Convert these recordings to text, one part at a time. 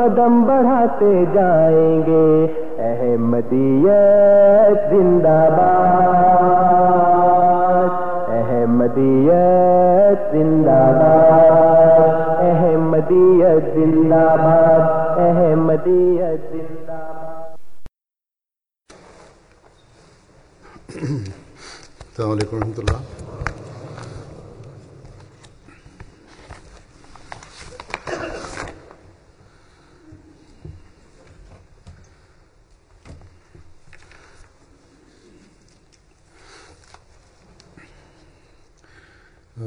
قدم بڑھاتے جائیں گے احمدیت زندہ باد احمدیت زندہ باد احمدیت زندہ باد احمدیت زندہ باد السلام علیکم و رحمۃ اللہ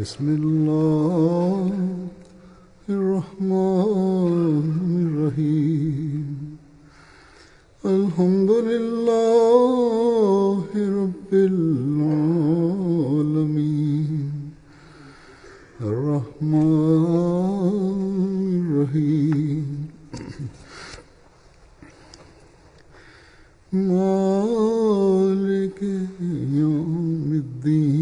بسم اللہ الرحمن الرحیم الحمد للہ رب العالمین الرحمن الرحیم مالک یوم الدین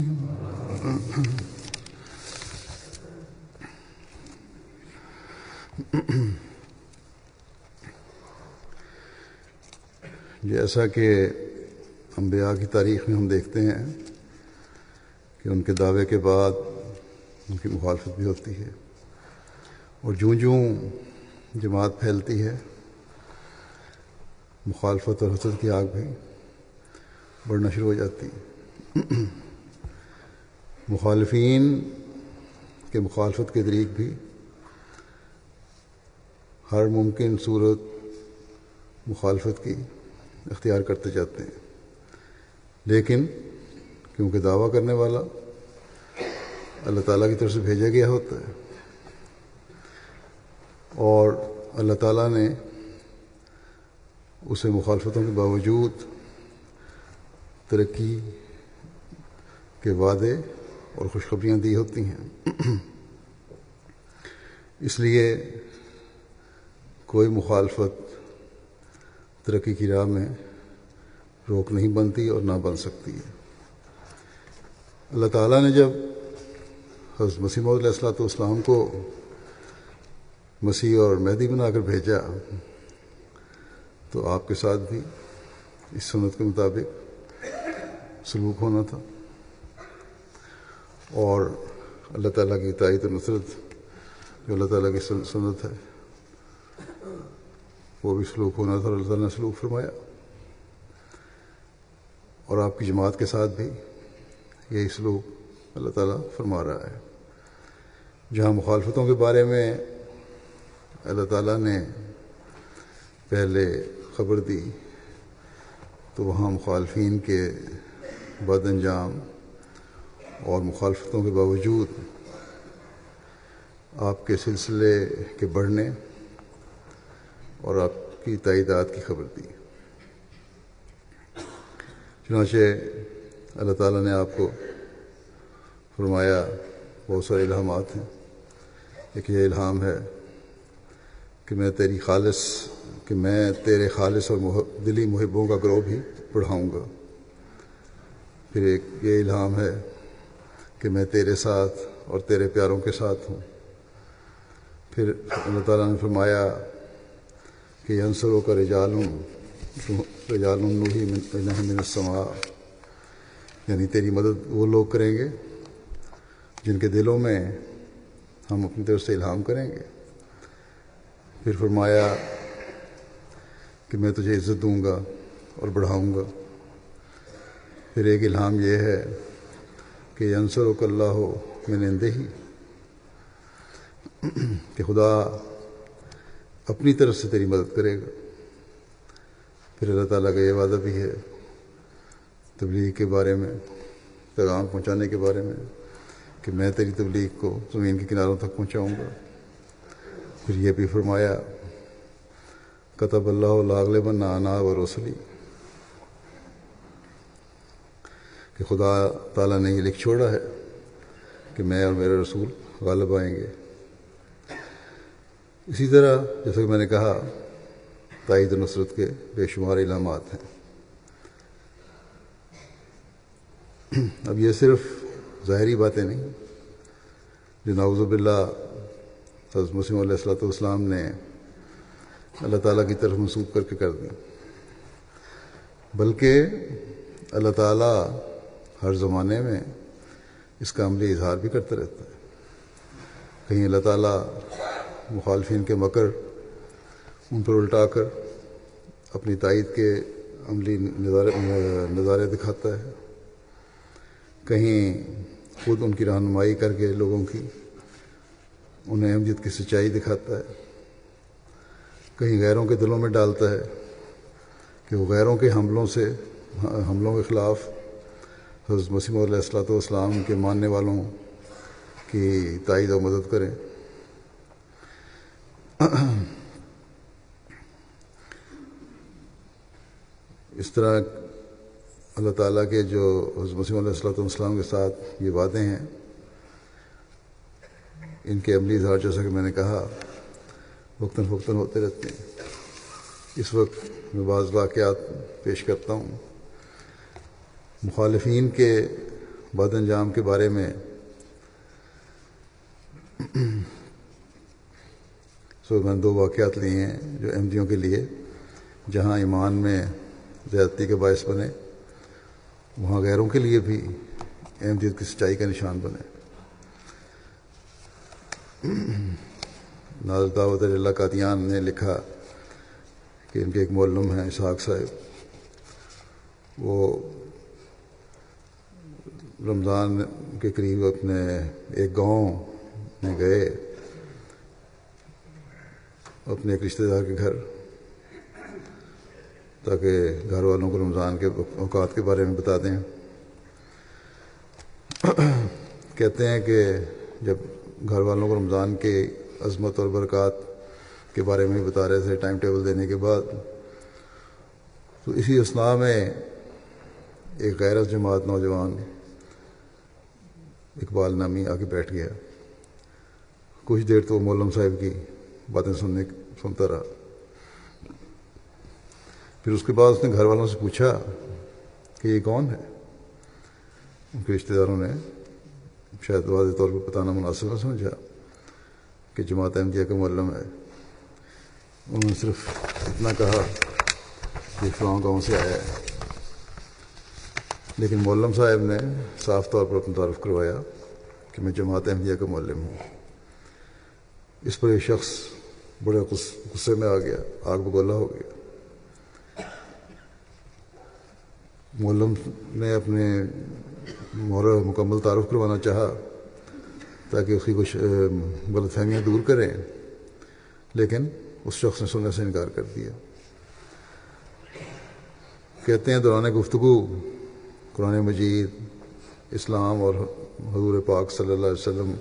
جیسا کہ انبیاء کی تاریخ میں ہم دیکھتے ہیں کہ ان کے دعوے کے بعد ان کی مخالفت بھی ہوتی ہے اور جوں جوں جماعت پھیلتی ہے مخالفت اور حسد کی آگ بھی بڑھنا شروع ہو جاتی ہے مخالفین کے مخالفت کے طریق بھی ہر ممکن صورت مخالفت کی اختیار کرتے جاتے ہیں لیکن کیونکہ دعویٰ کرنے والا اللہ تعالیٰ کی طرف سے بھیجا گیا ہوتا ہے اور اللہ تعالیٰ نے اسے مخالفتوں کے باوجود ترقی کے وعدے اور خوشخبریاں دی ہوتی ہیں اس لیے کوئی مخالفت ترقی کی راہ میں روک نہیں بنتی اور نہ بن سکتی ہے اللہ تعالیٰ نے جب حضرت علیہ السلاۃ والسلام کو مسیح اور مہدی بنا کر بھیجا تو آپ کے ساتھ بھی اس سنت کے مطابق سلوک ہونا تھا اور اللہ تعالیٰ کی تائید نصرت جو اللہ تعالیٰ کی سنت ہے وہ بھی سلوک ہونا تھا اللہ تعالیٰ نے سلوک فرمایا اور آپ کی جماعت کے ساتھ بھی یہی سلوک اللہ تعالیٰ فرما رہا ہے جہاں مخالفتوں کے بارے میں اللہ تعالیٰ نے پہلے خبر دی تو وہاں مخالفین کے بد انجام اور مخالفتوں کے باوجود آپ کے سلسلے کے بڑھنے اور آپ کی تعداد کی خبر دی چنانچہ اللہ تعالیٰ نے آپ کو فرمایا بہت سارے الہامات ہیں ایک یہ الہام ہے کہ میں تیری خالص کہ میں تیرے خالص اور محب دلی محبوں کا گروہ بھی پڑھاؤں گا پھر ایک یہ الہام ہے کہ میں تیرے ساتھ اور تیرے پیاروں کے ساتھ ہوں پھر اللہ تعالیٰ نے فرمایا کہ انصروں کا رجالوں نو ہی سما یعنی تیری مدد وہ لوگ کریں گے جن کے دلوں میں ہم اپنی طرف سے الہام کریں گے پھر فرمایا کہ میں تجھے عزت دوں گا اور بڑھاؤں گا پھر ایک الہام یہ ہے کہ انصر و اللہ ہو میں نے دہی کہ خدا اپنی طرف سے تیری مدد کرے گا پھر اللہ تعالیٰ کا یہ وعدہ بھی ہے تبلیغ کے بارے میں پیغام پہنچانے کے بارے میں کہ میں تیری تبلیغ کو زمین کے کناروں تک پہنچاؤں گا پھر یہ بھی فرمایا قطب اللہ ہو لاغل نانا و روسلی کہ خدا تعالیٰ نے یہ لکھ چھوڑا ہے کہ میں اور میرے رسول غالب آئیں گے اسی طرح جیسا کہ میں نے کہا تائید نصرت کے بے شمار علامات ہیں اب یہ صرف ظاہری باتیں نہیں جو ناوزب باللہ حضرت مسلم علیہ السلۃ والسلام نے اللہ تعالیٰ کی طرف منسوخ کر کے کر دیں بلکہ اللہ تعالیٰ ہر زمانے میں اس کا عملی اظہار بھی کرتا رہتا ہے کہیں اللہ تعالیٰ مخالفین کے مکر ان پر الٹا کر اپنی تائید کے عملی نظارے نظارے دکھاتا ہے کہیں خود ان کی رہنمائی کر کے لوگوں کی انہیں اہمیت کی سچائی دکھاتا ہے کہیں غیروں کے دلوں میں ڈالتا ہے کہ وہ غیروں کے حملوں سے حملوں کے خلاف حضرت مسیم علیہ السلاۃ والسلام کے ماننے والوں کی تائید و مدد کریں اس طرح اللہ تعالیٰ کے جو حضرت مسیم علیہ السلاۃ والسلام کے ساتھ یہ باتیں ہیں ان کے عملی اظہار جیسا کہ میں نے کہا وقتاً فوقتاً ہوتے رہتے ہیں اس وقت میں بعض واقعات پیش کرتا ہوں مخالفین کے بد انجام کے بارے میں سو میں دو واقعات لیے ہیں جو احمدیوں کے لیے جہاں ایمان میں زیادتی کے باعث بنے وہاں غیروں کے لیے بھی احمدیت کی سچائی کا نشان بنے ناز دعوت اللہ قادیان نے لکھا کہ ان کے ایک معلوم ہیں اسحاق صاحب وہ رمضان کے قریب اپنے ایک گاؤں میں گئے اپنے ایک رشتے دار کے گھر تاکہ گھر والوں کو رمضان کے اوقات کے بارے میں بتا دیں کہتے ہیں کہ جب گھر والوں کو رمضان کے عظمت اور برکات کے بارے میں بتا رہے تھے ٹائم ٹیبل دینے کے بعد تو اسی اسنا میں ایک غیر جماعت نوجوان اقبال نامی آ کے بیٹھ گیا کچھ دیر تو مولم صاحب کی باتیں سننے سنتا رہا پھر اس کے بعد اس نے گھر والوں سے پوچھا کہ یہ کون ہے ان کے رشتہ داروں نے شاید واضح طور پر بتانا مناسب نہ سمجھا کہ جماعت احمدیہ کا معلم ہے انہوں نے صرف اتنا کہا کہ فلاں گاؤں سے آیا ہے لیکن مولم صاحب نے صاف طور پر اپنا تعارف کروایا کہ میں جماعت احمدیہ کا مولم ہوں اس پر یہ شخص بڑے غصے میں آ گیا آگ بگولا ہو گیا مولم نے اپنے مہر مکمل تعارف کروانا چاہا تاکہ اس کی کچھ غلط فہمیاں دور کریں لیکن اس شخص نے سننے سے انکار کر دیا کہتے ہیں دوران گفتگو قرآن مجید اسلام اور حضور پاک صلی اللہ علیہ وسلم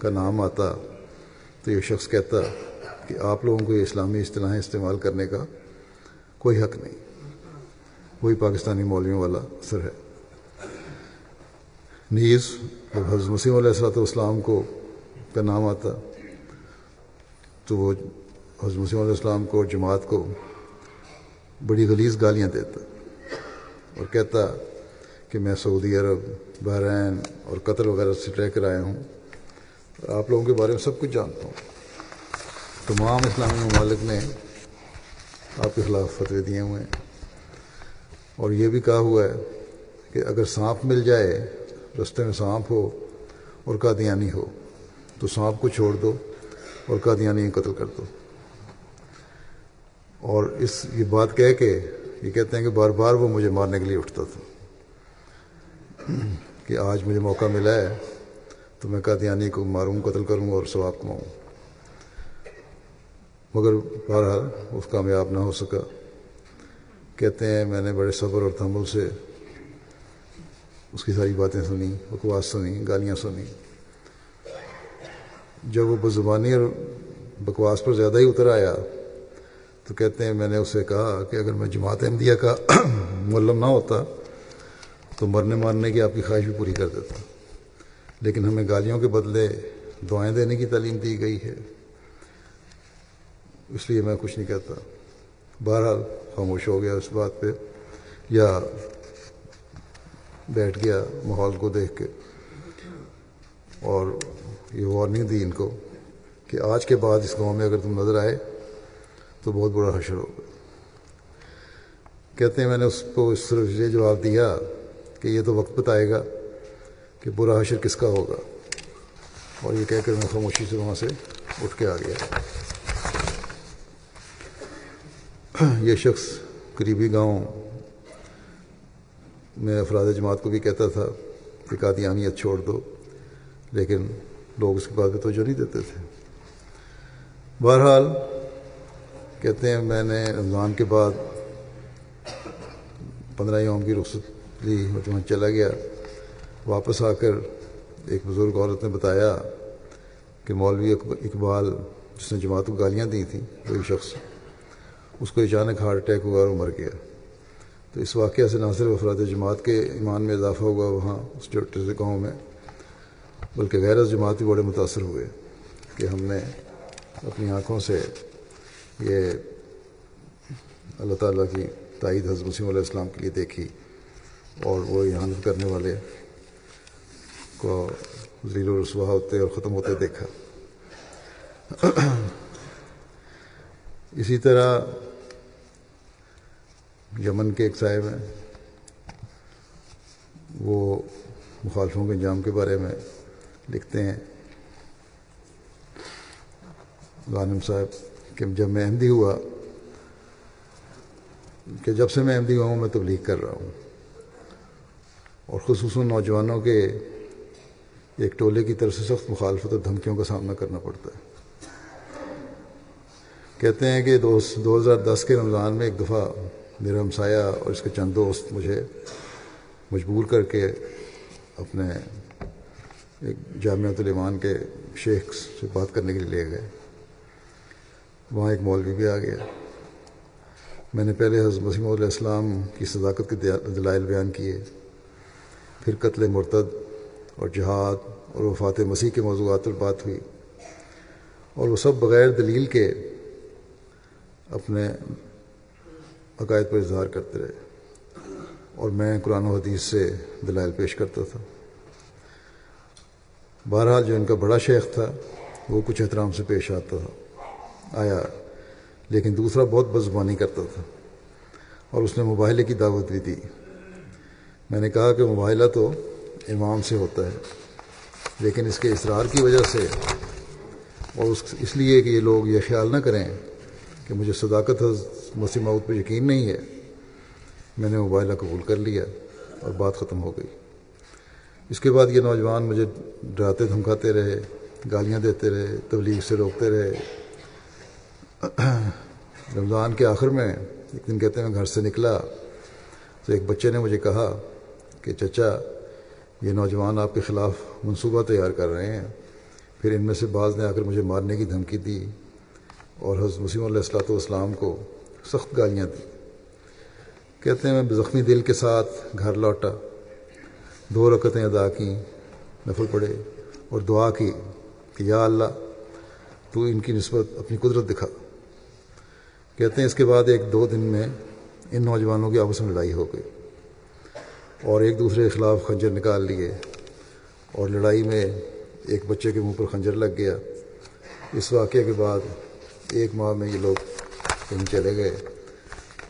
کا نام آتا تو یہ شخص کہتا کہ آپ لوگوں کو یہ اسلامی اصطلاحیں استعمال کرنے کا کوئی حق نہیں وہی پاکستانی مولویوں والا اثر ہے نیز جب حضرت مسیم علیہ السلّۃ اسلام کو کا نام آتا تو وہ حضرت مسیم علیہ السلام کو جماعت کو بڑی غلیز گالیاں دیتا اور کہتا کہ میں سعودی عرب بحرین اور قطر وغیرہ سے رہ کر آیا ہوں اور آپ لوگوں کے بارے میں سب کچھ جانتا ہوں تمام اسلامی ممالک نے آپ کے خلاف فتوی دیے ہوئے ہیں اور یہ بھی کہا ہوا ہے کہ اگر سانپ مل جائے رستے میں سانپ ہو اور قادیانی ہو تو سانپ کو چھوڑ دو اور قادیانی قتل کر دو اور اس یہ بات کہہ کے یہ کہتے ہیں کہ بار بار وہ مجھے مارنے کے لیے اٹھتا تھا کہ آج مجھے موقع ملا ہے تو میں قادیانی کو معروم قتل کروں اور ثواب کماؤں مگر بہرحال اس کامیاب نہ ہو سکا کہتے ہیں میں نے بڑے صبر اور تھمبل سے اس کی ساری باتیں سنی بکواس سنی گالیاں سنی جب وہ بزبانی اور بکواس پر زیادہ ہی اتر آیا تو کہتے ہیں میں نے اسے کہا کہ اگر میں جماعت احمدیہ کا ملم نہ ہوتا تو مرنے مارنے کی آپ کی خواہش بھی پوری کر دیتا لیکن ہمیں گالیوں کے بدلے دعائیں دینے کی تعلیم دی گئی ہے اس لیے میں کچھ نہیں کہتا بہرحال خاموش ہو گیا اس بات پہ یا بیٹھ گیا ماحول کو دیکھ کے اور یہ وارننگ دی ان کو کہ آج کے بعد اس گاؤں میں اگر تم نظر آئے تو بہت برا حشر ہوگا کہتے ہیں میں نے اس کو اس طرح یہ جواب دیا کہ یہ تو وقت بتائے گا کہ برا حشر کس کا ہوگا اور یہ کہہ کر میں خاموشی سے وہاں سے اٹھ کے آ گیا یہ شخص قریبی گاؤں میں افراد جماعت کو بھی کہتا تھا کہ قادیانیت چھوڑ دو لیکن لوگ اس کو آگے توجہ نہیں دیتے تھے بہرحال کہتے ہیں میں نے رمضان کے بعد پندرہ یوم کی رخصت اور وہاں مطلب چلا گیا واپس آ کر ایک بزرگ عورت نے بتایا کہ مولوی اقبال جس نے جماعت کو گالیاں دی تھیں کوئی شخص اس کو اچانک ہارٹ اٹیک ہوا اور اور مر گیا تو اس واقعہ سے نہ صرف افراد جماعت کے ایمان میں اضافہ ہوا وہاں اس چھوٹے سے گاؤں میں بلکہ غیر جماعت بھی بڑے متاثر ہوئے کہ ہم نے اپنی آنکھوں سے یہ اللہ تعالیٰ کی تائید حضرت مسیم علیہ السلام کے لیے دیکھی اور وہ احانت کرنے والے کو ذیل و رسوا ہوتے اور ختم ہوتے دیکھا اسی طرح یمن کے ایک صاحب ہیں وہ مخالفوں کے انجام کے بارے میں لکھتے ہیں غانم صاحب کہ جب میں احمدی ہوا کہ جب سے میں احمدی ہوا ہوں میں تبلیغ کر رہا ہوں اور خصوصاً نوجوانوں کے ایک ٹولے کی طرف سے سخت مخالفت اور دھمکیوں کا سامنا کرنا پڑتا ہے کہتے ہیں کہ دو ہزار دس کے رمضان میں ایک دفعہ میرا ہمسایہ اور اس کے چند دوست مجھے مجبور کر کے اپنے ایک الامان کے شیخ سے بات کرنے کے لیے لے گئے وہاں ایک مولوی بھی آ گیا میں نے پہلے حضرت مسیم علیہ السلام کی صداقت کے دلائل بیان کیے پھر قتل مرتد اور جہاد اور وفات مسیح کے موضوعات پر بات ہوئی اور وہ سب بغیر دلیل کے اپنے عقائد پر اظہار کرتے رہے اور میں قرآن و حدیث سے دلائل پیش کرتا تھا بہرحال جو ان کا بڑا شیخ تھا وہ کچھ احترام سے پیش آتا تھا آیا لیکن دوسرا بہت بزبانی کرتا تھا اور اس نے مباہلے کی دعوت بھی دی میں نے کہا کہ مباحلہ تو امام سے ہوتا ہے لیکن اس کے اصرار کی وجہ سے اور اس اس لیے کہ یہ لوگ یہ خیال نہ کریں کہ مجھے صداقت مسیح مسیمت پہ یقین نہیں ہے میں نے مباحلہ قبول کر لیا اور بات ختم ہو گئی اس کے بعد یہ نوجوان مجھے ڈراتے دھمکاتے رہے گالیاں دیتے رہے تبلیغ سے روکتے رہے رمضان کے آخر میں ایک دن کہتے ہیں میں گھر سے نکلا تو ایک بچے نے مجھے کہا کہ چچا یہ نوجوان آپ کے خلاف منصوبہ تیار کر رہے ہیں پھر ان میں سے بعض نے آ کر مجھے مارنے کی دھمکی دی اور حضرت مسیم علیہ السلاۃ والسلام کو سخت گالیاں دیں کہتے ہیں میں زخمی دل کے ساتھ گھر لوٹا دو رکتیں ادا کیں نفل پڑے اور دعا کی کہ یا اللہ تو ان کی نسبت اپنی قدرت دکھا کہتے ہیں اس کے بعد ایک دو دن میں ان نوجوانوں کی آپس میں لڑائی ہو گئی اور ایک دوسرے کے خلاف خنجر نکال لیے اور لڑائی میں ایک بچے کے منہ پر خنجر لگ گیا اس واقعے کے بعد ایک ماہ میں یہ لوگ کہیں چلے گئے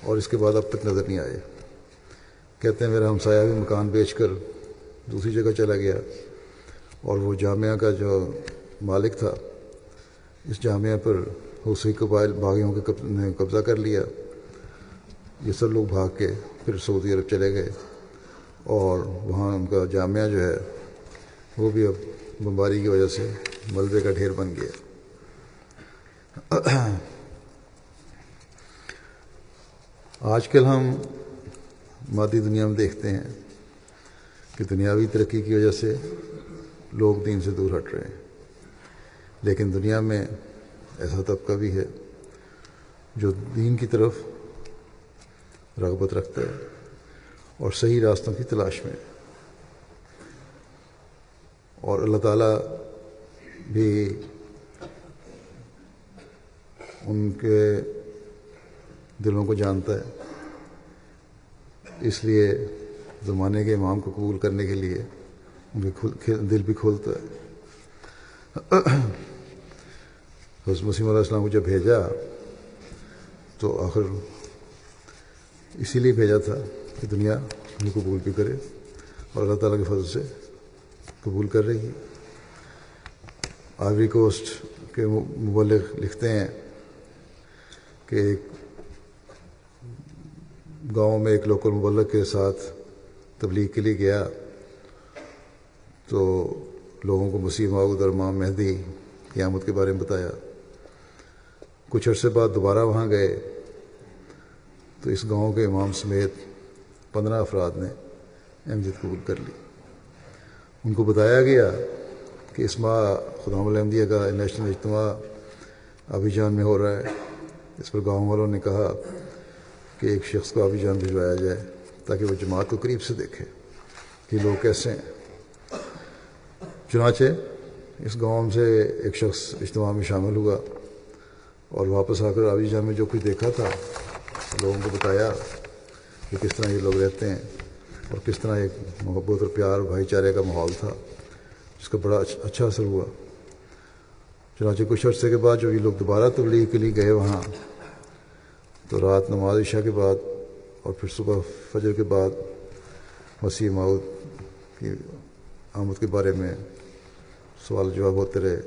اور اس کے بعد اب تک نظر نہیں آئے کہتے ہیں میرا ہمسایہ بھی مکان بیچ کر دوسری جگہ چلا گیا اور وہ جامعہ کا جو مالک تھا اس جامعہ پر حوثی قبائل باغیوں کے قبضہ کر لیا یہ سب لوگ بھاگ کے پھر سعودی عرب چلے گئے اور وہاں ان کا جامعہ جو ہے وہ بھی اب بمباری کی وجہ سے ملبے کا ڈھیر بن گیا آج کل ہم مادی دنیا میں دیکھتے ہیں کہ دنیاوی ترقی کی وجہ سے لوگ دین سے دور ہٹ رہے ہیں لیکن دنیا میں ایسا طبقہ بھی ہے جو دین کی طرف رغبت رکھتا ہے اور صحیح راستوں کی تلاش میں اور اللہ تعالیٰ بھی ان کے دلوں کو جانتا ہے اس لیے زمانے کے امام کو قبول کرنے کے لیے ان کے دل بھی کھولتا ہے حضرت مسیم علیہ السلام کو جب بھیجا تو آخر اسی لیے بھیجا تھا دنیا ان کو قبول بھی کرے اور اللہ تعالیٰ کے فضل سے قبول کر رہی ہے آئیوری کوسٹ کے مبلغ لکھتے ہیں کہ ایک گاؤں میں ایک لوکل مبلغ کے ساتھ تبلیغ کے لیے گیا تو لوگوں کو مسیحا کو درمام مہندی قیامت کے بارے میں بتایا کچھ عرصے بعد دوبارہ وہاں گئے تو اس گاؤں کے امام سمیت پندرہ افراد نے اہمیت قبول کر لی ان کو بتایا گیا کہ اس ماہ خدام الحمدیہ کا نیشنل اجتماع آبی جان میں ہو رہا ہے اس پر گاؤں والوں نے کہا کہ ایک شخص کو آبی جان بھجوایا جائے تاکہ وہ جماعت کو قریب سے دیکھے کہ لوگ کیسے ہیں چنانچہ اس گاؤں سے ایک شخص اجتماع میں شامل ہوا اور واپس آ کر آبی جان میں جو کچھ دیکھا تھا لوگوں کو بتایا کہ کس طرح یہ لوگ رہتے ہیں اور کس طرح ایک محبت اور پیار بھائی چارے کا ماحول تھا جس کا بڑا اچھا-, اچھا اثر ہوا چنانچہ کچھ عرصے کے بعد جو یہ لوگ دوبارہ تبلیغ کے لیے گئے وہاں تو رات نماز عشاء کے بعد اور پھر صبح فجر کے بعد وسیم ماؤد کی آمد کے بارے میں سوال جواب ہوتے رہے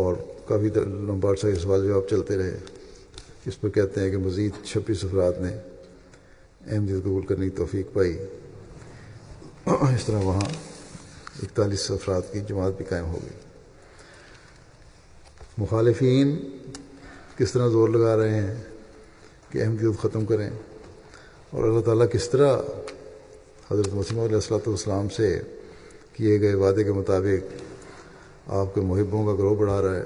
اور کافی لمبا عرصہ یہ سوال جواب چلتے رہے اس پر کہتے ہیں کہ مزید چھبیس افراد نے احمدیت جی قبول کرنے کی توفیق پائی اس طرح وہاں اکتالیس افراد کی جماعت بھی قائم ہو گئی مخالفین کس طرح زور لگا رہے ہیں کہ احمدیت جی ختم کریں اور اللہ تعالیٰ کس طرح حضرت مسلم علیہ والسلام سے کیے گئے وعدے کے مطابق آپ کے محبوں کا گروہ بڑھا رہا ہے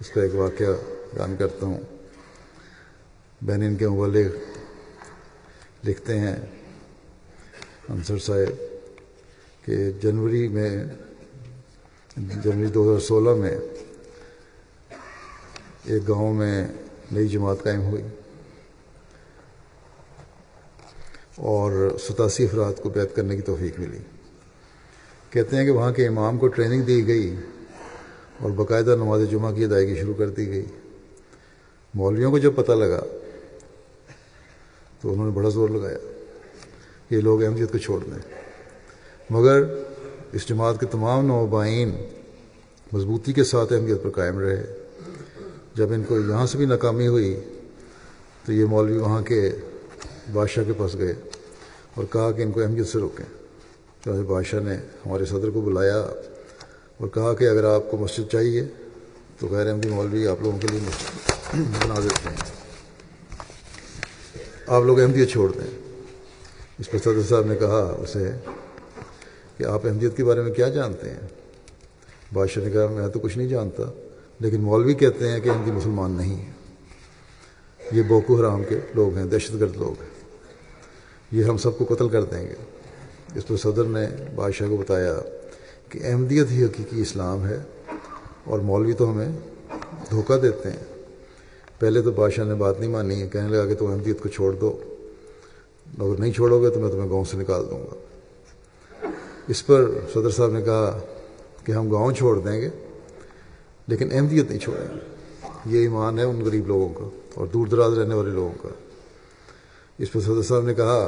اس کا ایک واقعہ بیان کرتا ہوں بین ان کے مبلک لکھتے ہیں انصر صاحب کہ جنوری میں جنوری دو ہزار سولہ میں ایک گاؤں میں نئی جماعت قائم ہوئی اور ستاسی افراد کو بیت کرنے کی توفیق ملی کہتے ہیں کہ وہاں کے امام کو ٹریننگ دی گئی اور باقاعدہ نماز جمعہ کی ادائیگی شروع کر دی گئی مولویوں کو جب پتہ لگا تو انہوں نے بڑا زور لگایا یہ لوگ احمدیت کو چھوڑ دیں مگر اس جماعت کے تمام نوبائین مضبوطی کے ساتھ اہمیت پر قائم رہے جب ان کو یہاں سے بھی ناکامی ہوئی تو یہ مولوی وہاں کے بادشاہ کے پاس گئے اور کہا کہ ان کو اہمیت سے روکیں چاہے بادشاہ نے ہمارے صدر کو بلایا اور کہا کہ اگر آپ کو مسجد چاہیے تو غیر احمدی مولوی آپ لوگوں کے لیے مسجد دیتے ہیں آپ لوگ احمدیت جی چھوڑ دیں اس پر صدر صاحب نے کہا اسے کہ آپ احمدیت جی کے بارے میں کیا جانتے ہیں بادشاہ نے کہا میں تو کچھ نہیں جانتا لیکن مولوی کہتے ہیں کہ احمدی جی مسلمان نہیں ہیں یہ بوکو حرام کے لوگ ہیں دہشت گرد لوگ ہیں یہ ہم سب کو قتل کر دیں گے اس پر صدر نے بادشاہ کو بتایا کہ احمدیت ہی حقیقی اسلام ہے اور مولوی تو ہمیں دھوکہ دیتے ہیں پہلے تو بادشاہ نے بات نہیں مانی ہے کہنے لگا کہ تم احمدیت کو چھوڑ دو اگر نہیں چھوڑو گے تو میں تمہیں گاؤں سے نکال دوں گا اس پر صدر صاحب نے کہا کہ ہم گاؤں چھوڑ دیں گے لیکن احمدیت نہیں چھوڑیں گے یہ ایمان ہے ان غریب لوگوں کا اور دور دراز رہنے والے لوگوں کا اس پر صدر صاحب نے کہا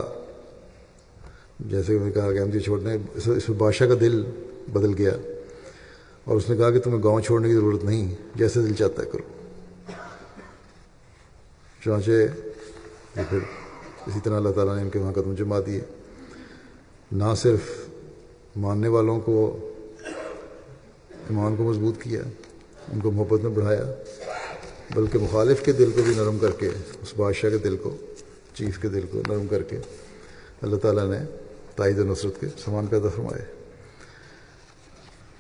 جیسے کہ میں نے کہا کہ احمدیت چھوڑنے چھوڑ دیں اس پر بادشاہ کا دل بدل گیا اور اس نے کہا کہ تمہیں گاؤں چھوڑنے کی ضرورت نہیں جیسے دل چاہتا ہے کرو چنانچہ یہ پھر اسی طرح اللہ تعالیٰ نے ان کے وہاں قدم جما دیے نہ صرف ماننے والوں کو ایمان کو مضبوط کیا ان کو محبت میں بڑھایا بلکہ مخالف کے دل کو بھی نرم کر کے اس بادشاہ کے دل کو چیف کے دل کو نرم کر کے اللہ تعالیٰ نے تائید و نصرت کے سامان پیدا فرمائے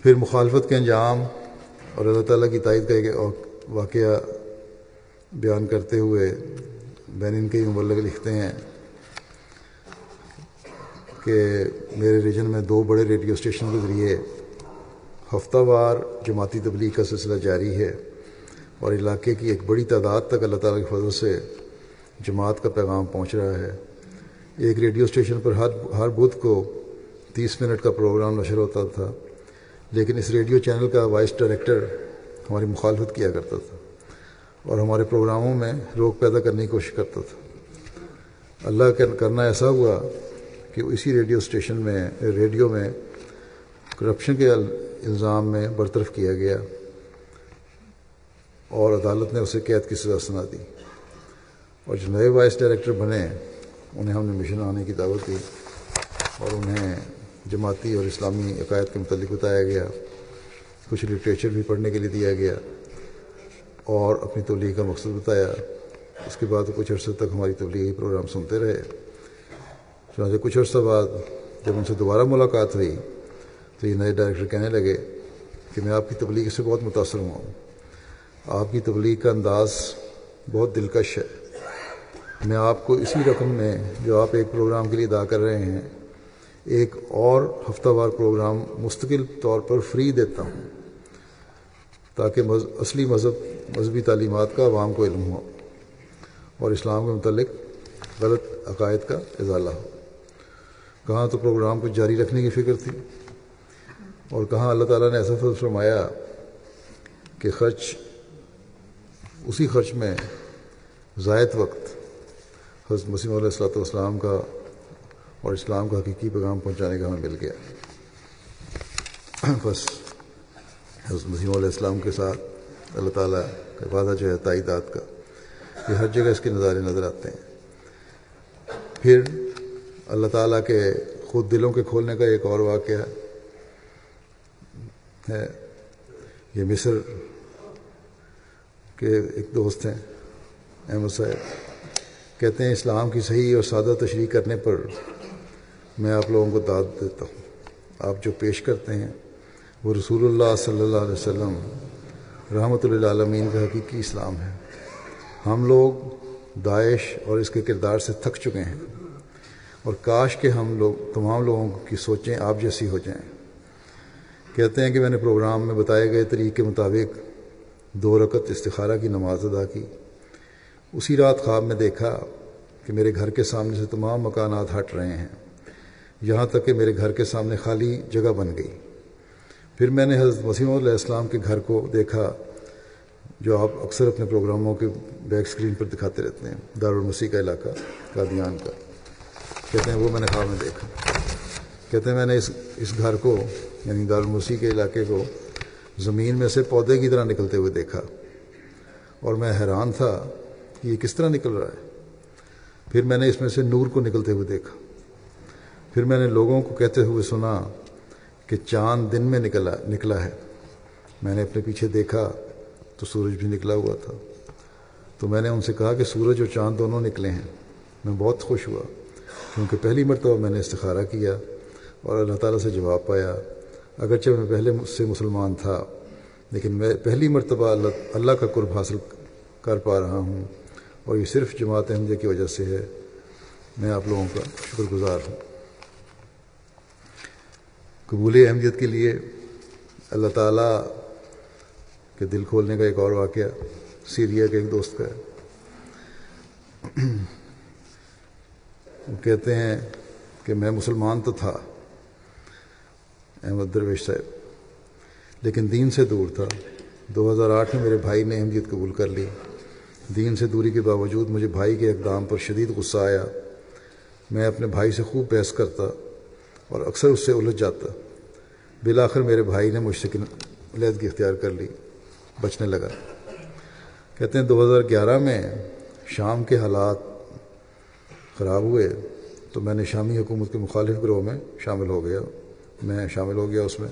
پھر مخالفت کے انجام اور اللہ تعالیٰ کی تائید کا ایک واقعہ بیان کرتے ہوئے بین ان کے مبلغ لکھتے ہیں کہ میرے ریجن میں دو بڑے ریڈیو اسٹیشن کے ذریعے ہفتہ وار جماعتی تبلیغ کا سلسلہ جاری ہے اور علاقے کی ایک بڑی تعداد تک اللہ تعالیٰ کی فضل سے جماعت کا پیغام پہنچ رہا ہے ایک ریڈیو اسٹیشن پر ہر ہر بدھ کو تیس منٹ کا پروگرام نشر ہوتا تھا لیکن اس ریڈیو چینل کا وائس ڈائریکٹر ہماری مخالفت کیا کرتا تھا اور ہمارے پروگراموں میں روک پیدا کرنے کی کوشش کرتا تھا اللہ کا کرنا ایسا ہوا کہ اسی ریڈیو اسٹیشن میں ریڈیو میں کرپشن کے الزام میں برطرف کیا گیا اور عدالت نے اسے قید کی سزا سنا دی اور جو نئے وائس ڈائریکٹر بنے انہیں ہم نے مشن آنے کی دعوت دی اور انہیں جماعتی اور اسلامی عقائد کے متعلق بتایا گیا کچھ لٹریچر بھی پڑھنے کے لیے دیا گیا اور اپنی تبلیغ کا مقصد بتایا اس کے بعد کچھ عرصے تک ہماری تبلیغی پروگرام سنتے رہے چنانچہ کچھ عرصہ بعد جب ان سے دوبارہ ملاقات ہوئی تو یہ نئے ڈائریکٹر کہنے لگے کہ میں آپ کی تبلیغ سے بہت متاثر ہوا ہوں آپ کی تبلیغ کا انداز بہت دلکش ہے میں آپ کو اسی رقم میں جو آپ ایک پروگرام کے لیے ادا کر رہے ہیں ایک اور ہفتہ وار پروگرام مستقل طور پر فری دیتا ہوں تاکہ اصلی مذہب مذہبی تعلیمات کا عوام کو علم ہوا اور اسلام کے متعلق غلط عقائد کا اضالہ ہو کہاں تو پروگرام کو جاری رکھنے کی فکر تھی اور کہاں اللہ تعالیٰ نے ایسا فضل فرمایا کہ خرچ اسی خرچ میں زائد وقت حضرت مسیم علیہ السلاۃ و اسلام کا اور اسلام کا حقیقی پیغام پہنچانے کا ہمیں مل گیا بس حضرت مسیم علیہ السلام کے ساتھ اللہ تعالیٰ کا وعدہ جو ہے تائیداد کا یہ ہر جگہ اس کے نظارے نظر آتے ہیں پھر اللہ تعالیٰ کے خود دلوں کے کھولنے کا ایک اور واقعہ ہے یہ مصر کے ایک دوست ہیں احمد صاحب کہتے ہیں اسلام کی صحیح اور سادہ تشریح کرنے پر میں آپ لوگوں کو داد دیتا ہوں آپ جو پیش کرتے ہیں وہ رسول اللہ صلی اللہ علیہ وسلم رحمۃ اللہ علیہ حقیقی اسلام ہے ہم لوگ داعش اور اس کے کردار سے تھک چکے ہیں اور کاش کے ہم لوگ تمام لوگوں کی سوچیں آپ جیسی ہو جائیں کہتے ہیں کہ میں نے پروگرام میں بتائے گئے طریقے کے مطابق دو رکت استخارہ کی نماز ادا کی اسی رات خواب میں دیکھا کہ میرے گھر کے سامنے سے تمام مکانات ہٹ رہے ہیں یہاں تک کہ میرے گھر کے سامنے خالی جگہ بن گئی پھر میں نے حضرت وسیم علیہ السلام کے گھر کو دیکھا جو آپ اکثر اپنے پروگراموں کے بیک اسکرین پر دکھاتے رہتے ہیں دارالمسی کا علاقہ قادیان کا کہتے ہیں وہ میں نے خواب ہاں میں دیکھا کہتے ہیں میں نے اس اس گھر کو یعنی دارالموسی کے علاقے کو زمین میں سے پودے کی طرح نکلتے ہوئے دیکھا اور میں حیران تھا کہ یہ کس طرح نکل رہا ہے پھر میں نے اس میں سے نور کو نکلتے ہوئے دیکھا پھر میں نے لوگوں کو کہتے ہوئے سنا کہ چاند دن میں نکلا نکلا ہے میں نے اپنے پیچھے دیکھا تو سورج بھی نکلا ہوا تھا تو میں نے ان سے کہا کہ سورج اور چاند دونوں نکلے ہیں میں بہت خوش ہوا کیونکہ پہلی مرتبہ میں نے استخارہ کیا اور اللہ تعالیٰ سے جواب پایا اگرچہ میں پہلے سے مسلمان تھا لیکن میں پہلی مرتبہ اللہ اللہ کا قرب حاصل کر پا رہا ہوں اور یہ صرف جماعت احمدیہ کی وجہ سے ہے میں آپ لوگوں کا شکر گزار ہوں قبول اہمیت کے لیے اللہ تعالیٰ کے دل کھولنے کا ایک اور واقعہ سیریا کے ایک دوست کا ہے وہ کہتے ہیں کہ میں مسلمان تو تھا احمد درویش صاحب لیکن دین سے دور تھا دو ہزار آٹھ میں میرے بھائی نے اہمیت قبول کر لی دین سے دوری کے باوجود مجھے بھائی کے اقدام پر شدید غصہ آیا میں اپنے بھائی سے خوب بحث کرتا اور اکثر اس سے الجھ جاتا بالآخر میرے بھائی نے مجھ سے علیحدگی اختیار کر لی بچنے لگا کہتے ہیں دو ہزار گیارہ میں شام کے حالات خراب ہوئے تو میں نے شامی حکومت کے مخالف گروہ میں شامل ہو گیا میں شامل ہو گیا اس میں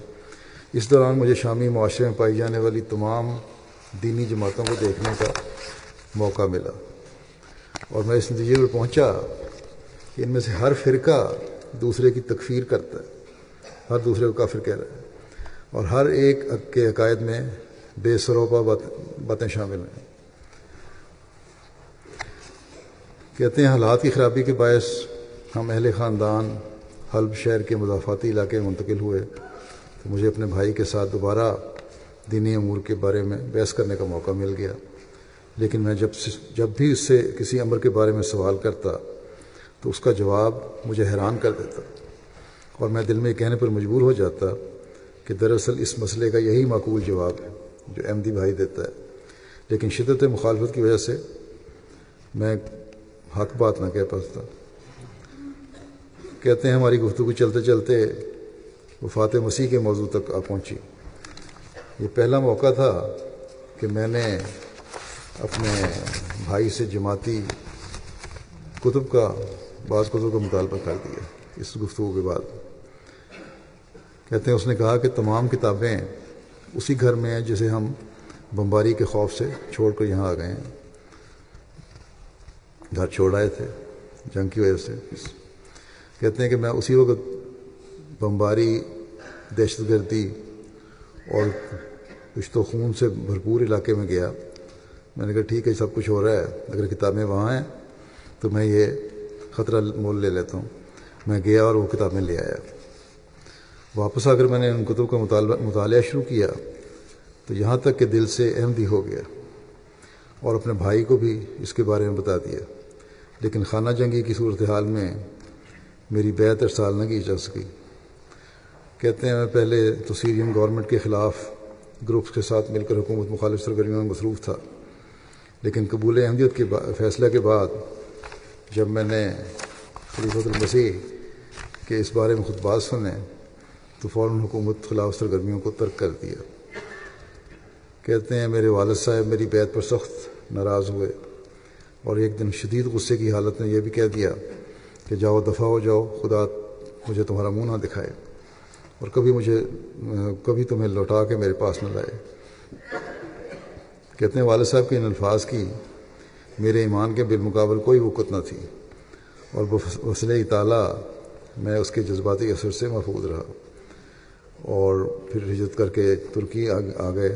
اس دوران مجھے شامی معاشرے میں پائی جانے والی تمام دینی جماعتوں کو دیکھنے کا موقع ملا اور میں اس نتیجے پہ پہنچا کہ ان میں سے ہر فرقہ دوسرے کی تکفیر کرتا ہے ہر دوسرے کو کافر کہہ رہا ہے اور ہر ایک کے عقائد میں بے سروپا باتیں شامل ہیں کہتے ہیں حالات کی خرابی کے باعث ہم اہل خاندان حلب شہر کے مضافاتی علاقے میں منتقل ہوئے تو مجھے اپنے بھائی کے ساتھ دوبارہ دینی امور کے بارے میں بحث کرنے کا موقع مل گیا لیکن میں جب جب بھی اس سے کسی عمر کے بارے میں سوال کرتا تو اس کا جواب مجھے حیران کر دیتا اور میں دل میں کہنے پر مجبور ہو جاتا کہ دراصل اس مسئلے کا یہی معقول جواب ہے جو احمدی بھائی دیتا ہے لیکن شدت مخالفت کی وجہ سے میں حق بات نہ کہہ پاتا کہتے ہیں ہماری گفتگو چلتے چلتے وفات مسیح کے موضوع تک آ پہنچی یہ پہلا موقع تھا کہ میں نے اپنے بھائی سے جماعتی کتب کا بعض قصوں کا مطالبہ کر دیا اس گفتگو کے بعد کہتے ہیں اس نے کہا کہ تمام کتابیں اسی گھر میں ہیں جسے ہم بمباری کے خوف سے چھوڑ کر یہاں آ گئے ہیں گھر چھوڑ آئے تھے جنگ کی وجہ سے کہتے ہیں کہ میں اسی وقت بمباری دہشت گردی اور رشت و خون سے بھرپور علاقے میں گیا میں نے کہا ٹھیک ہے سب کچھ ہو رہا ہے اگر کتابیں وہاں ہیں تو میں یہ خطرہ مول لے لیتا ہوں میں گیا اور وہ کتابیں لے آیا واپس آ کر میں نے ان کتب کا مطالعہ شروع کیا تو یہاں تک کہ دل سے احمدی ہو گیا اور اپنے بھائی کو بھی اس کے بارے میں بتا دیا لیکن خانہ جنگی کی صورتحال میں میری بیعت ارسال نہ کی جا سکی کہتے ہیں میں پہلے تو سیریم گورنمنٹ کے خلاف گروپس کے ساتھ مل کر حکومت مخالف سرگرمیوں میں مصروف تھا لیکن قبول احمدیت کے فیصلہ کے بعد جب میں نے خلیفۃ المسیح کے اس بارے میں خطبات سنے تو فوراً حکومت خلاف سرگرمیوں کو ترک کر دیا کہتے ہیں میرے والد صاحب میری بیت پر سخت ناراض ہوئے اور ایک دن شدید غصے کی حالت میں یہ بھی کہہ دیا کہ جاؤ دفاع ہو جاؤ خدا مجھے تمہارا منہ نہ دکھائے اور کبھی مجھے کبھی تمہیں لوٹا کے میرے پاس نہ لائے کہتے ہیں والد صاحب کے ان الفاظ کی میرے ایمان کے بالمقابل کوئی وقت نہ تھی اور وسلح تعالیٰ میں اس کے جذباتی اثر سے محفوظ رہا اور پھر ہجرت کر کے ترکی آ گئے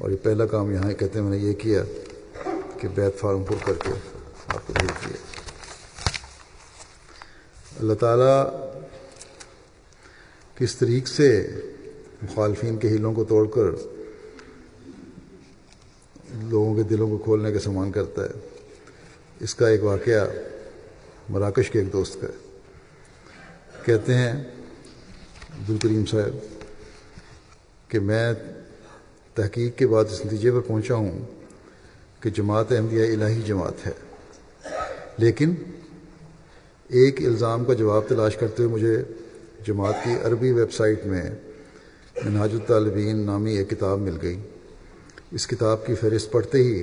اور یہ پہلا کام یہاں کہتے ہیں میں نے یہ کیا کہ بیت فارم پور کر کے آپ کو بھیج دیا اللہ تعالیٰ کس طریق سے مخالفین کے ہیلوں کو توڑ کر لوگوں کے دلوں کو کھولنے کا سامان کرتا ہے اس کا ایک واقعہ مراکش کے ایک دوست کا ہے کہتے ہیں عبدالکریم صاحب کہ میں تحقیق کے بعد اس نتیجے پر پہنچا ہوں کہ جماعت احمدیہ الہی جماعت ہے لیکن ایک الزام کا جواب تلاش کرتے ہوئے مجھے جماعت کی عربی ویب سائٹ میں مناج الطالبین نامی ایک کتاب مل گئی اس کتاب کی فہرست پڑھتے ہی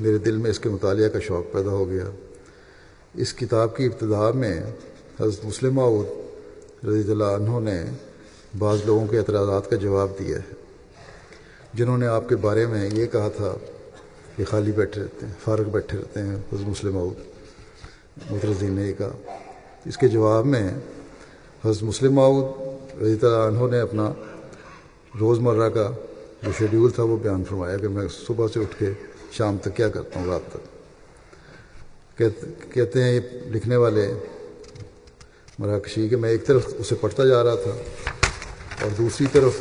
میرے دل میں اس کے مطالعہ کا شوق پیدا ہو گیا اس کتاب کی ابتدا میں حضرت مسلم رضی اللہ عنہ نے بعض لوگوں کے اعتراضات کا جواب دیا ہے جنہوں نے آپ کے بارے میں یہ کہا تھا کہ خالی بیٹھے رہتے ہیں فارغ بیٹھے رہتے ہیں حضرت مسلم مترزین نے یہ کہا اس کے جواب میں حضرت مسلم رضی اللہ عنہ نے اپنا روزمرہ کا جو شیڈیول تھا وہ بیان فرمایا کہ میں صبح سے اٹھ کے شام تک کیا کرتا ہوں رات تک کہتے ہیں یہ لکھنے والے مراکشی کہ میں ایک طرف اسے پڑھتا جا رہا تھا اور دوسری طرف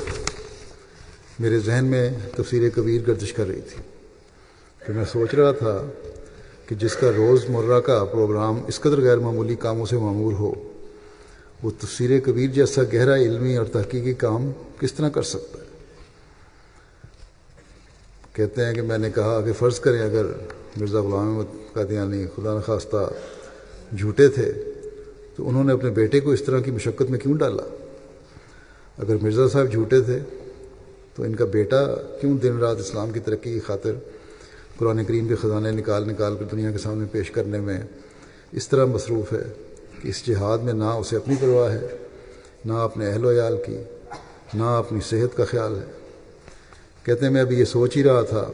میرے ذہن میں تفسیر کبیر گردش کر رہی تھی تو میں سوچ رہا تھا کہ جس کا روز مرہ کا پروگرام اس قدر غیر معمولی کاموں سے معمور ہو وہ تفسیر کبیر جیسا گہرا علمی اور تحقیقی کام کس طرح کر سکتا ہے کہتے ہیں کہ میں نے کہا کہ فرض کریں اگر مرزا غلام احمد قادیانی خدا نخواستہ جھوٹے تھے تو انہوں نے اپنے بیٹے کو اس طرح کی مشقت میں کیوں ڈالا اگر مرزا صاحب جھوٹے تھے تو ان کا بیٹا کیوں دن رات اسلام کی ترقی کی خاطر قرآن کریم کے خزانے نکال نکال کر دنیا کے سامنے پیش کرنے میں اس طرح مصروف ہے کہ اس جہاد میں نہ اسے اپنی پرواہ ہے نہ اپنے اہل و عیال کی نہ اپنی صحت کا خیال ہے کہتے ہیں میں ابھی یہ سوچ ہی رہا تھا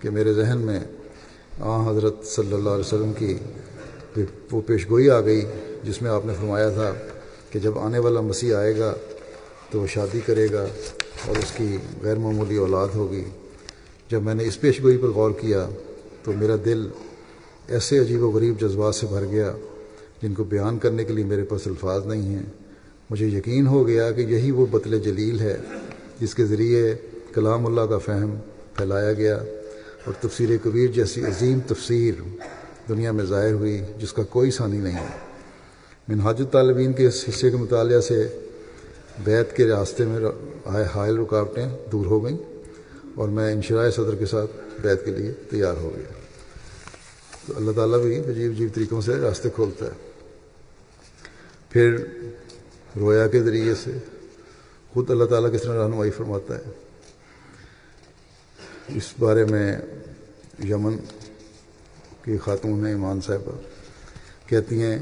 کہ میرے ذہن میں آ حضرت صلی اللہ علیہ وسلم کی وہ پیش گوئی آ گئی جس میں آپ نے فرمایا تھا کہ جب آنے والا مسیح آئے گا تو وہ شادی کرے گا اور اس کی غیر معمولی اولاد ہوگی جب میں نے اس پیش گوئی پر غور کیا تو میرا دل ایسے عجیب و غریب جذبات سے بھر گیا جن کو بیان کرنے کے لیے میرے پاس الفاظ نہیں ہیں مجھے یقین ہو گیا کہ یہی وہ بطل جلیل ہے جس کے ذریعے کلام اللہ کا فہم پھیلایا گیا اور تفسیر کبیر جیسی عظیم تفسیر دنیا میں ظاہر ہوئی جس کا کوئی ثانی نہیں ہے منہاج الطالبین کے اس حصے کے مطالعہ سے بیت کے راستے میں آئے حائل رکاوٹیں دور ہو گئیں اور میں انشراء صدر کے ساتھ بیت کے لیے تیار ہو گیا تو اللہ تعالیٰ بھی عجیب عجیب طریقوں سے راستے کھولتا ہے پھر رویا کے ذریعے سے خود اللہ تعالیٰ کس طرح رہنمائی فرماتا ہے اس بارے میں یمن کی خاتون ہیں ایمان صاحبہ کہتی ہیں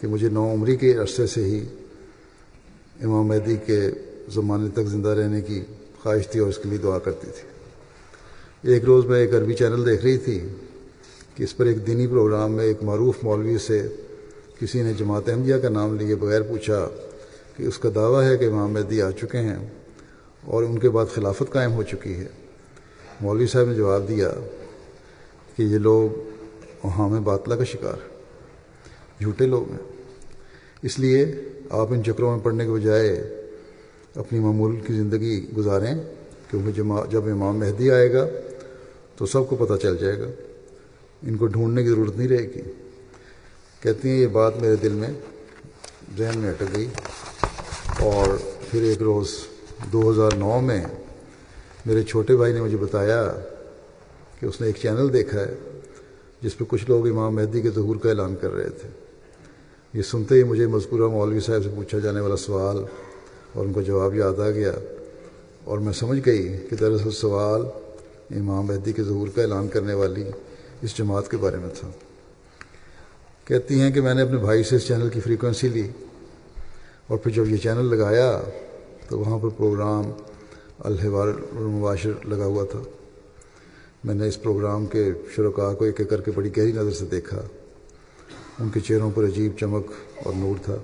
کہ مجھے نو عمری کے عرصے سے ہی امام مہدی کے زمانے تک زندہ رہنے کی خواہش تھی اور اس کے لیے دعا کرتی تھی ایک روز میں ایک عربی چینل دیکھ رہی تھی کہ اس پر ایک دینی پروگرام میں ایک معروف مولوی سے کسی نے جماعت احمدیہ کا نام لیے بغیر پوچھا کہ اس کا دعویٰ ہے کہ امام مہدی آ چکے ہیں اور ان کے بعد خلافت قائم ہو چکی ہے مولوی صاحب نے جواب دیا کہ یہ لوگ وہاں میں باطلا کا شکار جھوٹے لوگ ہیں اس لیے آپ ان چکروں میں پڑھنے کے بجائے اپنی معمول کی زندگی گزاریں کیونکہ جب امام مہدی آئے گا تو سب کو پتہ چل جائے گا ان کو ڈھونڈنے کی ضرورت نہیں رہے گی کہتی ہیں یہ بات میرے دل میں ذہن میں اٹک گئی اور پھر ایک روز دو ہزار نو میں میرے چھوٹے بھائی نے مجھے بتایا کہ اس نے ایک چینل دیکھا ہے جس پہ کچھ لوگ امام مہدی کے ظہور کا اعلان کر رہے تھے یہ سنتے ہی مجھے مذکورہ مولوی صاحب سے پوچھا جانے والا سوال اور ان کو جواب یاد آ گیا اور میں سمجھ گئی کہ دراصل سوال امام مہدی کے ظہور کا اعلان کرنے والی اس جماعت کے بارے میں تھا کہتی ہیں کہ میں نے اپنے بھائی سے اس چینل کی فریکوینسی لی اور پھر جب یہ چینل لگایا تو وہاں پر پروگرام الحوار المباشر لگا ہوا تھا میں نے اس پروگرام کے شرکا کو ایک ایک کر کے بڑی گہری نظر سے دیکھا ان کے چہروں پر عجیب چمک اور نور تھا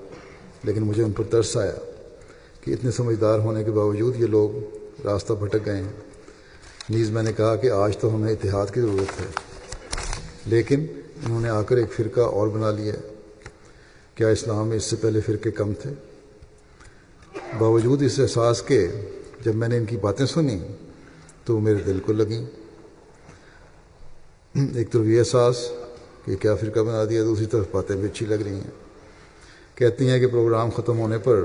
لیکن مجھے ان پر ترس آیا کہ اتنے سمجھدار ہونے کے باوجود یہ لوگ راستہ بھٹک گئے ہیں نیز میں نے کہا کہ آج تو ہمیں اتحاد کی ضرورت ہے لیکن انہوں نے آ کر ایک فرقہ اور بنا لیا کیا اسلام میں اس سے پہلے فرقے کم تھے باوجود اس احساس کے جب میں نے ان کی باتیں سنی تو وہ میرے دل کو لگیں ایک طرف یہ احساس کہ کیا فرقہ بنا دیا دوسری طرف باتیں بھی اچھی لگ رہی ہیں کہتی ہیں کہ پروگرام ختم ہونے پر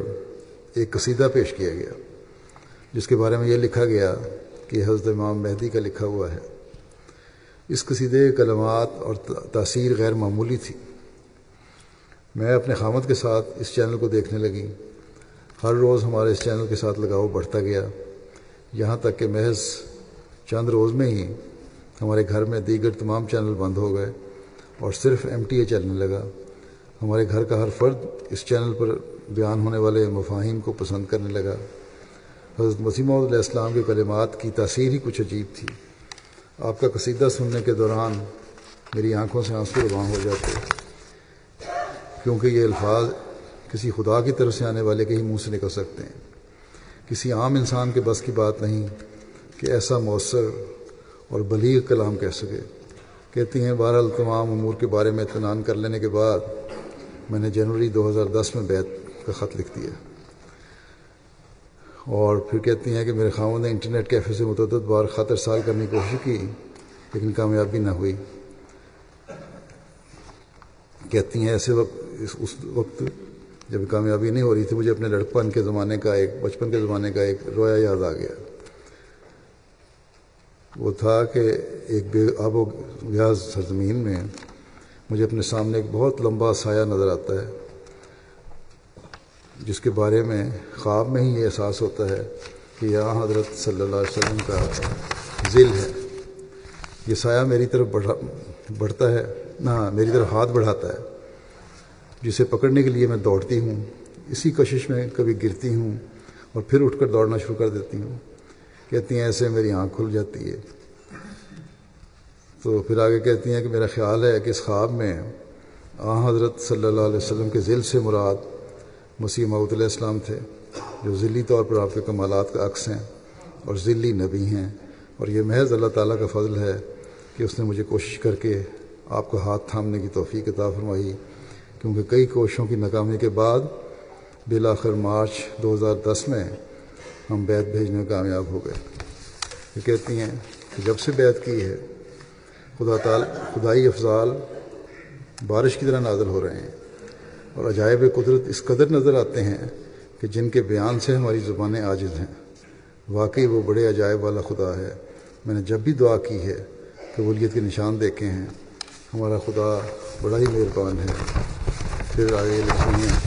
ایک قصیدہ پیش کیا گیا جس کے بارے میں یہ لکھا گیا کہ حضرت امام مہدی کا لکھا ہوا ہے اس قصیدے کلمات اور تاثیر غیر معمولی تھی میں اپنے خامت کے ساتھ اس چینل کو دیکھنے لگی ہر روز ہمارے اس چینل کے ساتھ لگاؤ بڑھتا گیا یہاں تک کہ محض چند روز میں ہی ہمارے گھر میں دیگر تمام چینل بند ہو گئے اور صرف ایم ٹی اے چلنے لگا ہمارے گھر کا ہر فرد اس چینل پر بیان ہونے والے مفاہیم کو پسند کرنے لگا حضرت مسیمہ علیہ السلام کے کلمات کی تاثیر ہی کچھ عجیب تھی آپ کا قصیدہ سننے کے دوران میری آنکھوں سے آنسو روان ہو جاتے کیونکہ یہ الفاظ کسی خدا کی طرف سے آنے والے کے ہی منہ سے نکل سکتے ہیں کسی عام انسان کے بس کی بات نہیں کہ ایسا مؤثر اور بلیغ کلام کہہ سکے کہتی ہیں بہر تمام امور کے بارے میں اطمینان کر لینے کے بعد میں نے جنوری دو ہزار دس میں بیت کا خط لکھ دیا اور پھر کہتی ہیں کہ میرے خاموں نے انٹرنیٹ کیفے سے متعدد بار خط ارسال کرنے کی کوشش کی لیکن کامیابی نہ ہوئی کہتی ہیں ایسے وقت اس وقت جب کامیابی نہیں ہو رہی تھی مجھے اپنے لڑکپن کے زمانے کا ایک بچپن کے زمانے کا ایک رویا یاد آ گیا وہ تھا کہ ایک بے آب و گیاز سرزمین میں مجھے اپنے سامنے ایک بہت لمبا سایہ نظر آتا ہے جس کے بارے میں خواب میں ہی یہ احساس ہوتا ہے کہ یہاں حضرت صلی اللہ علیہ وسلم کا ذل ہے یہ سایہ میری طرف بڑھتا ہے نہ میری طرف ہاتھ بڑھاتا ہے جسے پکڑنے کے لیے میں دوڑتی ہوں اسی کشش میں کبھی گرتی ہوں اور پھر اٹھ کر دوڑنا شروع کر دیتی ہوں کہتی ہیں ایسے میری آنکھ کھل جاتی ہے تو پھر آگے کہتی ہیں کہ میرا خیال ہے کہ اس خواب میں آ حضرت صلی اللہ علیہ وسلم کے ذل سے مراد مسیح مسیم علیہ السلام تھے جو ذلی طور پر آپ کے کمالات کا عکس ہیں اور ذلی نبی ہیں اور یہ محض اللہ تعالیٰ کا فضل ہے کہ اس نے مجھے کوشش کر کے آپ کو ہاتھ تھامنے کی توفیق عطا فرمائی کیونکہ کئی کوششوں کی ناکامی کے بعد بلاخر مارچ دو ہزار دس میں ہم بیت بھیجنے میں کامیاب ہو گئے یہ کہتی ہیں کہ جب سے بیت کی ہے خدا تعالی خدائی افضال بارش کی طرح نازل ہو رہے ہیں اور عجائب قدرت اس قدر نظر آتے ہیں کہ جن کے بیان سے ہماری زبانیں عاجز ہیں واقعی وہ بڑے عجائب والا خدا ہے میں نے جب بھی دعا کی ہے قبولیت کے نشان دیکھے ہیں ہمارا خدا بڑا ہی مہربان ہے پھر آگے لکھ رہی ہیں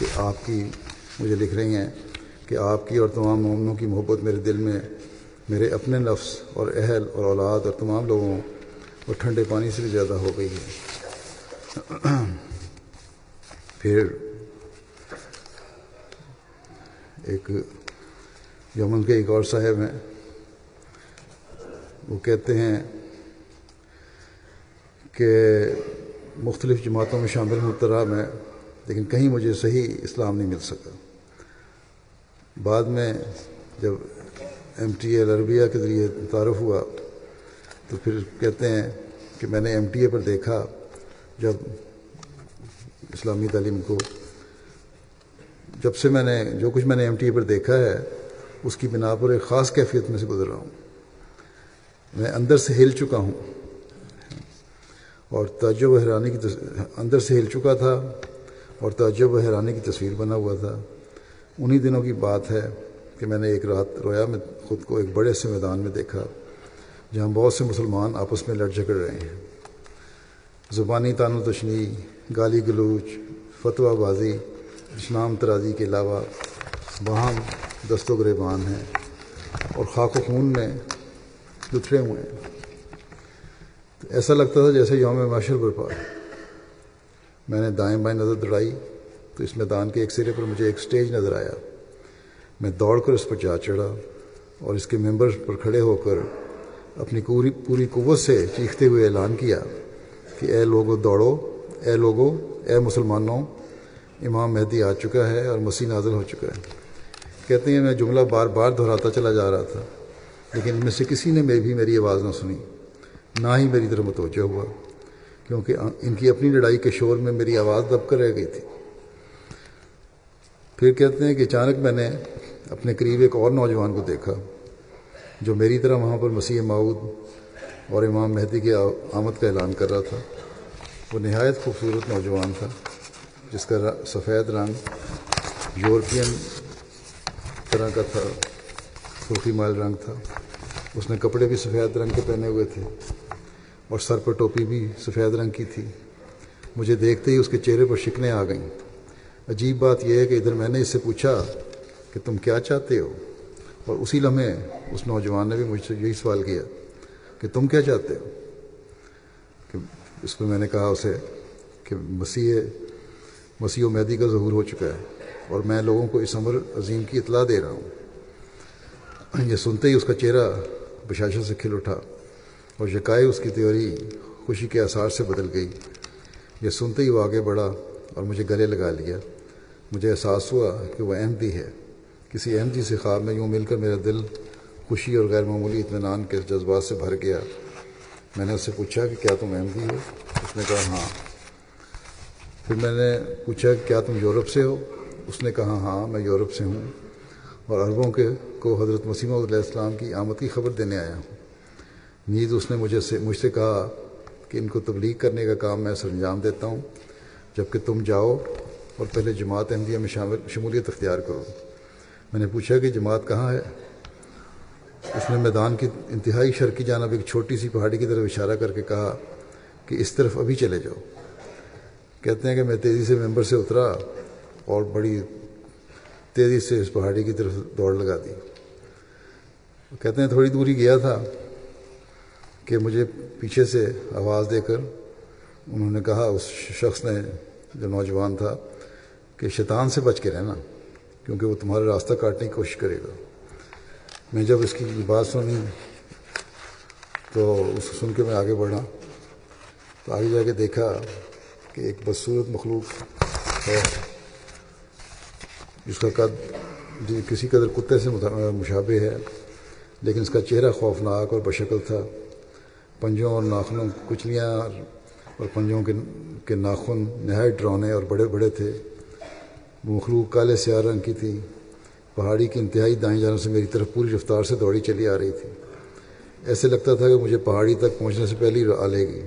کہ آپ کی مجھے لکھ رہی ہیں کہ آپ کی اور تمام مومنوں کی محبت میرے دل میں میرے اپنے نفس اور اہل اور اولاد اور تمام لوگوں اور ٹھنڈے پانی سے بھی زیادہ ہو گئی ہے پھر ایک یمن کے ایک اور صاحب ہیں وہ کہتے ہیں کہ مختلف جماعتوں میں شامل ہوتا رہا میں لیکن کہیں مجھے صحیح اسلام نہیں مل سکا بعد میں جب ایم ٹی اے عربیہ کے ذریعے تعارف ہوا تو پھر کہتے ہیں کہ میں نے ایم ٹی اے پر دیکھا جب اسلامی تعلیم کو جب سے میں نے جو کچھ میں نے ایم ٹی اے پر دیکھا ہے اس کی بنا پر ایک خاص کیفیت میں سے گزر رہا ہوں میں اندر سے ہل چکا ہوں اور و حیرانی کی اندر سے ہل چکا تھا اور تعجب و حیرانی کی تصویر بنا ہوا تھا انہی دنوں کی بات ہے کہ میں نے ایک رات رویا میں خود کو ایک بڑے سے میدان میں دیکھا جہاں بہت سے مسلمان آپس میں لڑ جھگڑ رہے ہیں زبانی تان و تشنی گالی گلوچ فتویٰ بازی اسلام ترازی کے علاوہ وہاں دست و گریبان ہیں اور خاک و خون میں لتھرے ہوئے ہیں ایسا لگتا تھا جیسے یوم معاشر برپا میں نے دائیں بائیں نظر دوڑائی تو اس میدان کے ایک سرے پر مجھے ایک سٹیج نظر آیا میں دوڑ کر اس پر جا چڑھا اور اس کے ممبر پر کھڑے ہو کر اپنی پوری پوری قوت سے چیختے ہوئے اعلان کیا کہ اے لوگو دوڑو اے لوگوں اے مسلمانوں امام مہدی آ چکا ہے اور مسیح نازل ہو چکا ہے کہتے ہیں میں جملہ بار بار دہراتا چلا جا رہا تھا لیکن ان میں سے کسی نے میں بھی میری آواز نہ سنی نہ ہی میری طرح متوجہ ہوا کیونکہ ان کی اپنی لڑائی کے شور میں میری آواز دب کر رہ گئی تھی پھر کہتے ہیں کہ اچانک میں نے اپنے قریب ایک اور نوجوان کو دیکھا جو میری طرح وہاں پر مسیح ماؤد اور امام مہدی کی آمد کا اعلان کر رہا تھا وہ نہایت خوبصورت نوجوان تھا جس کا سفید رنگ یورپین طرح کا تھا سرخی مائل رنگ تھا اس نے کپڑے بھی سفید رنگ کے پہنے ہوئے تھے اور سر پر ٹوپی بھی سفید رنگ کی تھی مجھے دیکھتے ہی اس کے چہرے پر شکنیں آ گئیں عجیب بات یہ ہے کہ ادھر میں نے اس سے پوچھا کہ تم کیا چاہتے ہو اور اسی لمحے اس نوجوان نے بھی مجھ سے یہی سوال کیا کہ تم کیا چاہتے ہو کہ اس پہ میں نے کہا اسے کہ مسیح مسیح و مہدی کا ظہور ہو چکا ہے اور میں لوگوں کو اس عمر عظیم کی اطلاع دے رہا ہوں یہ سنتے ہی اس کا چہرہ بشاشت سے کھل اٹھا اور یکائے اس کی تیوری خوشی کے اثار سے بدل گئی یہ سنتے ہی وہ آگے بڑھا اور مجھے گلے لگا لیا مجھے احساس ہوا کہ وہ احمدی ہے کسی احمدی جی سے خواب میں یوں مل کر میرا دل خوشی اور غیر معمولی اطمینان کے جذبات سے بھر گیا میں نے اس سے پوچھا کہ کیا تم احمدی ہو اس نے کہا ہاں پھر میں نے پوچھا کہ کیا تم یورپ سے ہو اس نے کہا ہاں میں یورپ سے ہوں اور عربوں کے کو حضرت مسیمہ علیہ السلام کی آمد کی خبر دینے آیا ہوں نیز اس نے مجھے سے مجھ سے کہا کہ ان کو تبلیغ کرنے کا کام میں سر انجام دیتا ہوں جب کہ تم جاؤ اور پہلے جماعت احمدیہ میں شامل شمولیت اختیار کرو میں نے پوچھا کہ جماعت کہاں ہے اس نے میدان کی انتہائی شرکی جانب ایک چھوٹی سی پہاڑی کی طرف اشارہ کر کے کہا کہ اس طرف ابھی چلے جاؤ کہتے ہیں کہ میں تیزی سے ممبر سے اترا اور بڑی تیزی سے اس پہاڑی کی طرف دوڑ لگا دی کہتے ہیں تھوڑی دوری گیا تھا کہ مجھے پیچھے سے آواز دے کر انہوں نے کہا اس شخص نے جو نوجوان تھا کہ شیطان سے بچ کے رہنا کیونکہ وہ تمہارے راستہ کاٹنے کی کوشش کرے گا میں جب اس کی بات سنی تو اس کو سن کے میں آگے بڑھا تو آگے جا کے دیکھا کہ ایک بدصورت مخلوق ہے جس کا قد کسی قدر کتے سے مشابہ ہے لیکن اس کا چہرہ خوفناک اور بشکل تھا پنجوں اور ناخنوں کچلیاں اور پنجوں کے کے ناخن نہایت ڈرونے اور بڑے بڑے تھے مخلوق کالے سیاہ رنگ کی تھی پہاڑی کی انتہائی دائیں جانب سے میری طرف پوری رفتار سے دوڑی چلی آ رہی تھی ایسے لگتا تھا کہ مجھے پہاڑی تک پہنچنے سے ہی آ لے گی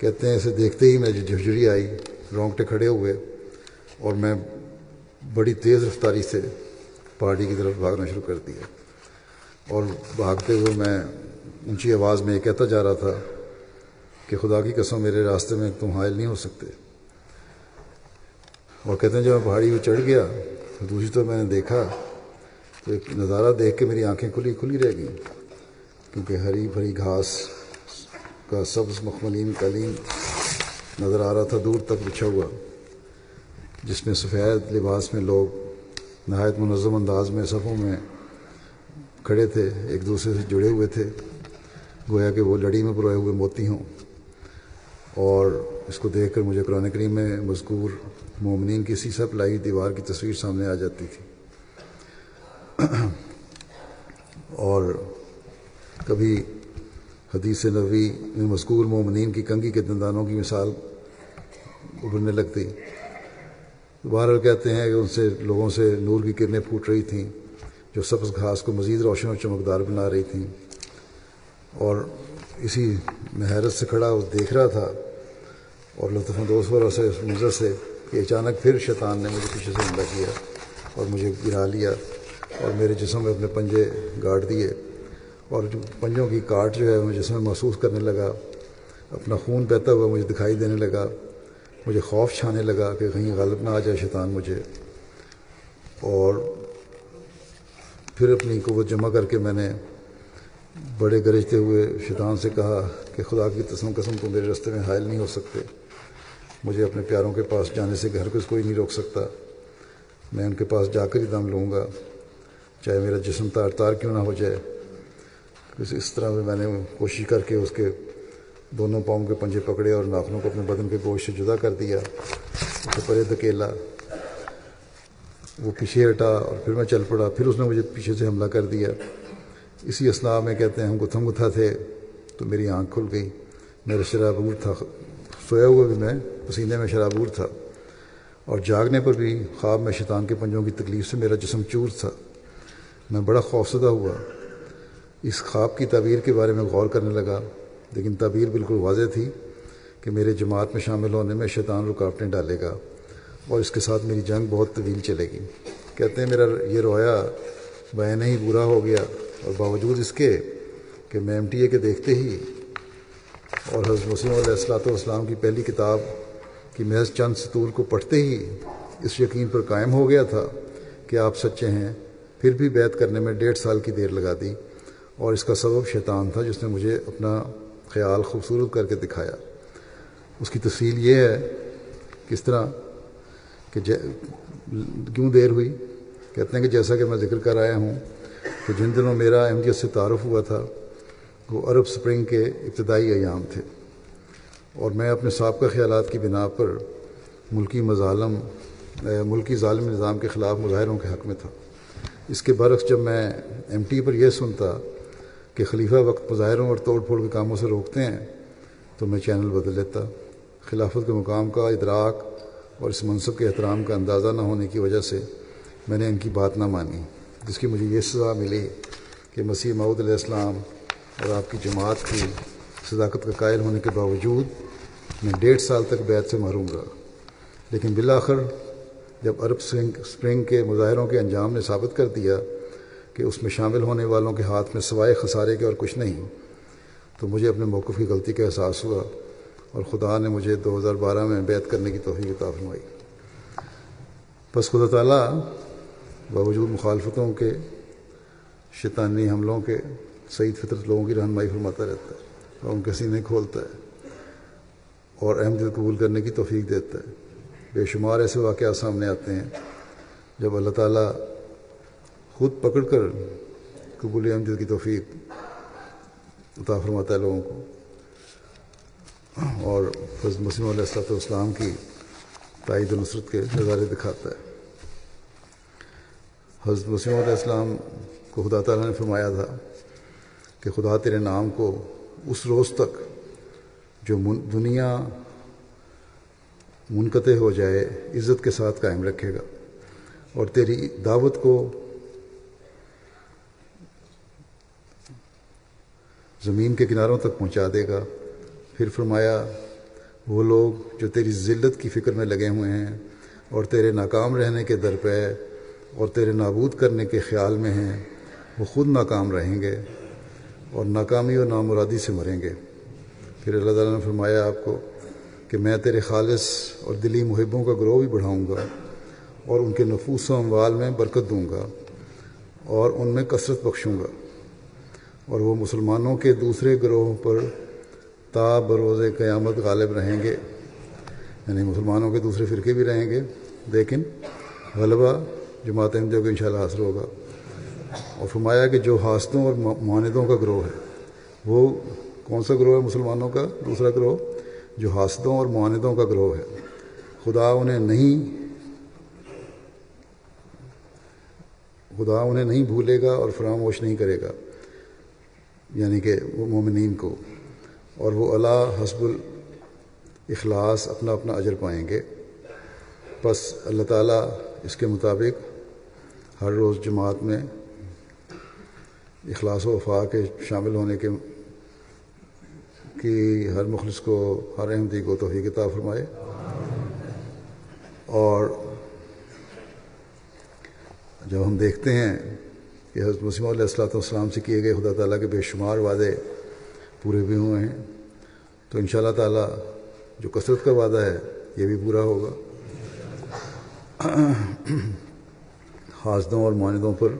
کہتے ہیں اسے دیکھتے ہی میں جھجھری آئی رونگٹے کھڑے ہوئے اور میں بڑی تیز رفتاری سے پہاڑی کی طرف بھاگنا شروع کر دیا اور بھاگتے ہوئے میں اونچی آواز میں یہ کہتا جا رہا تھا کہ خدا کی قسم میرے راستے میں تم حائل نہیں ہو سکتے اور کہتے ہیں جب میں پہاڑی پہ چڑھ گیا تو دوسری طرف میں نے دیکھا تو ایک نظارہ دیکھ کے میری آنکھیں کھلی کھلی رہ گئیں کیونکہ ہری بھری گھاس کا سبز مخملین قلیم نظر آ رہا تھا دور تک بچھا ہوا جس میں سفید لباس میں لوگ نہایت منظم انداز میں صفوں میں کھڑے تھے ایک دوسرے سے جڑے ہوئے تھے گویا کہ وہ لڑی میں پروئے ہوئے موتی ہوں اور اس کو دیکھ کر مجھے قرآن کریم میں مذکور مومنین کی سی سپلائی دیوار کی تصویر سامنے آ جاتی تھی اور کبھی حدیث نبی میں مذکور مومنین کی کنگھی کے دندانوں کی مثال ابھرنے لگتی بار کہتے ہیں کہ ان سے لوگوں سے نور کی کرنیں پھوٹ رہی تھیں جو سبز گھاس کو مزید روشن اور چمکدار بنا رہی تھیں اور اسی حیرت سے کھڑا وہ دیکھ رہا تھا اور لطف ہو رہا سے اس منظر سے کہ اچانک پھر شیطان نے مجھے پیچھے سے حملہ کیا اور مجھے گرا لیا اور میرے جسم میں اپنے پنجے گاڑ دیے اور جو پنجوں کی کاٹ جو ہے میں جسم میں محسوس کرنے لگا اپنا خون بہتا ہوا مجھے دکھائی دینے لگا مجھے خوف چھانے لگا کہ کہیں غالب نہ آ جائے شیطان مجھے اور پھر اپنی قوت جمع کر کے میں نے بڑے گرجتے ہوئے شیطان سے کہا کہ خدا کی تسم قسم تو میرے رستے میں حائل نہیں ہو سکتے مجھے اپنے پیاروں کے پاس جانے سے گھر کو کوئی نہیں روک سکتا میں ان کے پاس جا کر ہی دم لوں گا چاہے میرا جسم تار تار کیوں نہ ہو جائے اس طرح میں میں نے کوشش کر کے اس کے دونوں پاؤں کے پنجے پکڑے اور ناخنوں کو اپنے بدن کے گوشت سے جدا کر دیا اسے پرے دھکیلا وہ پیچھے ہٹا اور پھر میں چل پڑا پھر اس نے مجھے پیچھے سے حملہ کر دیا اسی اسنا میں کہتے ہیں ہم گتھم گتھا تھے تو میری آنکھ کھل گئی میرا شرابور تھا سویا ہوا بھی میں پسینے میں شرابور تھا اور جاگنے پر بھی خواب میں شیطان کے پنجوں کی تکلیف سے میرا جسم چور تھا میں بڑا خوفزدہ ہوا اس خواب کی تعبیر کے بارے میں غور کرنے لگا لیکن تعبیر بالکل واضح تھی کہ میرے جماعت میں شامل ہونے میں شیطان رکاوٹیں ڈالے گا اور اس کے ساتھ میری جنگ بہت طویل چلے گی کہتے ہیں میرا یہ رویا بیان ہی برا ہو گیا اور باوجود اس کے کہ میں ایم ٹی اے کے دیکھتے ہی اور حضرت وسیم علیہ السلاۃ والسلام کی پہلی کتاب کی محض چند سطور کو پڑھتے ہی اس یقین پر قائم ہو گیا تھا کہ آپ سچے ہیں پھر بھی بیت کرنے میں ڈیڑھ سال کی دیر لگا دی اور اس کا سبب شیطان تھا جس نے مجھے اپنا خیال خوبصورت کر کے دکھایا اس کی تفصیل یہ ہے کس طرح کہ کیوں دیر ہوئی کہتے ہیں کہ جیسا کہ میں ذکر کر آیا ہوں تو جن دنوں میرا ایم سے تعارف ہوا تھا وہ عرب سپرنگ کے ابتدائی ایام تھے اور میں اپنے سابقہ خیالات کی بنا پر ملکی مظالم ملکی ظالم نظام کے خلاف مظاہروں کے حق میں تھا اس کے برعکس جب میں ایم ٹی پر یہ سنتا کہ خلیفہ وقت مظاہروں اور توڑ پھوڑ کے کاموں سے روکتے ہیں تو میں چینل بدل لیتا خلافت کے مقام کا ادراک اور اس منصب کے احترام کا اندازہ نہ ہونے کی وجہ سے میں نے ان کی بات نہ مانی جس کی مجھے یہ سزا ملی کہ مسیح معود علیہ السلام اور آپ کی جماعت کی صداقت کا قائل ہونے کے باوجود میں ڈیڑھ سال تک بیت سے محروم رہا لیکن بالآخر جب عرب سپرنگ کے مظاہروں کے انجام نے ثابت کر دیا کہ اس میں شامل ہونے والوں کے ہاتھ میں سوائے خسارے کے اور کچھ نہیں تو مجھے اپنے موقف کی غلطی کا احساس ہوا اور خدا نے مجھے دو ہزار بارہ میں بیت کرنے کی عطا فرمائی بس خدا تعالیٰ باوجود مخالفتوں کے شیطانی حملوں کے سعید فطرت لوگوں کی رہنمائی فرماتا رہتا ہے اور ان کے سینے کھولتا ہے اور اہم دل قبول کرنے کی توفیق دیتا ہے بے شمار ایسے واقعات سامنے آتے ہیں جب اللہ تعالیٰ خود پکڑ کر قبول دل کی توفیق عطا فرماتا ہے لوگوں کو اور مسلم علیہ السلام والسلام کی تائید و نصرت کے نظارے دکھاتا ہے حضرت وسیم علیہ السلام کو خدا تعالیٰ نے فرمایا تھا کہ خدا تیرے نام کو اس روز تک جو دنیا منقطع ہو جائے عزت کے ساتھ قائم رکھے گا اور تیری دعوت کو زمین کے کناروں تک پہنچا دے گا پھر فرمایا وہ لوگ جو تیری ذلت کی فکر میں لگے ہوئے ہیں اور تیرے ناکام رہنے کے پہ اور تیرے نابود کرنے کے خیال میں ہیں وہ خود ناکام رہیں گے اور ناکامی اور نامرادی سے مریں گے پھر اللہ تعالیٰ نے فرمایا آپ کو کہ میں تیرے خالص اور دلی محبوں کا گروہ بھی بڑھاؤں گا اور ان کے نفوس و اموال میں برکت دوں گا اور ان میں کثرت بخشوں گا اور وہ مسلمانوں کے دوسرے گروہوں پر تا بروز قیامت غالب رہیں گے یعنی مسلمانوں کے دوسرے فرقے بھی رہیں گے لیکن غلبہ جماعت احمدیہ کو انشاءاللہ حاصل ہوگا اور فرمایا کہ جو حاصلوں اور معاندوں کا گروہ ہے وہ کون سا گروہ ہے مسلمانوں کا دوسرا گروہ جو حاصلوں اور معاندوں کا گروہ ہے خدا انہیں نہیں خدا انہیں نہیں بھولے گا اور فراموش نہیں کرے گا یعنی کہ وہ مومنین کو اور وہ اللہ حسب الاخلاص اپنا اپنا اجر پائیں گے بس اللہ تعالیٰ اس کے مطابق ہر روز جماعت میں اخلاص و وفاق کے شامل ہونے کے کی ہر مخلص کو ہر احمدی کو توفیق کتاب فرمائے اور جب ہم دیکھتے ہیں کہ حضرت مسیم علیہ السلاۃ والسلام سے کیے گئے خدا تعالیٰ کے بے شمار وعدے پورے بھی ہوئے ہیں تو ان شاء اللہ تعالیٰ جو کثرت کا وعدہ ہے یہ بھی پورا ہوگا ہاستوں اور معاندوں پر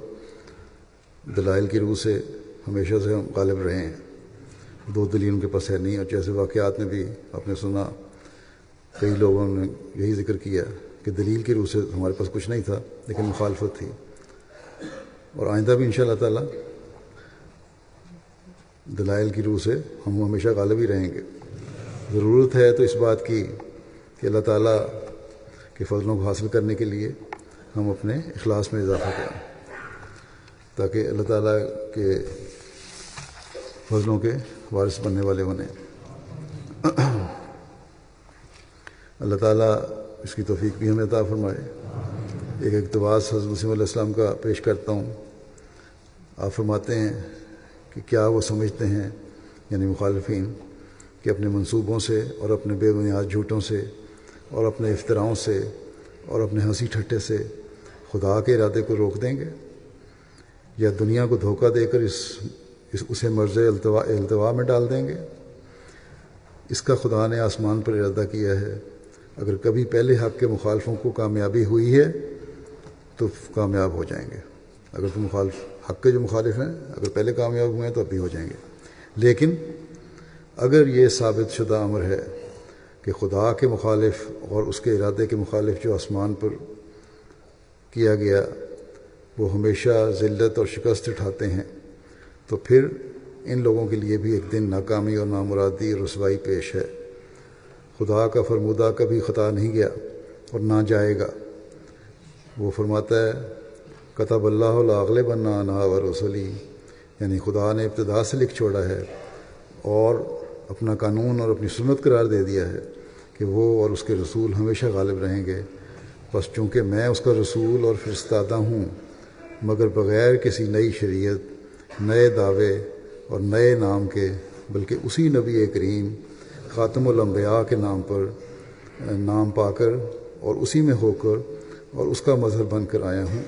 دلائل کی روح سے ہمیشہ سے ہم غالب رہے ہیں دو دلیل کے پاس ہے نہیں اور جیسے واقعات میں بھی آپ نے سنا کئی لوگوں نے یہی ذکر کیا کہ دلیل کی روح سے ہمارے پاس کچھ نہیں تھا لیکن مخالفت تھی اور آئندہ بھی ان شاء اللہ تعالیٰ دلائل کی روح سے ہم ہمیشہ غالب ہی رہیں گے ضرورت ہے تو اس بات کی کہ اللہ تعالیٰ کے فضلوں کو حاصل کرنے کے لیے ہم اپنے اخلاص میں اضافہ کریں تاکہ اللہ تعالیٰ کے فضلوں کے وارث بننے والے بنیں اللہ تعالیٰ اس کی توفیق بھی ہمیں عطا فرمائے ایک اقتباس حضرت وسیم علیہ السلام کا پیش کرتا ہوں آپ فرماتے ہیں کہ کیا وہ سمجھتے ہیں یعنی مخالفین کہ اپنے منصوبوں سے اور اپنے بے بنیاد جھوٹوں سے اور اپنے افطراؤں سے اور اپنے ہنسی ٹھٹے سے خدا کے ارادے کو روک دیں گے یا دنیا کو دھوکہ دے کر اس, اس اسے مرض التوا التوا میں ڈال دیں گے اس کا خدا نے آسمان پر ارادہ کیا ہے اگر کبھی پہلے حق کے مخالفوں کو کامیابی ہوئی ہے تو کامیاب ہو جائیں گے اگر تو مخالف حق کے جو مخالف ہیں اگر پہلے کامیاب ہوئے ہیں تو ابھی ہو جائیں گے لیکن اگر یہ ثابت شدہ امر ہے کہ خدا کے مخالف اور اس کے ارادے کے مخالف جو آسمان پر کیا گیا وہ ہمیشہ ذلت اور شکست اٹھاتے ہیں تو پھر ان لوگوں کے لیے بھی ایک دن ناکامی اور نامرادی رسوائی پیش ہے خدا کا فرمودہ کبھی خطا نہیں گیا اور نہ جائے گا وہ فرماتا ہے کتب اللہ العغل بننا نا و رسولی یعنی خدا نے ابتدا سے لکھ چھوڑا ہے اور اپنا قانون اور اپنی سنت قرار دے دیا ہے کہ وہ اور اس کے رسول ہمیشہ غالب رہیں گے بس چونکہ میں اس کا رسول اور فرستادہ ہوں مگر بغیر کسی نئی شریعت نئے دعوے اور نئے نام کے بلکہ اسی نبی کریم خاتم الانبیاء کے نام پر نام پا کر اور اسی میں ہو کر اور اس کا مظہر بن کر آیا ہوں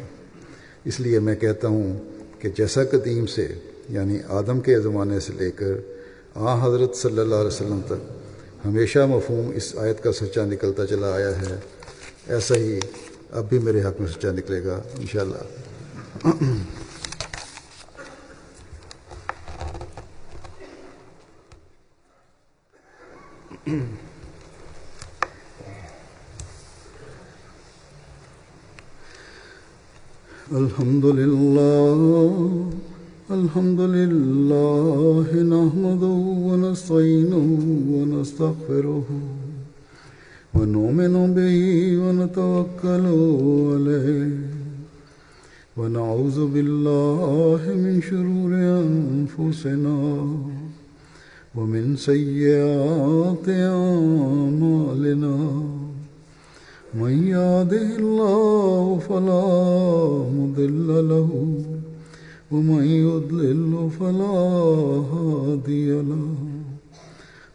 اس لیے میں کہتا ہوں کہ جیسا قدیم سے یعنی آدم کے زمانے سے لے کر آ حضرت صلی اللہ علیہ وسلم تک ہمیشہ مفہوم اس آیت کا سچا نکلتا چلا آیا ہے ایسا ہی اب بھی میرے حق میں سچا نکلے گا انشاءاللہ الحمد لله الحمد للہ الحمد ونستغفره ونؤمن به ونتوكل عليه ونعوذ بالله من شرور نا ومن سيئات سیات من يهده الله فلا مضل له ومن يضلل فلا هادي له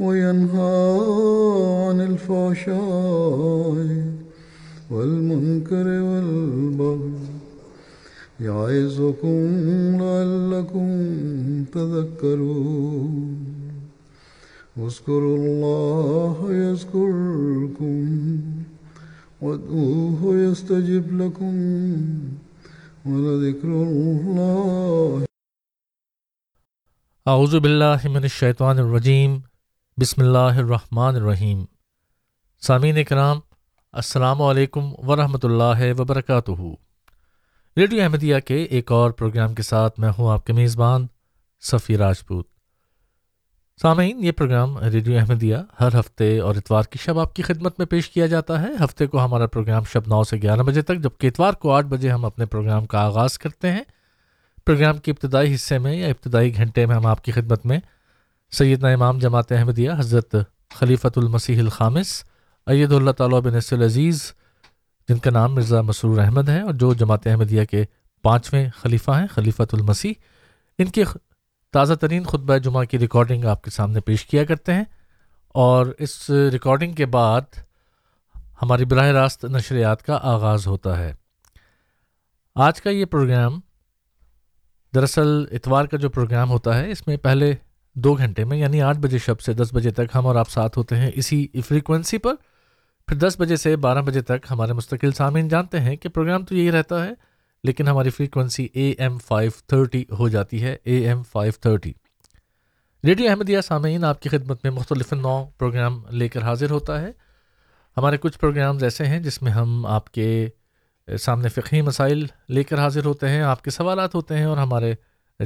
وينهى عن الفحشاء والمنكر والبغي يعظكم لعلكم تذكرون اذكروا الله يذكركم وادعوه يستجب لكم ولذكر الله أعوذ بالله من الشيطان الرجيم بسم اللہ الرحمن الرحیم سامعین کرام السلام علیکم ورحمۃ اللہ وبرکاتہ ریڈیو احمدیہ کے ایک اور پروگرام کے ساتھ میں ہوں آپ کے میزبان صفی راجپوت سامعین یہ پروگرام ریڈیو احمدیہ ہر ہفتے اور اتوار کی شب آپ کی خدمت میں پیش کیا جاتا ہے ہفتے کو ہمارا پروگرام شب نو سے گیارہ بجے تک جبکہ اتوار کو آٹھ بجے ہم اپنے پروگرام کا آغاز کرتے ہیں پروگرام کے ابتدائی حصے میں یا ابتدائی گھنٹے میں ہم آپ کی خدمت میں سیدنا امام جماعت احمدیہ حضرت خلیفۃ المسیح الخامس اللہ تعالیٰ بنث العزیز جن کا نام مرزا مسرور احمد ہے اور جو جماعت احمدیہ کے پانچویں خلیفہ ہیں خلیفۃ المسیح ان کے تازہ ترین خطبہ جمعہ کی ریکارڈنگ آپ کے سامنے پیش کیا کرتے ہیں اور اس ریکارڈنگ کے بعد ہماری براہ راست نشریات کا آغاز ہوتا ہے آج کا یہ پروگرام دراصل اتوار کا جو پروگرام ہوتا ہے اس میں پہلے دو گھنٹے میں یعنی آٹھ بجے شب سے دس بجے تک ہم اور آپ ساتھ ہوتے ہیں اسی فریکوینسی پر پھر دس بجے سے بارہ بجے تک ہمارے مستقل سامعین جانتے ہیں کہ پروگرام تو یہی رہتا ہے لیکن ہماری frequency A M five thirty ہو جاتی ہے A M five thirty radio Ahmadiyya سامعین آپ کی خدمت میں مختلف نو پروگرام لے کر حاضر ہوتا ہے ہمارے کچھ پروگرامز ایسے ہیں جس میں ہم آپ کے سامنے فقہی مسائل لے کر حاضر ہوتے ہیں آپ کے سوالات ہوتے ہیں اور ہمارے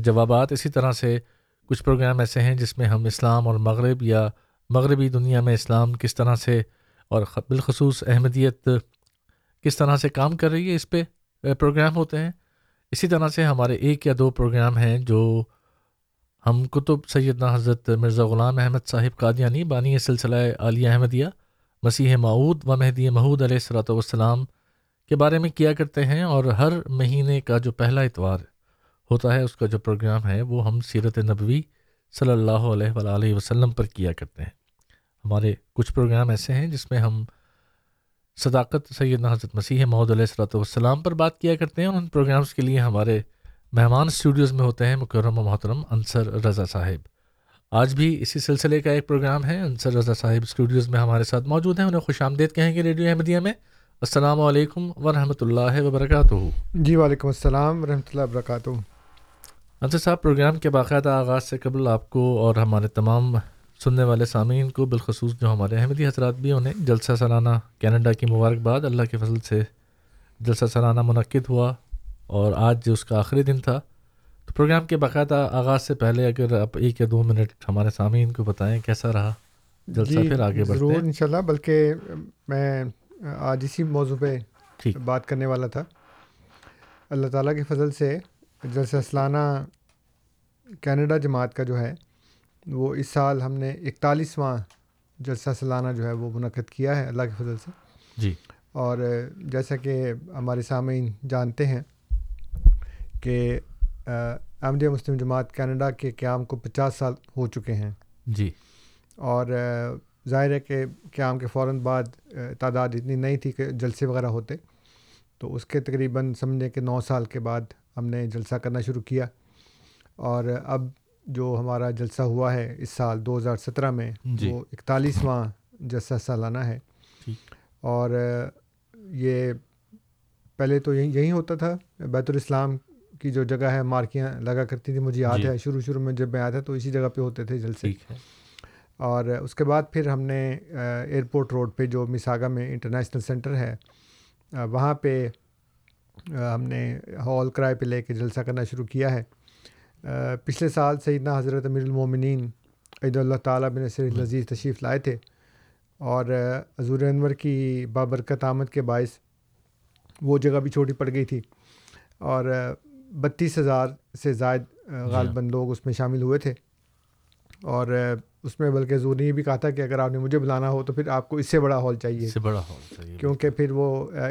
جوابات اسی طرح سے کچھ پروگرام ایسے ہیں جس میں ہم اسلام اور مغرب یا مغربی دنیا میں اسلام کس طرح سے اور بالخصوص احمدیت کس طرح سے کام کر رہی ہے اس پہ پروگرام ہوتے ہیں اسی طرح سے ہمارے ایک یا دو پروگرام ہیں جو ہم کتب سیدنا حضرت مرزا غلام احمد صاحب قادیانی بانی سلسلہ عالیہ احمدیہ مسیح معود و مہدی محود علیہ صلاۃ والسلام کے بارے میں کیا کرتے ہیں اور ہر مہینے کا جو پہلا اتوار ہوتا ہے اس کا جو پروگرام ہے وہ ہم سیرت نبوی صلی اللہ علیہ وآلہ وسلم پر کیا کرتے ہیں ہمارے کچھ پروگرام ایسے ہیں جس میں ہم صداقت سیدنا حضرت مسیح محدود علیہ صلاۃ والسلام پر بات کیا کرتے ہیں اور ان پروگرامس کے لیے ہمارے مہمان اسٹوڈیوز میں ہوتے ہیں مکرم و محترم انصر رضا صاحب آج بھی اسی سلسلے کا ایک پروگرام ہے انصر رضا صاحب اسٹوڈیوز میں ہمارے ساتھ موجود ہیں انہیں خوش آمدید کہیں گے ریڈیو احمدیہ میں السلام علیکم ورحمۃ اللہ وبرکاتہ جی وعلیکم السلام ورحمۃ اللہ وبرکاتہ انصر صاحب پروگرام کے باقاعدہ آغاز سے قبل آپ کو اور ہمارے تمام سننے والے سامعین کو بالخصوص جو ہمارے احمدی حضرات بھی انہیں جلسہ سالانہ کینیڈا کی مبارکباد اللہ کے فضل سے جلسہ سالانہ منعقد ہوا اور آج جو اس کا آخری دن تھا تو پروگرام کے باقاعدہ آغاز سے پہلے اگر آپ ایک یا دو منٹ ہمارے سامعین کو بتائیں کیسا رہا جلسہ جی پھر آگے بڑھ ان بلکہ میں آج اسی موضوع پہ بات کرنے والا تھا اللہ تعالیٰ کے فضل سے جلسہ سلانہ کینیڈا جماعت کا جو ہے وہ اس سال ہم نے اکتالیسواں جلسہ سلانہ جو ہے وہ منعقد کیا ہے اللہ کے فضل سے جی اور جیسا کہ ہمارے سامعین جانتے ہیں کہ احمدیہ مسلم جماعت کینیڈا کے قیام کو پچاس سال ہو چکے ہیں جی اور ظاہر ہے کہ قیام کے فوراً بعد تعداد اتنی نہیں تھی کہ جلسے وغیرہ ہوتے تو اس کے تقریباً سمجھیں کہ نو سال کے بعد ہم نے جلسہ کرنا شروع کیا اور اب جو ہمارا جلسہ ہوا ہے اس سال دو ہزار سترہ میں جی. وہ اکتالیسواں جلسہ سالانہ ہے جی. اور یہ پہلے تو یہی یہی ہوتا تھا بیت الاسلام کی جو جگہ ہے مارکیاں لگا کرتی تھیں مجھے یاد جی. ہے شروع شروع میں جب میں آیا تھا تو اسی جگہ پہ ہوتے تھے جلسے اور اس کے بعد پھر ہم نے ایئرپورٹ روڈ پہ جو مساگا میں انٹرنیشنل سینٹر ہے وہاں پہ ہم نے ہال کرائے پہ لے کے جلسہ کرنا شروع کیا ہے پچھلے سال سیدنا حضرت امیر المومنین عید اللہ تعالیٰ بن سر لذیذ تشریف لائے تھے اور حضور انور کی بابرکت آمد کے باعث وہ جگہ بھی چھوٹی پڑ گئی تھی اور بتیس ہزار سے زائد غالباً جی ہاں۔ لوگ اس میں شامل ہوئے تھے اور اس میں بلکہ زور نے یہ بھی کہا تھا کہ اگر آپ نے مجھے بلانا ہو تو پھر آپ کو اس سے بڑا ہال چاہیے اس سے بڑا ہال چاہیے کیونکہ پھر وہ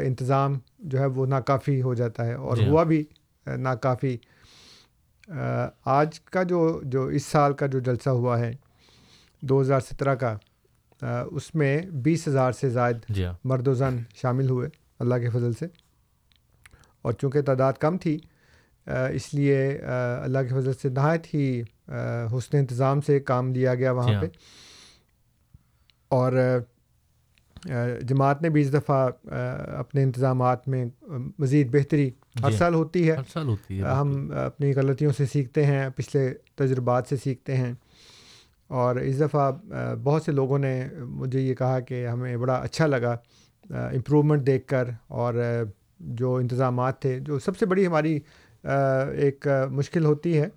انتظام جو ہے وہ ناکافی ہو جاتا ہے اور جی ہاں۔ ہوا بھی ناکافی آج کا جو جو اس سال کا جو جلسہ ہوا ہے دو ہزار سترہ کا اس میں بیس ہزار سے زائد جی ہاں۔ مرد و زن شامل ہوئے اللہ کے فضل سے اور چونکہ تعداد کم تھی اس لیے اللہ کے فضل سے نہایت ہی حسن انتظام سے کام دیا گیا وہاں جی ہاں۔ پہ اور جماعت نے بھی اس دفعہ اپنے انتظامات میں مزید بہتری ہر جی۔ سال ہوتی ہے ہم اپنی غلطیوں سے سیکھتے ہیں پچھلے تجربات سے سیکھتے ہیں اور اس دفعہ بہت سے لوگوں نے مجھے یہ کہا کہ ہمیں بڑا اچھا لگا امپرومنٹ دیکھ کر اور جو انتظامات تھے جو سب سے بڑی ہماری ایک مشکل ہوتی ہے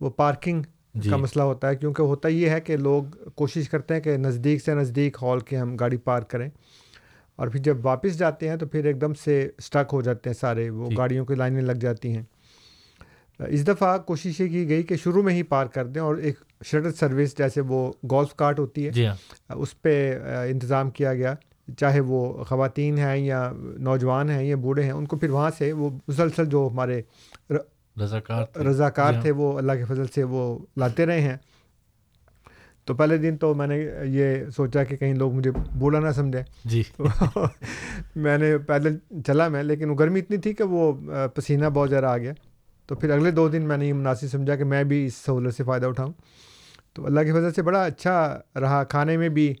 وہ پارکنگ کا جی۔ مسئلہ ہوتا ہے کیونکہ ہوتا یہ ہے کہ لوگ کوشش کرتے ہیں کہ نزدیک سے نزدیک ہال کے ہم گاڑی پارک کریں اور پھر جب واپس جاتے ہیں تو پھر ایک دم سے اسٹک ہو جاتے ہیں سارے وہ جی۔ گاڑیوں کی لائنیں لگ جاتی ہیں اس دفعہ کوشش یہ کی گئی کہ شروع میں ہی پارک کر دیں اور ایک شٹر سروس جیسے وہ گولف کارٹ ہوتی ہے جی ہاں۔ اس پہ انتظام کیا گیا چاہے وہ خواتین ہیں یا نوجوان ہیں یا بوڑھے ہیں ان کو پھر وہاں سے وہ مسلسل جو ہمارے رضا کار رضاکار جی ہاں. تھے وہ اللہ کے فضل سے وہ لاتے رہے ہیں تو پہلے دن تو میں نے یہ سوچا کہ کہیں لوگ مجھے بولا نہ سمجھیں جی میں نے پیدل چلا میں لیکن وہ گرمی اتنی تھی کہ وہ پسینہ بہت زیادہ آ گیا تو پھر اگلے دو دن میں نے یہ مناسب سمجھا کہ میں بھی اس سہولت سے فائدہ اٹھاؤں تو اللہ کے فضل سے بڑا اچھا رہا کھانے میں بھی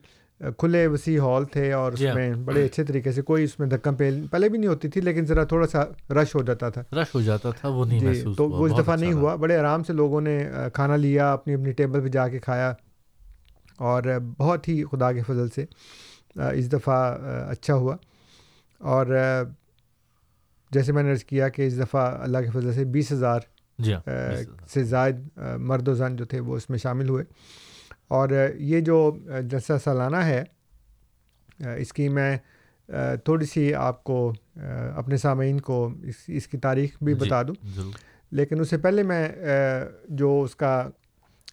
کھلے وسیع ہال تھے اور اس جی ہاں۔ میں بڑے اچھے طریقے سے کوئی اس میں دھکم پہ پہلے بھی نہیں ہوتی تھی لیکن ذرا تھوڑا سا رش ہو جاتا تھا رش ہو جاتا تھا وہ نہیں جی، تو وہ اس دفعہ اچھا نہیں ہوا بڑے آرام سے لوگوں نے کھانا لیا اپنی اپنی ٹیبل پہ جا کے کھایا اور بہت ہی خدا کے فضل سے اس دفعہ اچھا ہوا اور جیسے میں نے عرض کیا کہ اس دفعہ اللہ کے فضل سے بیس ہزار جی ہاں، سے زائد مرد و زن جو تھے وہ اس میں شامل ہوئے اور یہ جو جلسہ سالانہ ہے اس کی میں تھوڑی سی آپ کو اپنے سامعین کو اس کی تاریخ بھی جی، بتا دوں لیکن اس سے پہلے میں جو اس کا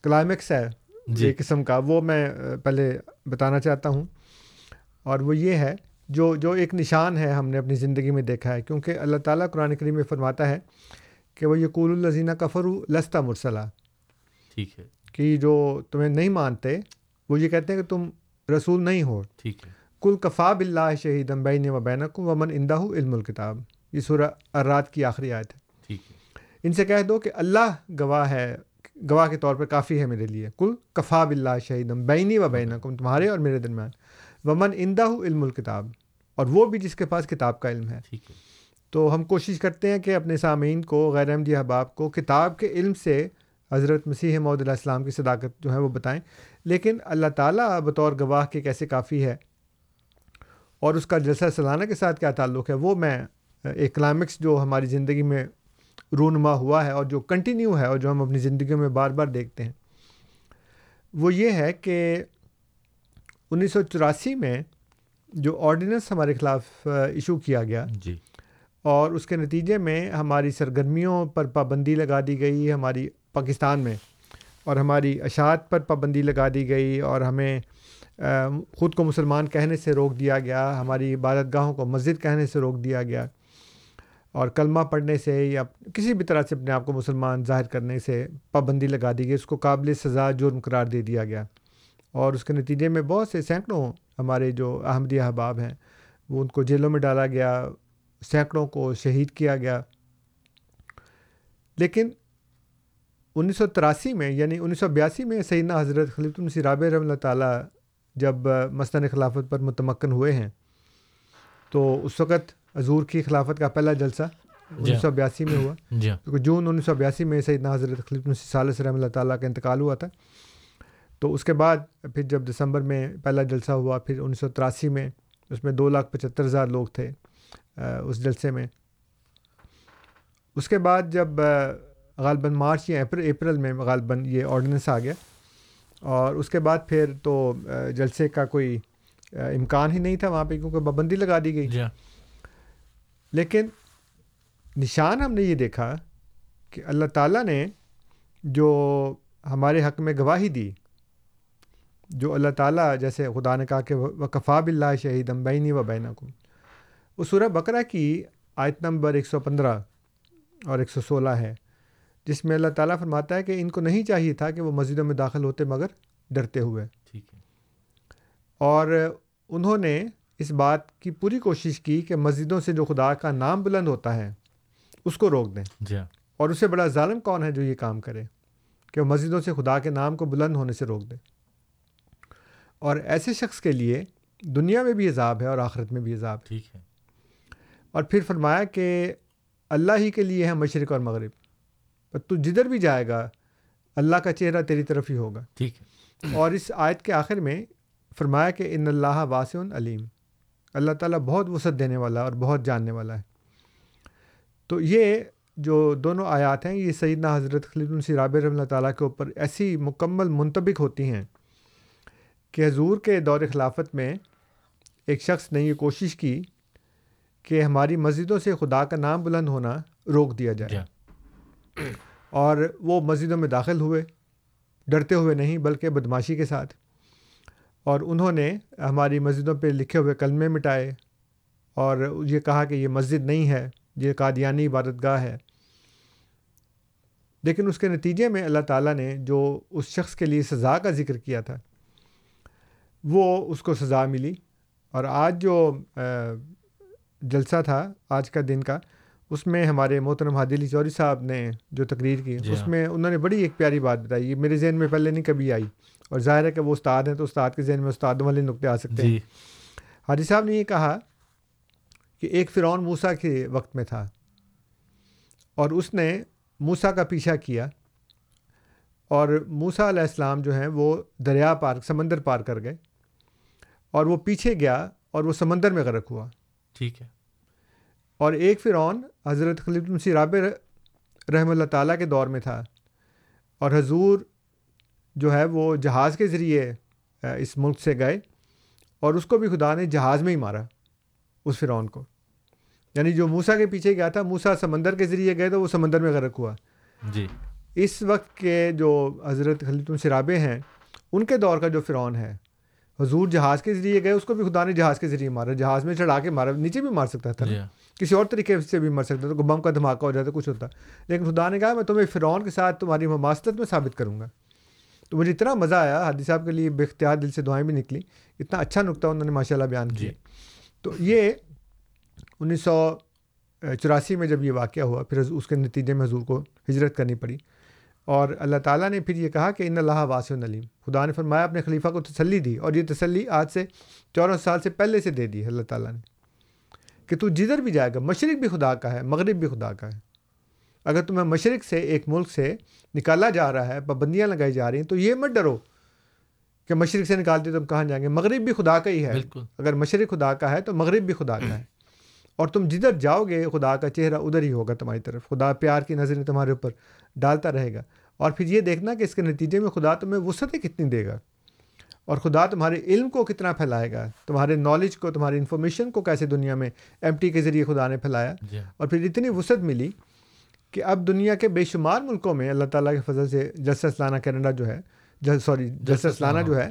کلائمیکس ہے جی قسم کا وہ میں پہلے بتانا چاہتا ہوں اور وہ یہ ہے جو جو ایک نشان ہے ہم نے اپنی زندگی میں دیکھا ہے کیونکہ اللہ تعالیٰ قرآن کریم میں فرماتا ہے کہ وہ یقول الزینہ کفر لستہ مرسلہ ٹھیک ہے کہ جو تمہیں نہیں مانتے وہ یہ کہتے ہیں کہ تم رسول نہیں ہو ٹھیک ہے کل کفا بلّہ شہید امبین و بین ومن اندہ علم الکتاب یہ سورہ ارات کی آخری آیت ہے ٹھیک ان سے کہہ دو کہ اللہ گواہ ہے گواہ کے طور پر کافی ہے میرے لیے کل کفا بلّہ شہید امبینی و بین تمہارے اور میرے درمیان ومن اندہ علم الکتاب اور وہ بھی جس کے پاس کتاب کا علم ہے تو ہم کوشش کرتے ہیں کہ اپنے سامعین کو غیر احمدی احباب کو کتاب کے علم سے حضرت مسیح محدود علیہ السلام کی صداقت جو ہے وہ بتائیں لیکن اللہ تعالیٰ بطور گواہ کے کیسے کافی ہے اور اس کا جلسہ سالانہ کے ساتھ کیا تعلق ہے وہ میں ایک کلائمکس جو ہماری زندگی میں رونما ہوا ہے اور جو کنٹینیو ہے اور جو ہم اپنی زندگیوں میں بار بار دیکھتے ہیں وہ یہ ہے کہ انیس سو چوراسی میں جو آرڈیننس ہمارے خلاف ایشو کیا گیا جی اور اس کے نتیجے میں ہماری سرگرمیوں پر پابندی لگا دی گئی ہماری پاکستان میں اور ہماری اشاعت پر پابندی لگا دی گئی اور ہمیں خود کو مسلمان کہنے سے روک دیا گیا ہماری عبادت گاہوں کو مسجد کہنے سے روک دیا گیا اور کلمہ پڑھنے سے یا کسی بھی طرح سے اپنے آپ کو مسلمان ظاہر کرنے سے پابندی لگا دی گئی اس کو قابل سزا جرم قرار دے دیا گیا اور اس کے نتیجے میں بہت سے سینکڑوں ہمارے جو احمدی احباب ہیں وہ ان کو جیلوں میں ڈالا گیا سینکڑوں کو شہید کیا گیا لیکن انیس سو تراسی میں یعنی انیس سو بیاسی میں سیدنا حضرت خلیط المسی رابع رحم اللہ تعالیٰ جب مستن خلافت پر متمکن ہوئے ہیں تو اس وقت حضور کی خلافت کا پہلا جلسہ جی۔ انیس سو بیاسی میں ہوا جی۔ کیونکہ جون انیس سو بیاسی میں سیدنا حضرت خلیط السالس رحمۃ اللہ تعالیٰ کا انتقال ہوا تھا تو اس کے بعد پھر جب دسمبر میں پہلا جلسہ ہوا پھر انیس سو تراسی میں اس میں دو لاکھ پچہتر ہزار لوگ تھے اس جلسے میں اس کے بعد جب غالباً مارچ یا اپریل اپریل میں غالباً یہ آرڈیننس آ گیا اور اس کے بعد پھر تو جلسے کا کوئی امکان ہی نہیں تھا وہاں پہ کیونکہ پابندی لگا دی گئی جی ہاں۔ لیکن نشان ہم نے یہ دیکھا کہ اللہ تعالیٰ نے جو ہمارے حق میں گواہی دی جو اللہ تعالیٰ جیسے خدا نے کہا کہ وقفا بلّہ شہید امبینی و بین کو سورہ بکرا کی آیت نمبر ایک سو پندرہ اور ایک سو سولہ ہے جس میں اللہ تعالیٰ فرماتا ہے کہ ان کو نہیں چاہیے تھا کہ وہ مسجدوں میں داخل ہوتے مگر ڈرتے ہوئے ٹھیک ہے اور انہوں نے اس بات کی پوری کوشش کی کہ مسجدوں سے جو خدا کا نام بلند ہوتا ہے اس کو روک دیں جی ہاں۔ اور اسے بڑا ظالم کون ہے جو یہ کام کرے کہ وہ مسجدوں سے خدا کے نام کو بلند ہونے سے روک دیں اور ایسے شخص کے لیے دنیا میں بھی عذاب ہے اور آخرت میں بھی عذاب ہے ٹھیک ہے اور پھر فرمایا کہ اللہ ہی کے لیے ہے مشرق اور مغرب تو جدھر بھی جائے گا اللہ کا چہرہ تیری طرف ہی ہوگا ٹھیک اور اس آیت کے آخر میں فرمایا کہ ان اللہ واسع علیم اللہ تعالیٰ بہت وسعت دینے والا اور بہت جاننے والا ہے تو یہ جو دونوں آیات ہیں یہ سیدنا حضرت خلید السرابِ رحمۃ اللہ تعالیٰ کے اوپر ایسی مکمل منتبک ہوتی ہیں کہ حضور کے دور خلافت میں ایک شخص نے یہ کوشش کی کہ ہماری مسجدوں سے خدا کا نام بلند ہونا روک دیا جائے جا. جی۔ اور وہ مسجدوں میں داخل ہوئے ڈرتے ہوئے نہیں بلکہ بدماشی کے ساتھ اور انہوں نے ہماری مسجدوں پہ لکھے ہوئے کلمے مٹائے اور یہ کہا کہ یہ مسجد نہیں ہے یہ قادیانی عبادت گاہ ہے لیکن اس کے نتیجے میں اللہ تعالیٰ نے جو اس شخص کے لیے سزا کا ذکر کیا تھا وہ اس کو سزا ملی اور آج جو جلسہ تھا آج کا دن کا اس میں ہمارے محترم علی چوری صاحب نے جو تقریر کی جی اس ہاں۔ میں انہوں نے بڑی ایک پیاری بات بتائی یہ میرے ذہن میں پہلے نہیں کبھی آئی اور ظاہر ہے کہ وہ استاد ہیں تو استاد کے ذہن میں استاد والے نقطے آ سکتے جی۔ ہیں حادی صاحب نے یہ کہا کہ ایک فرعون موسا کے وقت میں تھا اور اس نے موسا کا پیچھا کیا اور موسا علیہ السلام جو ہیں وہ دریا پار سمندر پار کر گئے اور وہ پیچھے گیا اور وہ سمندر میں غرق ہوا ٹھیک ہے اور ایک فرعون حضرت خلیط المسی راب رحمۃ اللہ تعالیٰ کے دور میں تھا اور حضور جو ہے وہ جہاز کے ذریعے اس ملک سے گئے اور اس کو بھی خدا نے جہاز میں ہی مارا اس فرعون کو یعنی جو موسا کے پیچھے گیا تھا موسا سمندر کے ذریعے گئے تو وہ سمندر میں غرق ہوا جی اس وقت کے جو حضرت خلیط الصرابے ہیں ان کے دور کا جو فرعون ہے حضور جہاز کے ذریعے گئے اس کو بھی خدا نے جہاز کے ذریعے مارا جہاز میں چڑھا کے مارا نیچے بھی مار سکتا تھا جی۔ کسی اور طریقے سے بھی مر سکتا تھا بم کا دھماکہ ہو جاتا کچھ ہوتا لیکن خدا نے کہا میں تمہیں فرعون کے ساتھ تمہاری مماثلت میں ثابت کروں گا تو مجھے اتنا مزہ آیا حادی صاحب کے لیے بے اختیار دل سے دعائیں بھی نکلی اتنا اچھا نقطہ انہوں نے ماشاء اللہ بیان کیا جی۔ تو یہ انیس سو چوراسی میں جب یہ واقعہ ہوا پھر اس کے نتیجے میں حضور کو ہجرت کرنی پڑی اور اللہ تعالیٰ نے پھر یہ کہا کہ ان اللہ علیم خدا نے فرمایا اپنے خلیفہ کو تسلی دی اور یہ تسلی آج سے چودہ سال سے پہلے سے دے دی اللہ تعالیٰ نے کہ تو جدھر بھی جائے گا مشرق بھی خدا کا ہے مغرب بھی خدا کا ہے اگر تمہیں مشرق سے ایک ملک سے نکالا جا رہا ہے پابندیاں لگائی جا رہی ہیں تو یہ مت ڈرو کہ مشرق سے نکالتے تم کہاں جائیں گے مغرب بھی خدا کا ہی ہے بالکل. اگر مشرق خدا کا ہے تو مغرب بھی خدا کا ہے اور تم جدھر جاؤ گے خدا کا چہرہ ادھر ہی ہوگا تمہاری طرف خدا پیار کی نظر تمہارے اوپر ڈالتا رہے گا اور پھر یہ دیکھنا کہ اس کے نتیجے میں خدا تمہیں وسطیں کتنی دے گا اور خدا تمہارے علم کو کتنا پھیلائے گا تمہارے نالج کو تمہاری انفارمیشن کو کیسے دنیا میں ایم ٹی کے ذریعے خدا نے پھیلایا yeah. جی۔ اور پھر اتنی وسعت ملی کہ اب دنیا کے بے شمار ملکوں میں اللہ تعالیٰ کے فضل سے جسٹس لانا کینیڈا جو ہے سوری جسٹس لانا جو ہے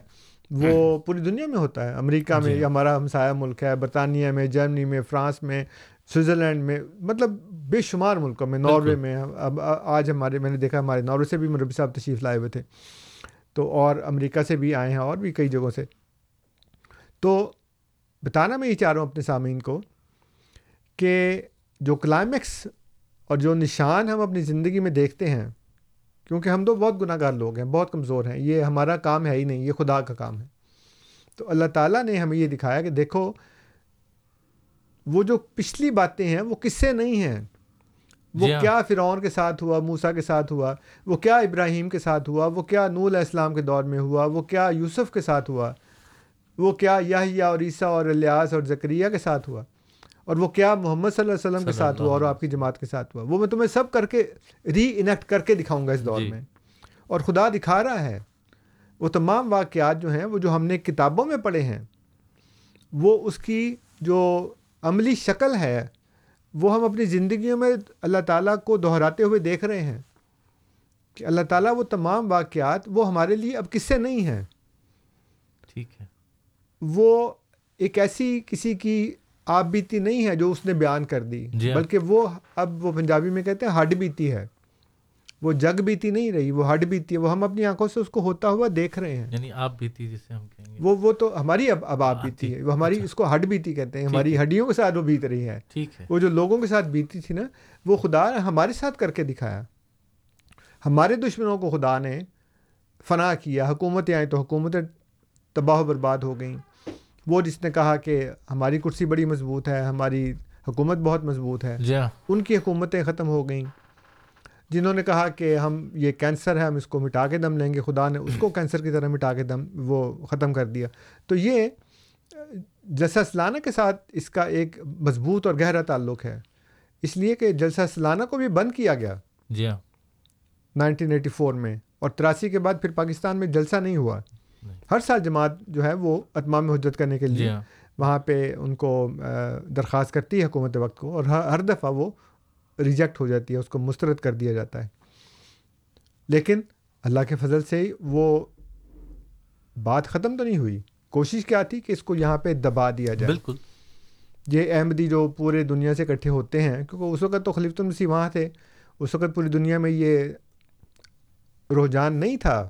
وہ پوری دنیا میں ہوتا ہے امریکہ میں جی۔ ہمارا ہمسایہ ملک ہے برطانیہ میں جرمنی میں فرانس میں سوئٹزرلینڈ میں مطلب بے شمار ملکوں میں ناروے میں اب آج ہمارے میں نے دیکھا ہمارے ناروے سے بھی مربی صاحب تشریف لائے ہوئے تھے تو اور امریکہ سے بھی آئے ہیں اور بھی کئی جگہوں سے تو بتانا میں یہ چاہ رہا ہوں اپنے سامعین کو کہ جو کلائمیکس اور جو نشان ہم اپنی زندگی میں دیکھتے ہیں کیونکہ ہم تو بہت گناہ گار لوگ ہیں بہت کمزور ہیں یہ ہمارا کام ہے ہی نہیں یہ خدا کا کام ہے تو اللہ تعالیٰ نے ہمیں یہ دکھایا کہ دیکھو وہ جو پچھلی باتیں ہیں وہ کس سے نہیں ہیں وہ جی ہاں۔ کیا فرعون کے ساتھ ہوا موسا کے ساتھ ہوا وہ کیا ابراہیم کے ساتھ ہوا وہ کیا نول السلام کے دور میں ہوا وہ کیا یوسف کے ساتھ ہوا وہ کیا یا عیسیٰ اور الیاس اور ذکریہ کے ساتھ ہوا اور وہ کیا محمد صلی اللہ علیہ وسلم کے ساتھ ہوا اور آپ کی جماعت کے ساتھ ہوا وہ میں تمہیں سب کر کے ری انیکٹ کر کے دکھاؤں گا اس دور جی۔ میں اور خدا دکھا رہا ہے وہ تمام واقعات جو ہیں وہ جو ہم نے کتابوں میں پڑھے ہیں وہ اس کی جو عملی شکل ہے وہ ہم اپنی زندگیوں میں اللہ تعالیٰ کو دہراتے ہوئے دیکھ رہے ہیں کہ اللہ تعالیٰ وہ تمام واقعات وہ ہمارے لیے اب کس سے نہیں ہیں ٹھیک ہے وہ ایک ایسی کسی کی آپ بیتی نہیں ہے جو اس نے بیان کر دی جی ہاں۔ بلکہ وہ اب وہ پنجابی میں کہتے ہیں ہڈ بیتی ہے وہ جگ بیتی نہیں رہی وہ ہڈ بیتی ہے وہ ہم اپنی آنکھوں سے اس کو ہوتا ہوا دیکھ رہے ہیں یعنی آپ بیتی جسے ہم کہیں گے وہ وہ تو ہماری اب اب آپ بیتی ہے وہ ہماری اچھا۔ اس کو ہڈ بیتی کہتے ہیں ہماری ہڈیوں کے ساتھ وہ بیت رہی ہے ٹھیک ہے وہ جو لوگوں کے ساتھ بیتی تھی نا وہ خدا نے ہمارے ساتھ کر کے دکھایا ہمارے دشمنوں کو خدا نے فنا کیا حکومتیں آئیں تو حکومتیں تباہ و برباد ہو گئیں وہ جس نے کہا کہ ہماری کرسی بڑی مضبوط ہے ہماری حکومت بہت مضبوط ہے جی ہاں۔ ان کی حکومتیں ختم ہو گئیں جنہوں نے کہا کہ ہم یہ کینسر ہے ہم اس کو مٹا کے دم لیں گے خدا نے اس کو کینسر کی طرح مٹا کے دم وہ ختم کر دیا تو یہ جلسہ سلانہ کے ساتھ اس کا ایک مضبوط اور گہرا تعلق ہے اس لیے کہ جلسہ سلانہ کو بھی بند کیا گیا جی ہاں نائنٹین ایٹی فور میں اور تراسی کے بعد پھر پاکستان میں جلسہ نہیں ہوا ہر سال جماعت جو ہے وہ اتمام حجت کرنے کے جی لیے ہاں۔ وہاں پہ ان کو درخواست کرتی ہے حکومت وقت کو اور ہر دفعہ وہ ریجیکٹ ہو جاتی ہے اس کو مسترد کر دیا جاتا ہے لیکن اللہ کے فضل سے وہ بات ختم تو نہیں ہوئی کوشش کیا تھی کہ اس کو یہاں پہ دبا دیا جائے بالکل یہ احمدی جو پورے دنیا سے اکٹھے ہوتے ہیں کیونکہ اس وقت تو خلیفۃ المسیح وہاں تھے اس وقت پوری دنیا میں یہ رجحان نہیں تھا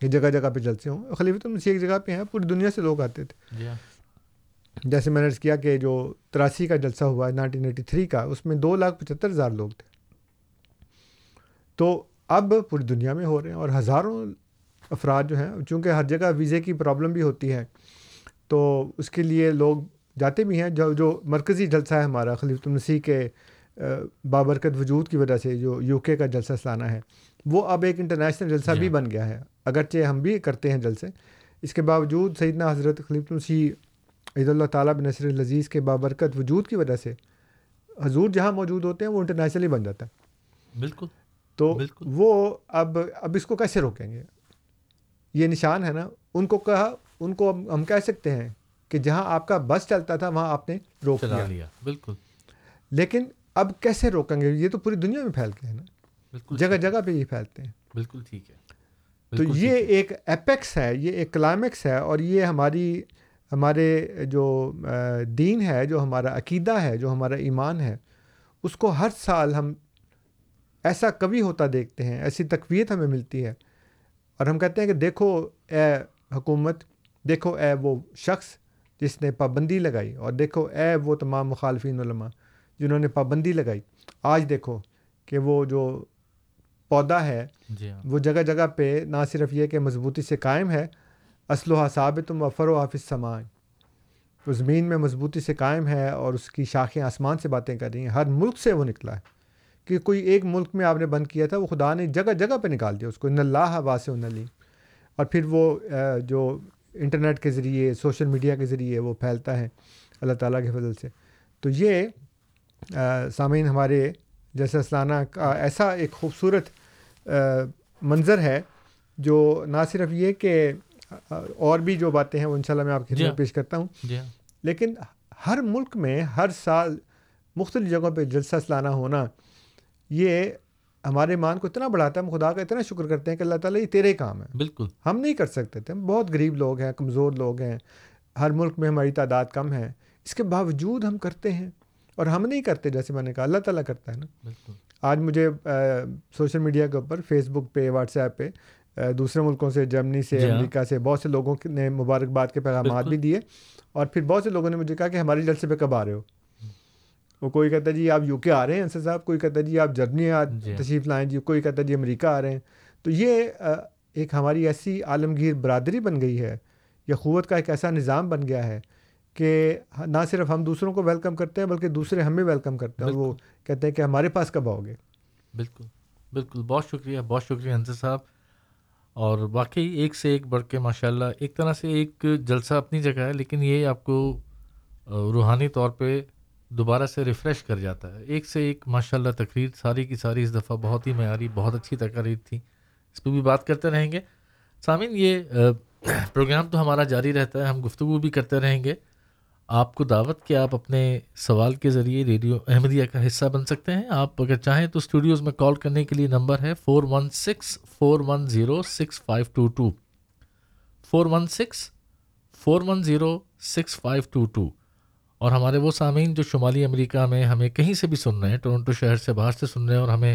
کہ جگہ جگہ پہ جلتے ہوں خلیفۃ المسیح ایک جگہ پہ ہیں پوری دنیا سے لوگ آتے تھے yeah. جی ہاں۔ جیسے میں نے کیا کہ جو تراسی کا جلسہ ہوا ہے نائنٹین ایٹی تھری کا اس میں دو لاکھ پچہتر ہزار لوگ تھے تو اب پوری دنیا میں ہو رہے ہیں اور ہزاروں افراد جو ہیں چونکہ ہر جگہ ویزے کی پرابلم بھی ہوتی ہے تو اس کے لیے لوگ جاتے بھی ہیں جو جو مرکزی جلسہ ہے ہمارا خلیف النسی کے بابرکت وجود کی وجہ سے جو یو کے کا جلسہ سلانا ہے وہ اب ایک انٹرنیشنل جلسہ بھی جی۔ بن گیا ہے اگرچہ ہم بھی کرتے ہیں جلسے اس کے باوجود سیدنا حضرت خلیف النسی عید اللہ تعالیٰ نصر لذیذ کے بابرکت وجود کی وجہ سے حضور جہاں موجود ہوتے ہیں وہ انٹرنیشنلی بن جاتا ہے بالکل تو بالکل. وہ اب اب اس کو کیسے روکیں گے یہ نشان ہے نا ان کو کہا ان کو ہم کہہ سکتے ہیں کہ جہاں آپ کا بس چلتا تھا وہاں آپ نے روک لیا بالکل لیکن اب کیسے روکیں گے یہ تو پوری دنیا میں پھیلتے ہیں نا جگہ جگہ پہ یہ پھیلتے ہیں بالکل ٹھیک ہے تو یہ ایک اپیکس ہے یہ ایک کلائمیکس ہے اور یہ ہماری ہمارے جو دین ہے جو ہمارا عقیدہ ہے جو ہمارا ایمان ہے اس کو ہر سال ہم ایسا کبھی ہوتا دیکھتے ہیں ایسی تقویت ہمیں ملتی ہے اور ہم کہتے ہیں کہ دیکھو اے حکومت دیکھو اے وہ شخص جس نے پابندی لگائی اور دیکھو اے وہ تمام مخالفین علماء جنہوں نے پابندی لگائی آج دیکھو کہ وہ جو پودا ہے جی ہاں۔ وہ جگہ جگہ پہ نہ صرف یہ کہ مضبوطی سے قائم ہے اسلو ثابت و وفر و حافظ سمان وہ زمین میں مضبوطی سے قائم ہے اور اس کی شاخیں آسمان سے باتیں کر رہی ہیں ہر ملک سے وہ نکلا ہے کہ کوئی ایک ملک میں آپ نے بند کیا تھا وہ خدا نے جگہ جگہ پہ نکال دیا اس کو ان اللہ واس سے انہ اور پھر وہ جو انٹرنیٹ کے ذریعے سوشل میڈیا کے ذریعے وہ پھیلتا ہے اللہ تعالیٰ کے فضل سے تو یہ سامعین ہمارے جیسے اسلانہ کا ایسا ایک خوبصورت منظر ہے جو نہ صرف یہ کہ اور بھی جو باتیں ہیں وہ انشاءاللہ میں آپ کی جی پیش کرتا ہوں جی ہاں۔ لیکن ہر ملک میں ہر سال مختلف جگہوں پہ جلسہ سلانہ ہونا یہ ہمارے مان کو اتنا بڑھاتا ہے ہم خدا کا اتنا شکر کرتے ہیں کہ اللہ تعالیٰ یہ تیرے کام ہے بالکل ہم نہیں کر سکتے تھے ہم بہت غریب لوگ ہیں کمزور لوگ ہیں ہر ملک میں ہماری تعداد کم ہے اس کے باوجود ہم کرتے ہیں اور ہم نہیں کرتے جیسے میں نے کہا اللہ تعالیٰ کرتا ہے نا بالکل آج مجھے سوشل میڈیا کے اوپر فیس بک پہ واٹس ایپ پہ دوسرے ملکوں سے جرمنی سے جی ہاں۔ امریکہ سے بہت سے لوگوں نے مبارکباد کے پیغامات بھی دیے اور پھر بہت سے لوگوں نے مجھے کہا کہ ہمارے جلسے پہ کب آ رہے ہو وہ کوئی کہتا ہے جی آپ یو کے آ رہے ہیں صاحب کوئی کہتا ہے جی آپ جرمنی جی ہاں۔ تشریف لائیں جی کوئی کہتا ہے جی امریکہ آ رہے ہیں تو یہ ایک ہماری ایسی عالمگیر برادری بن گئی ہے یا قوت کا ایک ایسا نظام بن گیا ہے کہ نہ صرف ہم دوسروں کو ویلکم کرتے ہیں بلکہ دوسرے ہمیں ویلکم کرتے ہیں وہ کہتے ہیں کہ ہمارے پاس کب آؤ گے بالکل بالکل بہت شکریہ بہت شکریہ صاحب اور واقعی ایک سے ایک بڑھ کے ماشاء اللہ ایک طرح سے ایک جلسہ اپنی جگہ ہے لیکن یہ آپ کو روحانی طور پہ دوبارہ سے ریفریش کر جاتا ہے ایک سے ایک ماشاء اللہ تقریر ساری کی ساری اس دفعہ بہت ہی معیاری بہت اچھی تقاریر تھی اس پہ بھی بات کرتے رہیں گے سامعین یہ پروگرام تو ہمارا جاری رہتا ہے ہم گفتگو بھی کرتے رہیں گے آپ کو دعوت کہ آپ اپنے سوال کے ذریعے ریڈیو احمدیہ کا حصہ بن سکتے ہیں آپ اگر چاہیں تو اسٹوڈیوز میں کال کرنے کے لیے نمبر ہے four one six four one zero six five two two four one six four one zero six five two two اور ہمارے وہ سامعین جو شمالی امریکہ میں ہمیں کہیں سے بھی سن رہے ہیں ٹورنٹو شہر سے باہر سے سن رہے ہیں اور ہمیں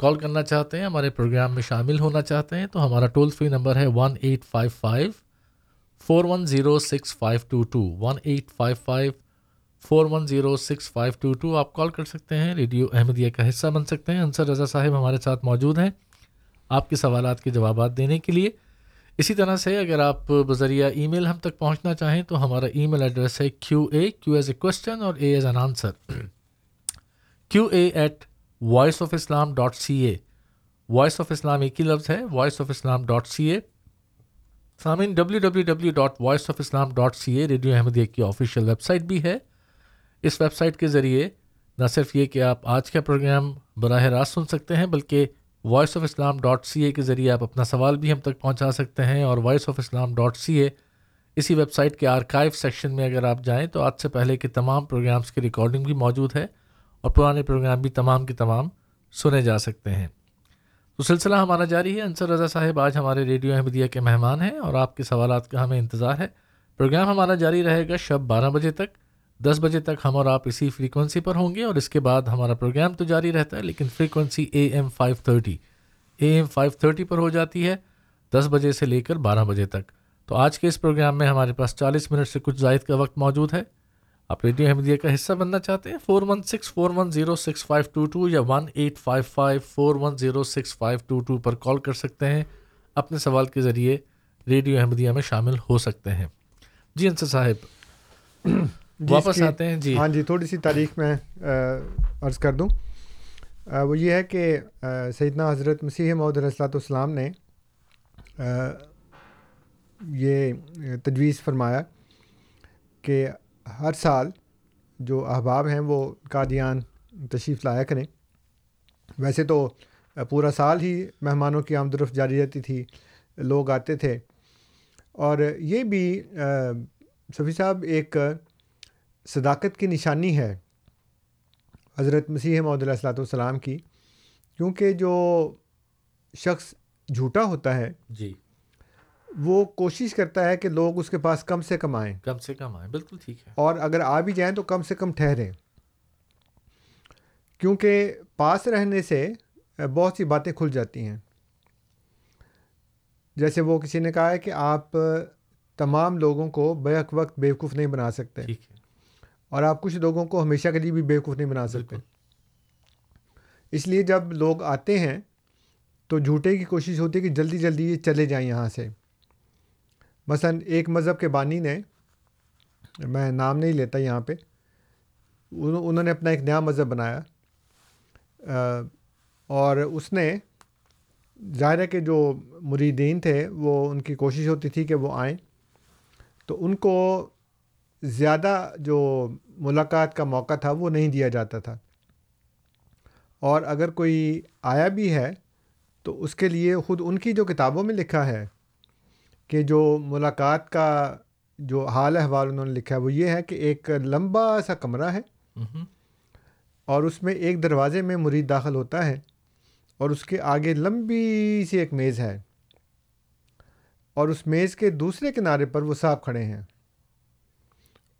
کال کرنا چاہتے ہیں ہمارے پروگرام میں شامل ہونا چاہتے ہیں تو ہمارا ٹول فری نمبر ہے one eight five five four one zero six five two two one eight five five four one zero six five two two آپ کال کر سکتے ہیں ریڈیو احمدیہ کا حصہ بن سکتے ہیں انصر رضا صاحب ہمارے ساتھ موجود ہیں آپ کے سوالات کے جوابات دینے کے لیے اسی طرح سے اگر آپ بذریعہ ای میل ہم تک پہنچنا چاہیں تو ہمارا ای میل ایڈریس ہے کیو اے کیو ایز اے کوشچن اور a as an answer Q A at voice of Islam dot C A voice of Islam ایک ہی لفظ ہے voice of Islam dot C A سامعین W W W dot voice of Islam dot C A radio Ahmadiyya کی official web site بھی ہے اس website کے ذریعے نہ صرف یہ کہ آپ آج کا پروگرام براہ راست سن سکتے ہیں بلکہ voice of Islam dot C A کے ذریعے آپ اپنا سوال بھی ہم تک پہنچا سکتے ہیں اور voice of Islam dot C A اسی ویب سائٹ کے آرکائیو سیکشن میں اگر آپ جائیں تو آج سے پہلے کے تمام پروگرامس کی ریکارڈنگ بھی موجود ہے اور پرانے پروگرام بھی تمام کے تمام سنے جا سکتے ہیں تو سلسلہ ہمارا جاری ہے انصر رضا صاحب آج ہمارے ریڈیو احمدیہ کے مہمان ہیں اور آپ کے سوالات کا ہمیں انتظار ہے پروگرام ہمارا جاری رہے گا شب بارہ بجے تک دس بجے تک ہم اور آپ اسی فریکوینسی پر ہوں گے اور اس کے بعد ہمارا پروگرام تو جاری رہتا ہے لیکن frequency A M five thirty A M five thirty پر ہو جاتی ہے دس بجے سے لے کر بارہ بجے تک تو آج کے اس پروگرام میں ہمارے پاس چالیس منٹ سے کچھ زائد کا وقت موجود ہے آپ ریڈیو احمدیہ کا حصہ بننا چاہتے ہیں four one six four one zero six five two two یا one eight five five four one zero six five two two پر کال کر سکتے ہیں اپنے سوال کے ذریعے ریڈیو احمدیہ میں شامل ہو سکتے ہیں جی انصر صاحب جی، واپس آتے ہیں جی ہاں جی تھوڑی سی تاریخ میں عرض کر دوں وہ یہ ہے کہ سیدنا حضرت مسیح محدود رسلاۃ السلام نے یہ تجویز فرمایا کہ ہر سال جو احباب ہیں وہ قادیان تشریف لایا کریں ویسے تو پورا سال ہی مہمانوں کی آمد رفت جاری رہتی تھی لوگ آتے تھے اور یہ بھی صفی صاحب ایک صداقت کی نشانی ہے حضرت مسیح اللہ السلات والسلام کی کیونکہ جو شخص جھوٹا ہوتا ہے جی وہ کوشش کرتا ہے کہ لوگ اس کے پاس کم سے کم آئیں کم سے کم آئیں بالکل ٹھیک ہے اور اگر آ بھی جائیں تو کم سے کم ٹھہریں کیونکہ پاس رہنے سے بہت سی باتیں کھل جاتی ہیں جیسے وہ کسی نے کہا ہے کہ آپ تمام لوگوں کو بیک وقت بیوقوف نہیں بنا سکتے اور آپ کچھ لوگوں کو ہمیشہ کے لیے بھی بیوقوف نہیں بنا سکتے اس لیے جب لوگ آتے ہیں تو جھوٹے کی کوشش ہوتی ہے کہ جلدی جلدی یہ چلے جائیں یہاں سے مثلاً ایک مذہب کے بانی نے میں نام نہیں لیتا یہاں پہ انہوں نے اپنا ایک نیا مذہب بنایا اور اس نے ظاہر ہے کہ جو مریدین تھے وہ ان کی کوشش ہوتی تھی کہ وہ آئیں تو ان کو زیادہ جو ملاقات کا موقع تھا وہ نہیں دیا جاتا تھا اور اگر کوئی آیا بھی ہے تو اس کے لیے خود ان کی جو کتابوں میں لکھا ہے کہ جو ملاقات کا جو حال احوال انہوں نے لکھا ہے وہ یہ ہے کہ ایک لمبا سا کمرہ ہے اور اس میں ایک دروازے میں مرید داخل ہوتا ہے اور اس کے آگے لمبی سی ایک میز ہے اور اس میز کے دوسرے کنارے پر وہ صاحب کھڑے ہیں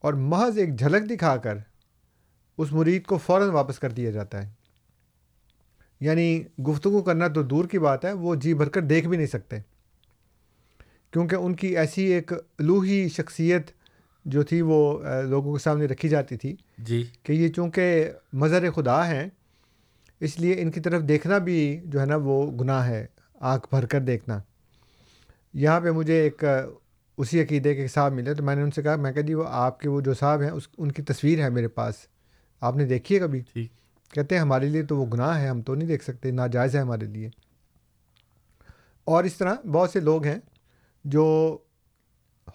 اور محض ایک جھلک دکھا کر اس مرید کو فوراً واپس کر دیا جاتا ہے یعنی گفتگو کرنا تو دور کی بات ہے وہ جی بھر کر دیکھ بھی نہیں سکتے کیونکہ ان کی ایسی ایک لوہی شخصیت جو تھی وہ لوگوں کے سامنے رکھی جاتی تھی جی کہ یہ چونکہ مظہر خدا ہیں اس لیے ان کی طرف دیکھنا بھی جو ہے نا وہ گناہ ہے آنکھ بھر کر دیکھنا یہاں پہ مجھے ایک اسی عقیدے کے صاحب ملے تو میں نے ان سے کہا میں کہا جی وہ آپ کے وہ جو صاحب ہیں اس ان کی تصویر ہے میرے پاس آپ نے دیکھی ہے کبھی کہتے ہیں ہمارے لیے تو وہ گناہ ہے ہم تو نہیں دیکھ سکتے ناجائز ہے ہمارے لیے اور اس طرح بہت سے لوگ ہیں جو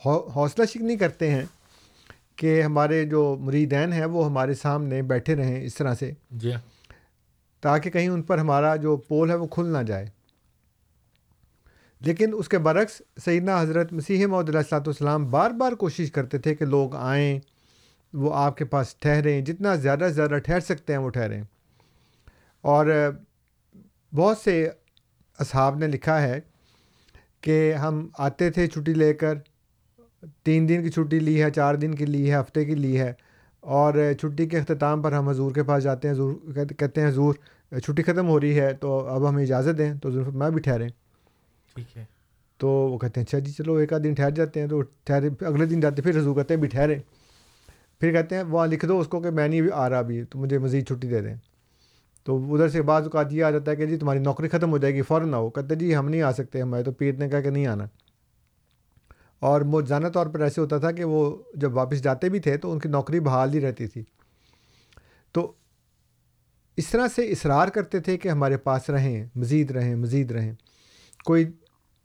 حوصلہ شکنی کرتے ہیں کہ ہمارے جو مریدین ہیں وہ ہمارے سامنے بیٹھے رہیں اس طرح سے جی ہاں۔ تاکہ کہیں ان پر ہمارا جو پول ہے وہ کھل نہ جائے لیکن اس کے برعکس سیدنا حضرت محدود اللہ صلاحت والسلام بار بار کوشش کرتے تھے کہ لوگ آئیں وہ آپ کے پاس ٹھہریں جتنا زیادہ سے زیادہ ٹھہر سکتے ہیں وہ ٹھہریں اور بہت سے اصحاب نے لکھا ہے کہ ہم آتے تھے چھٹی لے کر تین دن کی چھٹی لی ہے چار دن کی لی ہے ہفتے کی لی ہے اور چھٹی کے اختتام پر ہم حضور کے پاس جاتے ہیں حضور کہتے ہیں حضور چھٹی ختم ہو رہی ہے تو اب ہمیں اجازت دیں تو حضور میں بھی ٹھہریں ٹھیک ہے تو وہ کہتے ہیں اچھا جی چلو ایک آدھ دن ٹھہر جاتے ہیں تو ٹھہرے اگلے دن جاتے پھر حضور کہتے ہیں بھی ٹھہرے پھر کہتے ہیں وہاں لکھ دو اس کو کہ میں نہیں آ رہا ابھی تو مجھے مزید چھٹی دے دیں تو ادھر سے بعض اوقات یہ آ جاتا ہے کہ جی تمہاری نوکری ختم ہو جائے گی فوراً آؤ کہتے جی ہم نہیں آ سکتے ہمارے تو پیر نے کہا کہ نہیں آنا اور مجانہ طور پر ایسے ہوتا تھا کہ وہ جب واپس جاتے بھی تھے تو ان کی نوکری بحال ہی رہتی تھی تو اس طرح سے اصرار کرتے تھے کہ ہمارے پاس رہیں مزید رہیں مزید رہیں کوئی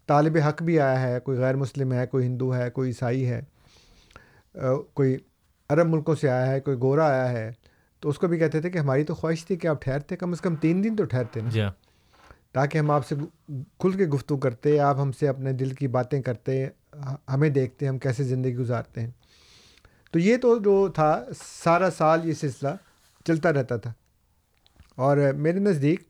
طالب حق بھی آیا ہے کوئی غیر مسلم ہے کوئی ہندو ہے کوئی عیسائی ہے کوئی عرب ملکوں سے آیا ہے کوئی گورا آیا ہے تو اس کو بھی کہتے تھے کہ ہماری تو خواہش تھی کہ آپ ٹھہرتے کم از کم تین دن تو ٹھہرتے نا تاکہ ہم آپ سے کھل کے گفتگو کرتے آپ ہم سے اپنے دل کی باتیں کرتے ہمیں دیکھتے ہم کیسے زندگی گزارتے ہیں تو یہ تو جو تھا سارا سال یہ سلسلہ چلتا رہتا تھا اور میرے نزدیک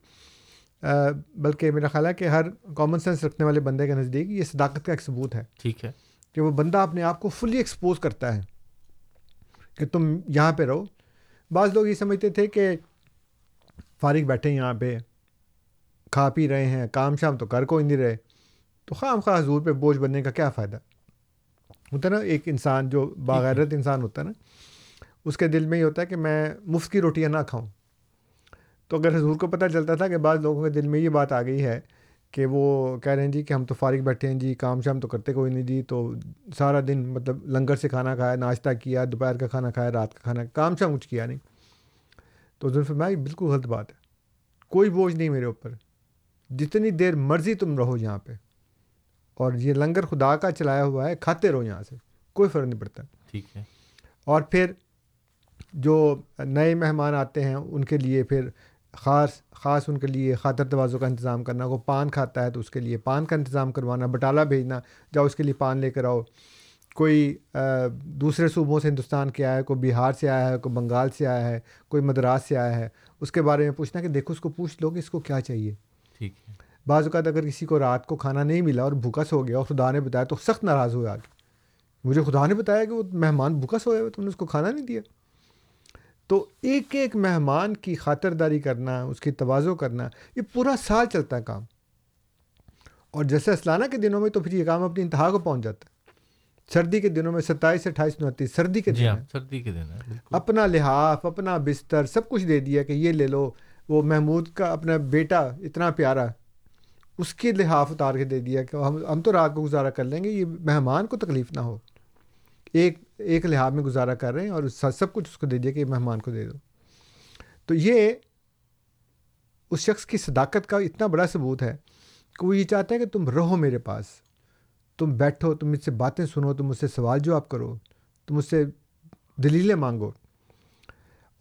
بلکہ میرا خیال ہے کہ ہر کامن سینس رکھنے والے بندے کے نزدیک یہ صداقت کا ایک ثبوت ہے ٹھیک ہے کہ وہ بندہ اپنے آپ کو فلی ایکسپوز کرتا ہے کہ تم یہاں پہ رہو بعض لوگ یہ سمجھتے تھے کہ فارغ بیٹھے یہاں پہ کھا پی رہے ہیں کام شام تو کر کو ہی نہیں رہے تو خام خواہ حضور پہ بوجھ بننے کا کیا فائدہ ہوتا نا ایک انسان جو باغیرت انسان ہوتا ہے نا اس کے دل میں یہ ہوتا ہے کہ میں مفت کی روٹیاں نہ کھاؤں تو اگر حضور کو پتہ چلتا تھا کہ بعض لوگوں کے دل میں یہ بات آ گئی ہے کہ وہ کہہ رہے ہیں جی کہ ہم تو فارغ بیٹھے ہیں جی کام شام تو کرتے کوئی نہیں جی تو سارا دن مطلب لنگر سے کھانا کھایا ناشتہ کیا دوپہر کا کھانا کھایا رات کا کھانا کام شام کچھ کیا نہیں تو ظلم فرمایا بالکل غلط بات ہے کوئی بوجھ نہیں میرے اوپر جتنی دیر مرضی تم رہو یہاں پہ اور یہ لنگر خدا کا چلایا ہوا ہے کھاتے رہو یہاں سے کوئی فرق نہیں پڑتا ٹھیک ہے اور پھر جو نئے مہمان آتے ہیں ان کے لیے پھر خاص خاص ان کے لیے خاطر دواجوں کا انتظام کرنا وہ پان کھاتا ہے تو اس کے لیے پان کا انتظام کروانا بٹالہ بھیجنا جاؤ اس کے لیے پان لے کر آؤ کوئی دوسرے صوبوں سے ہندوستان کے آیا ہے کوئی بہار سے آیا ہے کوئی بنگال سے آیا ہے کوئی مدراس سے آیا ہے اس کے بارے میں پوچھنا کہ دیکھو اس کو پوچھ لو کہ اس کو کیا چاہیے ٹھیک ہے بعض اوقات اگر کسی کو رات کو کھانا نہیں ملا اور بھوکا سو گیا اور خدا نے بتایا تو سخت ناراض ہوئے آگے مجھے خدا نے بتایا کہ وہ مہمان بھوکا سویا ہوئے تم نے اس کو کھانا نہیں دیا تو ایک ایک مہمان کی خاطرداری کرنا اس کی توازو کرنا یہ پورا سال چلتا ہے کام اور جیسے اسلانہ کے دنوں میں تو پھر یہ کام اپنی انتہا کو پہنچ جاتا ہے سردی کے دنوں میں ستائیس اٹھائیس انتیس جی ہاں، سردی کے دن سردی کے دن اپنا لحاف اپنا بستر سب کچھ دے دیا کہ یہ لے لو وہ محمود کا اپنا بیٹا اتنا پیارا اس کے لحاف اتار کے دے دیا کہ ہم ہم تو رات کو گزارا کر لیں گے یہ مہمان کو تکلیف نہ ہو ایک ایک لحاظ میں گزارا کر رہے ہیں اور اس سب کچھ اس کو دے دیا کہ مہمان کو دے دو تو یہ اس شخص کی صداقت کا اتنا بڑا ثبوت ہے کہ وہ یہ چاہتا ہے کہ تم رہو میرے پاس تم بیٹھو تم مجھ سے باتیں سنو تم مجھ سے سوال جواب کرو تم مجھ سے دلیلیں مانگو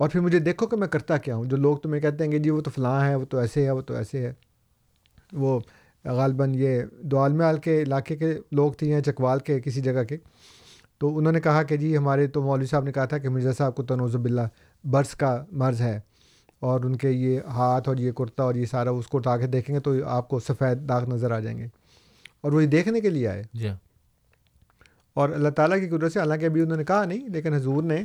اور پھر مجھے دیکھو کہ میں کرتا کیا ہوں جو لوگ تمہیں کہتے ہیں کہ جی وہ تو فلاں ہے وہ تو ایسے ہے وہ تو ایسے ہے وہ غالباً یہ دوالمیال کے علاقے کے لوگ تھے یا چکوال کے کسی جگہ کے تو انہوں نے کہا کہ جی ہمارے تو مولوی صاحب نے کہا تھا کہ مرزا صاحب کو تنوز بلّہ برس کا مرض ہے اور ان کے یہ ہاتھ اور یہ کرتا اور یہ سارا اس کو اٹھا کے دیکھیں گے تو آپ کو سفید داغ نظر آ جائیں گے اور وہ یہ دیکھنے کے لیے آئے جی ہاں۔ اور اللہ تعالیٰ کی قدرت سے حالانکہ ابھی انہوں نے کہا نہیں لیکن حضور نے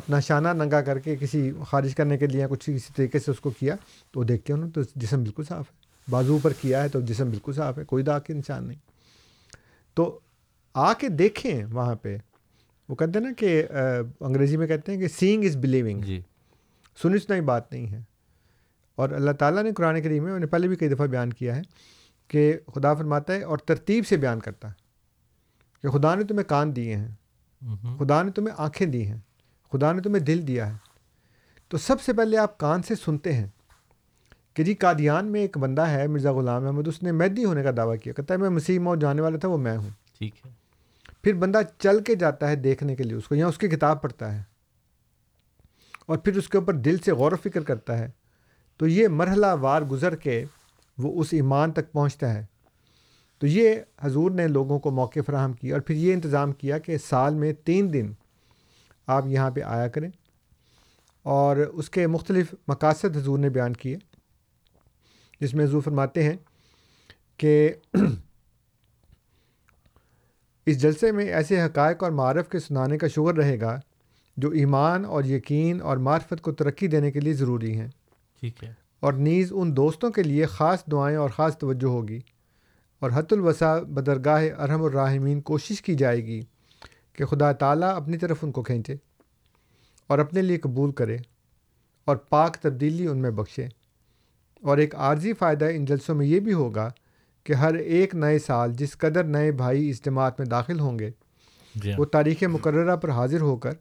اپنا شانہ ننگا کر کے کسی خارج کرنے کے لیے کچھ کسی طریقے سے اس کو کیا تو دیکھتے کے انہوں نے تو جسم بالکل صاف ہے بازو پر کیا ہے تو جسم بالکل صاف ہے کوئی داغ کے انسان نہیں تو آ کے دیکھیں وہاں پہ وہ کہتے ہیں نا کہ انگریزی میں کہتے ہیں کہ سینگ از بلیونگ جی سنی ہی بات نہیں ہے اور اللہ تعالیٰ نے قرآن کریم میں انہوں نے پہلے بھی کئی دفعہ بیان کیا ہے کہ خدا فرماتا ہے اور ترتیب سے بیان کرتا ہے کہ خدا نے تمہیں کان دیے ہیں خدا نے تمہیں آنکھیں دی ہیں خدا نے تمہیں دل دیا ہے تو سب سے پہلے آپ کان سے سنتے ہیں کہ جی قادیان میں ایک بندہ ہے مرزا غلام احمد اس نے میدی ہونے کا دعویٰ کیا کہتا ہے میں مسیح موت جانے والا تھا وہ میں ہوں ٹھیک ہے پھر بندہ چل کے جاتا ہے دیکھنے کے لیے اس کو یا اس کی کتاب پڑھتا ہے اور پھر اس کے اوپر دل سے غور و فکر کرتا ہے تو یہ مرحلہ وار گزر کے وہ اس ایمان تک پہنچتا ہے تو یہ حضور نے لوگوں کو موقع فراہم کیا اور پھر یہ انتظام کیا کہ سال میں تین دن آپ یہاں پہ آیا کریں اور اس کے مختلف مقاصد حضور نے بیان کیے جس میں حضور فرماتے ہیں کہ اس جلسے میں ایسے حقائق اور معرف کے سنانے کا شکر رہے گا جو ایمان اور یقین اور معرفت کو ترقی دینے کے لیے ضروری ہیں ٹھیک ہے اور نیز ان دوستوں کے لیے خاص دعائیں اور خاص توجہ ہوگی اور حت الوسع بدرگاہ ارحم الراحمین کوشش کی جائے گی کہ خدا تعالیٰ اپنی طرف ان کو کھینچے اور اپنے لیے قبول کرے اور پاک تبدیلی ان میں بخشے اور ایک عارضی فائدہ ان جلسوں میں یہ بھی ہوگا کہ ہر ایک نئے سال جس قدر نئے بھائی اس جماعت میں داخل ہوں گے جی ہاں۔ وہ تاریخ مقررہ پر حاضر ہو کر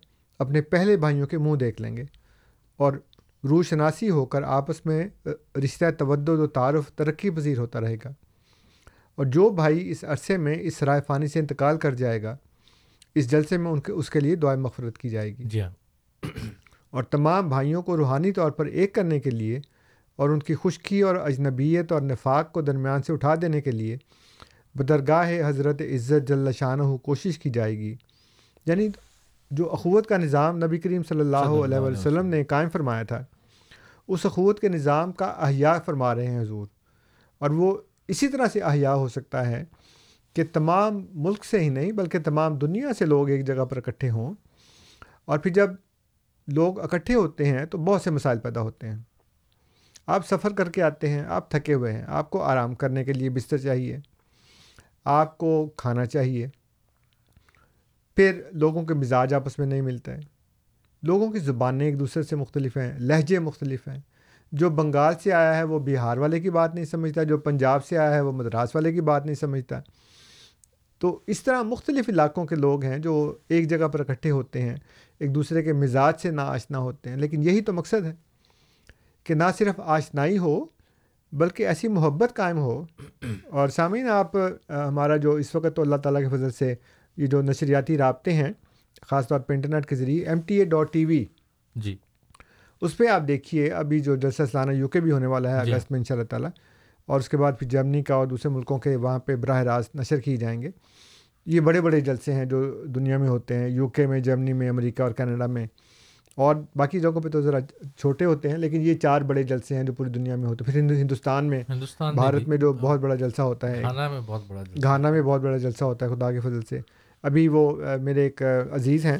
اپنے پہلے بھائیوں کے منہ دیکھ لیں گے اور روح شناسی ہو کر آپس میں رشتہ و تعارف ترقی پذیر ہوتا رہے گا اور جو بھائی اس عرصے میں اس رائے فانی سے انتقال کر جائے گا اس جلسے میں ان کے اس کے لیے دعائیں مفرت کی جائے گی جی ہاں۔ اور تمام بھائیوں کو روحانی طور پر ایک کرنے کے لیے اور ان کی خشکی اور اجنبیت اور نفاق کو درمیان سے اٹھا دینے کے لیے بدرگاہ حضرت عزت جل ہو کوشش کی جائے گی یعنی جو اخوت کا نظام نبی کریم صلی اللہ علیہ وسلم نے قائم فرمایا تھا اس اخوت کے نظام کا احیاء فرما رہے ہیں حضور اور وہ اسی طرح سے احیا ہو سکتا ہے کہ تمام ملک سے ہی نہیں بلکہ تمام دنیا سے لوگ ایک جگہ پر اکٹھے ہوں اور پھر جب لوگ اکٹھے ہوتے ہیں تو بہت سے مسائل پیدا ہوتے ہیں آپ سفر کر کے آتے ہیں آپ تھکے ہوئے ہیں آپ کو آرام کرنے کے لیے بستر چاہیے آپ کو کھانا چاہیے پھر لوگوں کے مزاج آپس میں نہیں ملتے لوگوں کی زبانیں ایک دوسرے سے مختلف ہیں لہجے مختلف ہیں جو بنگال سے آیا ہے وہ بہار والے کی بات نہیں سمجھتا جو پنجاب سے آیا ہے وہ مدراس والے کی بات نہیں سمجھتا تو اس طرح مختلف علاقوں کے لوگ ہیں جو ایک جگہ پر اکٹھے ہوتے ہیں ایک دوسرے کے مزاج سے نہ آشنا ہوتے ہیں لیکن یہی تو مقصد ہے کہ نہ صرف آشنائی ہو بلکہ ایسی محبت قائم ہو اور سامعین آپ ہمارا جو اس وقت تو اللہ تعالیٰ کے فضل سے یہ جو نشریاتی رابطے ہیں خاص طور پہ انٹرنیٹ کے ذریعے M T A dot T V جی اس پہ آپ دیکھیے ابھی جو جلسہ سلانہ یو کے بھی ہونے والا ہے جی۔ اگست میں ان شاء اللہ تعالیٰ اور اس کے بعد پھر جرمنی کا اور دوسرے ملکوں کے وہاں پہ براہ راست نشر کیے جائیں گے یہ بڑے بڑے جلسے ہیں جو دنیا میں ہوتے ہیں یو کے میں جرمنی میں امریکہ اور کینیڈا میں اور باقی جگہوں پہ تو ذرا چھوٹے ہوتے ہیں لیکن یہ چار بڑے جلسے ہیں جو پوری دنیا میں ہوتے ہیں پھر ہندوستان میں ہندوستان بھارت میں جو ہاں۔ بہت بڑا جلسہ ہوتا ہے بہت بڑا گھانا میں بہت بڑا جلسہ ہوتا ہے خدا کے فضل سے ابھی وہ میرے ایک عزیز ہیں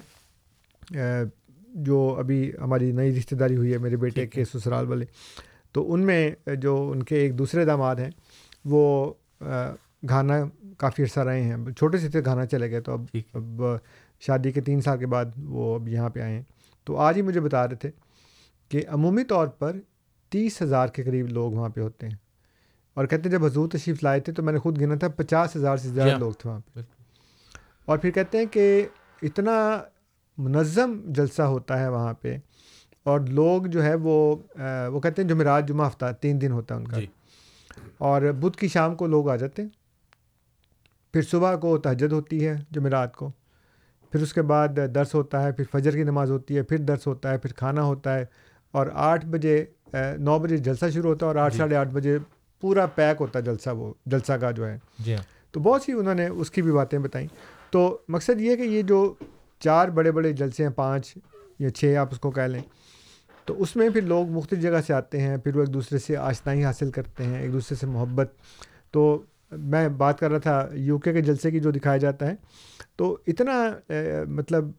جو ابھی ہماری نئی رشتہ داری ہوئی ہے میرے بیٹے کے سسرال والے تو ان میں جو ان کے ایک دوسرے داماد ہیں وہ گھانا کافی عرصہ رہے ہیں چھوٹے سے تھے گھانا چلے گئے تو اب اب شادی کے تین سال کے بعد وہ اب یہاں پہ آئے ہیں تو آج ہی مجھے بتا رہے تھے کہ عمومی طور پر تیس ہزار کے قریب لوگ وہاں پہ ہوتے ہیں اور کہتے ہیں جب حضور تشریف لائے تھے تو میں نے خود گنا تھا پچاس ہزار سے زیادہ جی ہاں، لوگ تھے وہاں پہ اور پھر کہتے ہیں کہ اتنا منظم جلسہ ہوتا ہے وہاں پہ اور لوگ جو ہے وہ وہ کہتے ہیں جمعرات جمعہ ہفتہ تین دن ہوتا ہے ان کا جی. اور بدھ کی شام کو لوگ آ جاتے ہیں پھر صبح کو تہجد ہوتی ہے جمعرات کو پھر اس کے بعد درس ہوتا ہے پھر فجر کی نماز ہوتی ہے پھر درس ہوتا ہے پھر کھانا ہوتا ہے اور آٹھ بجے نو بجے جلسہ شروع ہوتا ہے اور آٹھ جی۔ ساڑھے آٹھ بجے پورا پیک ہوتا ہے جلسہ وہ جلسہ کا جو ہے جی ہاں۔ تو بہت سی انہوں نے اس کی بھی باتیں بتائیں تو مقصد یہ کہ یہ جو چار بڑے بڑے جلسے ہیں پانچ یا چھ آپ اس کو کہہ لیں تو اس میں پھر لوگ مختلف جگہ سے آتے ہیں پھر وہ ایک دوسرے سے آشنائی حاصل کرتے ہیں ایک دوسرے سے محبت تو میں بات کر رہا تھا یو کے جلسے کی جو دکھایا جاتا ہے تو اتنا مطلب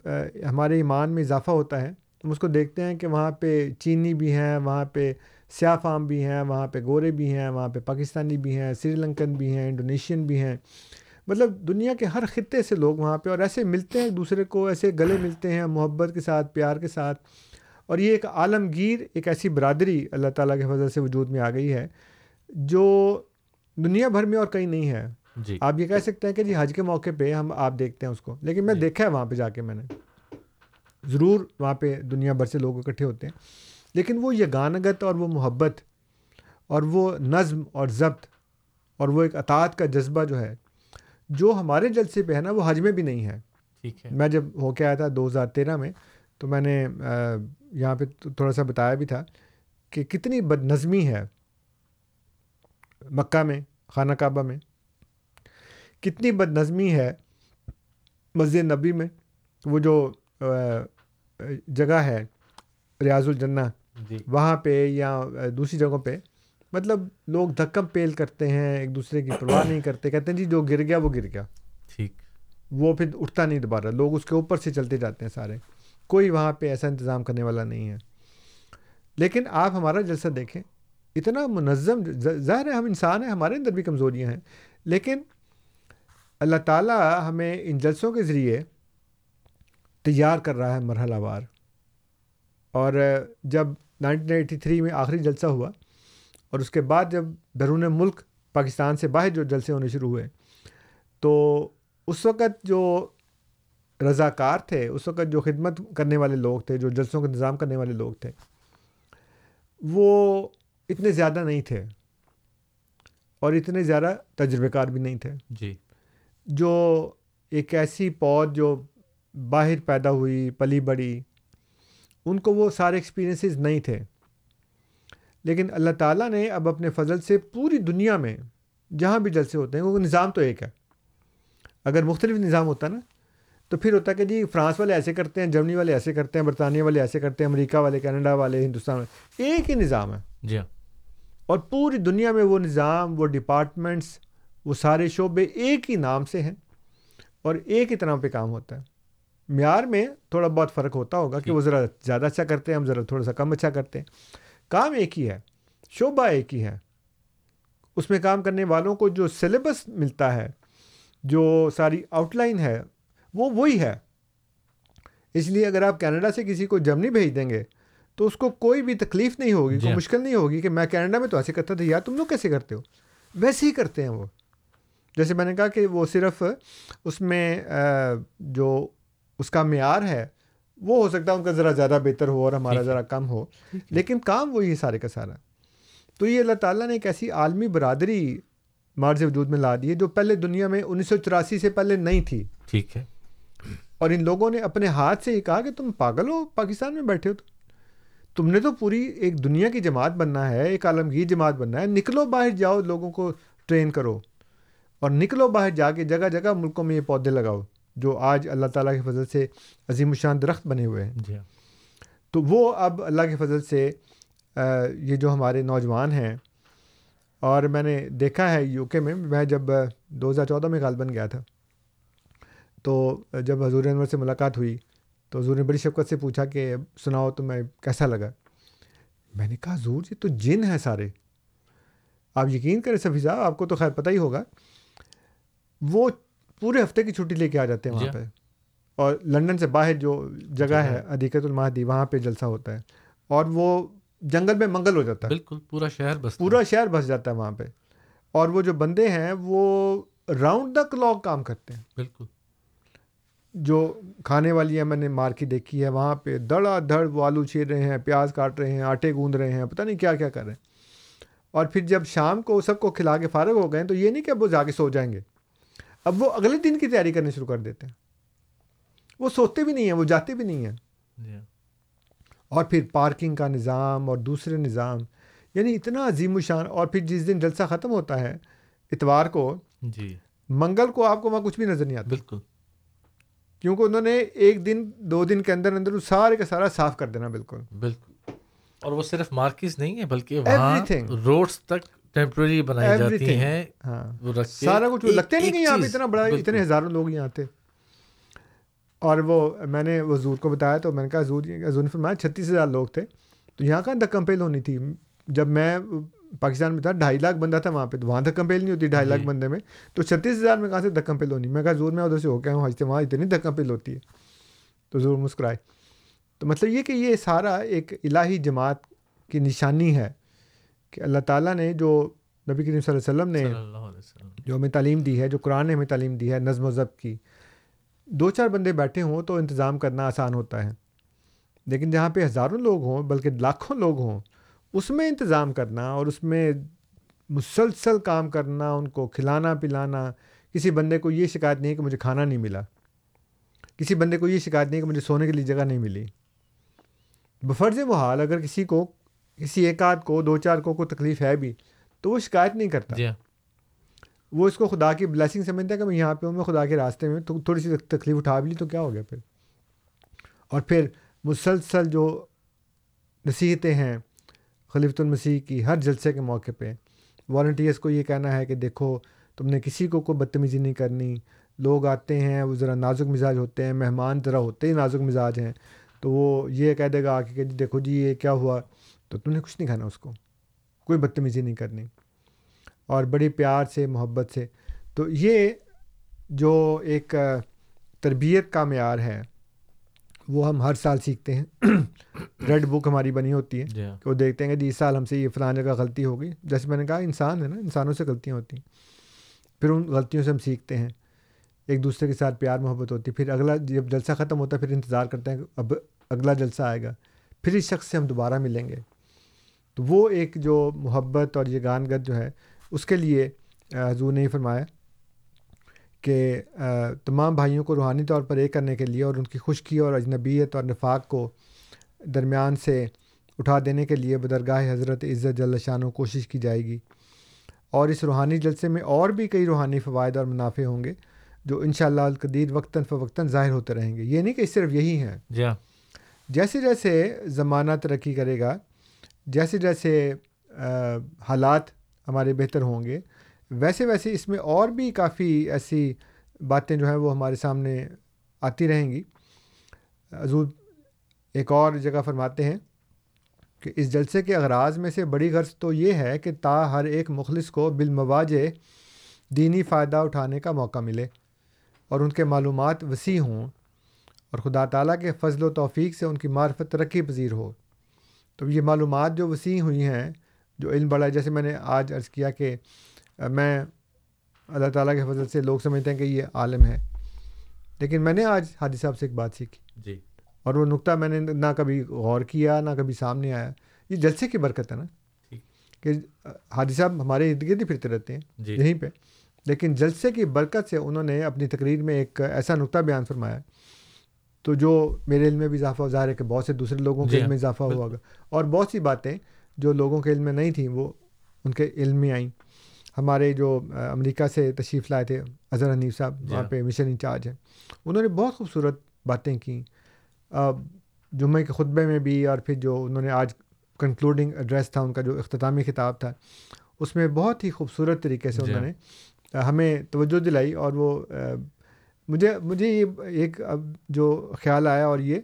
ہمارے ایمان میں اضافہ ہوتا ہے ہم اس کو دیکھتے ہیں کہ وہاں پہ چینی بھی ہیں وہاں پہ سیاہ فام بھی ہیں وہاں پہ گورے بھی ہیں وہاں پہ پاکستانی بھی ہیں سری لنکن بھی ہیں انڈونیشین بھی ہیں مطلب دنیا کے ہر خطے سے لوگ وہاں پہ اور ایسے ملتے ہیں ایک دوسرے کو ایسے گلے ملتے ہیں محبت کے ساتھ پیار کے ساتھ اور یہ ایک عالمگیر ایک ایسی برادری اللہ تعالیٰ کے فضل سے وجود میں آ گئی ہے جو دنیا بھر میں اور کہیں نہیں ہے جی آپ یہ کہہ سکتے ہیں کہ جی حج کے موقع پہ ہم آپ دیکھتے ہیں اس کو لیکن میں جی۔ دیکھا ہے وہاں پہ جا کے میں نے ضرور وہاں پہ دنیا بھر سے لوگ اکٹھے ہوتے ہیں لیکن وہ یگانگت اور وہ محبت اور وہ نظم اور ضبط اور وہ ایک اطاعت کا جذبہ جو ہے جو ہمارے جلسے پہ ہے نا وہ حج میں بھی نہیں ہے ٹھیک ہے میں جب ہو کے آیا تھا دو ہزار تیرہ میں تو میں نے یہاں پہ تھوڑا سا بتایا بھی تھا کہ کتنی بد نظمی ہے مکہ میں خانہ کعبہ میں کتنی بد نظمی ہے مسجد نبی میں وہ جو جگہ ہے ریاض الجنہ جی وہاں پہ یا دوسری جگہوں پہ مطلب لوگ دھکم پیل کرتے ہیں ایک دوسرے کی پرواہ نہیں کرتے کہتے ہیں جی جو گر گیا وہ گر گیا ٹھیک وہ پھر اٹھتا نہیں دوبارہ لوگ اس کے اوپر سے چلتے جاتے ہیں سارے کوئی وہاں پہ ایسا انتظام کرنے والا نہیں ہے لیکن آپ ہمارا جلسہ دیکھیں اتنا منظم ظاہر ہے ہم انسان ہیں ہمارے اندر بھی کمزوریاں ہیں لیکن اللہ تعالیٰ ہمیں ان جلسوں کے ذریعے تیار کر رہا ہے مرحلہ وار اور جب نائنٹین ایٹی تھری میں آخری جلسہ ہوا اور اس کے بعد جب بیرون ملک پاکستان سے باہر جو جلسے ہونے شروع ہوئے تو اس وقت جو رضاکار تھے اس وقت جو خدمت کرنے والے لوگ تھے جو جلسوں کا انتظام کرنے والے لوگ تھے وہ اتنے زیادہ نہیں تھے اور اتنے زیادہ تجربے کار بھی نہیں تھے جی جو ایک ایسی پود جو باہر پیدا ہوئی پلی بڑی ان کو وہ سارے ایکسپیرئنسز نہیں تھے لیکن اللہ تعالیٰ نے اب اپنے فضل سے پوری دنیا میں جہاں بھی جلسے ہوتے ہیں وہ نظام تو ایک ہے اگر مختلف نظام ہوتا نا تو پھر ہوتا کہ جی فرانس والے ایسے کرتے ہیں جرمنی والے ایسے کرتے ہیں برطانیہ والے ایسے کرتے ہیں امریکہ والے کینیڈا والے ہندوستان والے ایک ہی نظام ہے جی ہاں اور پوری دنیا میں وہ نظام وہ ڈپارٹمنٹس وہ سارے شعبے ایک ہی نام سے ہیں اور ایک ہی طرح پہ کام ہوتا ہے معیار میں تھوڑا بہت فرق ہوتا ہوگا کہ جی۔ وہ ذرا زیادہ اچھا کرتے ہیں ہم ذرا تھوڑا سا کم اچھا کرتے ہیں کام ایک ہی ہے شعبہ ایک ہی ہے اس میں کام کرنے والوں کو جو سلیبس ملتا ہے جو ساری آؤٹ لائن ہے وہ وہی ہے اس لیے اگر آپ کینیڈا سے کسی کو جمنی بھیج دیں گے تو اس کو کوئی بھی تکلیف نہیں ہوگی جی کوئی ہاں۔ مشکل نہیں ہوگی کہ میں کینیڈا میں تو ایسے کرتا تھا یار تم لوگ کیسے کرتے ہو ویسے ہی کرتے ہیں وہ جیسے میں نے کہا کہ وہ صرف اس میں جو اس کا معیار ہے وہ ہو سکتا ہے ان کا ذرا زیادہ بہتر ہو اور ہمارا ذرا کم ہو لیکن کام وہی ہے سارے کا سارا تو یہ اللہ تعالیٰ نے ایک ایسی عالمی برادری مارز وجود میں لا دی ہے جو پہلے دنیا میں انیس سو چوراسی سے پہلے نہیں تھی ٹھیک ہے اور ان لوگوں نے اپنے ہاتھ سے ہی کہا کہ تم پاگل ہو پاکستان میں بیٹھے ہو تم نے تو پوری ایک دنیا کی جماعت بننا ہے ایک عالمگیر جماعت بننا ہے نکلو باہر جاؤ لوگوں کو ٹرین کرو اور نکلو باہر جا کے جگہ جگہ ملکوں میں یہ پودے لگاؤ جو آج اللہ تعالیٰ کے فضل سے عظیم الشان درخت بنے ہوئے ہیں جی ہاں۔ تو وہ اب اللہ کے فضل سے یہ جو ہمارے نوجوان ہیں اور میں نے دیکھا ہے یو کے میں میں جب دو ہزار چودہ میں غالباً گیا تھا تو جب حضور انور سے ملاقات ہوئی تو حضور نے بڑی شفقت سے پوچھا کہ سناؤ تو میں کیسا لگا میں نے کہا حضور یہ تو جن ہیں سارے آپ یقین کریں صفی صاحب آپ کو تو خیر پتہ ہی ہوگا وہ پورے ہفتے کی چھٹی لے کے آ جاتے ہیں وہاں جی. پہ اور لنڈن سے باہر جو جگہ ہے عدیقت المہدی وہاں پہ جلسہ ہوتا ہے اور وہ جنگل میں منگل ہو جاتا ہے بالکل پورا شہر بس پورا شہر بس جاتا ہے وہاں پہ اور وہ جو بندے ہیں وہ راؤنڈ دا کلاک کام کرتے ہیں بالکل جو کھانے والی ہے میں نے مارکیٹ دیکھی ہے وہاں پہ دڑا دھڑ وہ آلو چھیر رہے ہیں پیاز کاٹ رہے ہیں آٹے گوند رہے ہیں پتہ نہیں کیا کیا کر رہے ہیں اور پھر جب شام کو سب کو کھلا کے فارغ ہو گئے تو یہ نہیں کہ اب وہ جا کے سو جائیں گے اب وہ اگلے دن کی تیاری کرنی شروع کر دیتے ہیں وہ سوچتے بھی نہیں ہیں وہ جاتے بھی نہیں ہیں جی۔ اور اور اور پھر پھر پارکنگ کا نظام نظام دوسرے یعنی اتنا عظیم و شان جس دن جلسہ ختم ہوتا ہے اتوار کو جی منگل کو آپ کو وہاں کچھ بھی نظر نہیں آتا بالکل کیونکہ انہوں نے ایک دن دو دن کے اندر اندر سارے کا سارا صاف کر دینا بالکل بالکل اور وہ صرف مارکیز نہیں ہے بلکہ وہاں روڈز تک ہاں سارا کچھ لگتا کہ یہاں پہ اتنا بڑا اتنے ہزاروں لوگ یہاں آتے اور وہ میں نے وہ زور کو بتایا تو میں نے کہا نے فرمایا چھتیس ہزار لوگ تھے تو یہاں کہاں دکم پھیل ہونی تھی جب میں پاکستان میں تھا ڈھائی لاکھ بندہ تھا وہاں پہ تو وہاں دھکم پہل نہیں ہوتی ڈھائی لاکھ جی۔ بندے میں تو چھتیس ہزار میں کہاں سے دکم پھیل ہونی میں کہا زور میں ادھر سے ہو کے ہوں وہاں اتنی دھکم پھیل ہوتی ہے تو زور مسکرائے تو مطلب یہ کہ یہ سارا ایک الہی جماعت کی نشانی ہے کہ اللہ تعالیٰ نے جو نبی کریم صلی اللہ علیہ وسلم نے جو ہمیں تعلیم دی ہے جو قرآن نے ہمیں تعلیم دی ہے نظم و ضبط کی دو چار بندے بیٹھے ہوں تو انتظام کرنا آسان ہوتا ہے لیکن جہاں پہ ہزاروں لوگ ہوں بلکہ لاکھوں لوگ ہوں اس میں انتظام کرنا اور اس میں مسلسل کام کرنا ان کو کھلانا پلانا کسی بندے کو یہ شکایت نہیں ہے کہ مجھے کھانا نہیں ملا کسی بندے کو یہ شکایت نہیں کہ مجھے سونے کے لیے جگہ نہیں ملی بفرض محال اگر کسی کو کسی ایک آدھ کو دو چار کو کوئی تکلیف ہے بھی تو وہ شکایت نہیں کرتا جی۔ وہ اس کو خدا کی بلیسنگ سمجھتا ہے کہ میں یہاں پہ ہوں میں خدا کے راستے میں تو تھوڑی سی تکلیف اٹھا بھی لی تو کیا ہو گیا پھر اور پھر مسلسل جو نصیحتیں ہیں خلیفۃ المسیح کی ہر جلسے کے موقع پہ والنٹیئرس کو یہ کہنا ہے کہ دیکھو تم نے کسی کو کوئی بدتمیزی نہیں کرنی لوگ آتے ہیں وہ ذرا نازک مزاج ہوتے ہیں مہمان ذرا ہوتے ہی نازک مزاج ہیں تو وہ یہ کہہ دے گا آ کے کہ دیکھو جی یہ کیا ہوا تو تم نے کچھ نہیں کھانا اس کو کوئی بدتمیزی نہیں کرنی اور بڑی پیار سے محبت سے تو یہ جو ایک تربیت کا معیار ہے وہ ہم ہر سال سیکھتے ہیں ریڈ بک ہماری بنی ہوتی ہے جی ہاں۔ کہ وہ دیکھتے ہیں کہ جی اس سال ہم سے یہ فلاں جگہ غلطی ہوگی جیسے میں نے کہا انسان ہے نا انسانوں سے غلطیاں ہوتی ہیں پھر ان غلطیوں سے ہم سیکھتے ہیں ایک دوسرے کے ساتھ پیار محبت ہوتی ہے پھر اگلا جب جلسہ ختم ہوتا ہے پھر انتظار کرتے ہیں کہ اب اگلا جلسہ آئے گا پھر اس شخص سے ہم دوبارہ ملیں گے تو وہ ایک جو محبت اور یہ گان گد جو ہے اس کے لیے حضور نے فرمایا کہ تمام بھائیوں کو روحانی طور پر ایک کرنے کے لیے اور ان کی خشکی اور اجنبیت اور نفاق کو درمیان سے اٹھا دینے کے لیے بدرگاہ حضرت عزت و کوشش کی جائے گی اور اس روحانی جلسے میں اور بھی کئی روحانی فوائد اور منافع ہوں گے جو ان شاء اللہ القدید وقتاً فوقتاً ظاہر ہوتے رہیں گے یہ نہیں کہ صرف یہی ہیں جی ہاں۔ جیسے جیسے زمانہ ترقی کرے گا جیسے جیسے حالات ہمارے بہتر ہوں گے ویسے ویسے اس میں اور بھی کافی ایسی باتیں جو ہیں وہ ہمارے سامنے آتی رہیں گی حضور ایک اور جگہ فرماتے ہیں کہ اس جلسے کے اغراض میں سے بڑی غرض تو یہ ہے کہ تا ہر ایک مخلص کو بالمواج دینی فائدہ اٹھانے کا موقع ملے اور ان کے معلومات وسیع ہوں اور خدا تعالیٰ کے فضل و توفیق سے ان کی معرفت ترقی پذیر ہو تو یہ معلومات جو وسیع ہوئی ہیں جو علم بڑا ہے جیسے میں نے آج عرض کیا کہ میں اللہ تعالیٰ کے فضل سے لوگ سمجھتے ہیں کہ یہ عالم ہے لیکن میں نے آج حادث صاحب سے ایک بات سیکھی جی اور وہ نقطہ میں نے نہ کبھی غور کیا نہ کبھی سامنے آیا یہ جلسے کی برکت ہے نا کہ حادث صاحب ہمارے ارد گرد ہی پھرتے رہتے ہیں جی۔ یہیں پہ لیکن جلسے کی برکت سے انہوں نے اپنی تقریر میں ایک ایسا نقطہ بیان فرمایا تو جو میرے علم میں بھی اضافہ ظاہر ہے کہ بہت سے دوسرے لوگوں کے جی علم میں ہاں، اضافہ ہوا ہوگا اور بہت سی باتیں جو لوگوں کے علم میں نہیں تھیں وہ ان کے علم میں آئیں ہمارے جو امریکہ سے تشریف لائے تھے اظہر حنیف صاحب جی وہاں ہاں۔ پہ مشن انچارج ہیں انہوں نے بہت خوبصورت باتیں کیں جمعہ کے خطبے میں بھی اور پھر جو انہوں نے آج کنکلوڈنگ ایڈریس تھا ان کا جو اختتامی خطاب تھا اس میں بہت ہی خوبصورت طریقے سے جی انہوں ہاں۔ نے ہمیں توجہ دلائی اور وہ مجھے مجھے یہ ایک اب جو خیال آیا اور یہ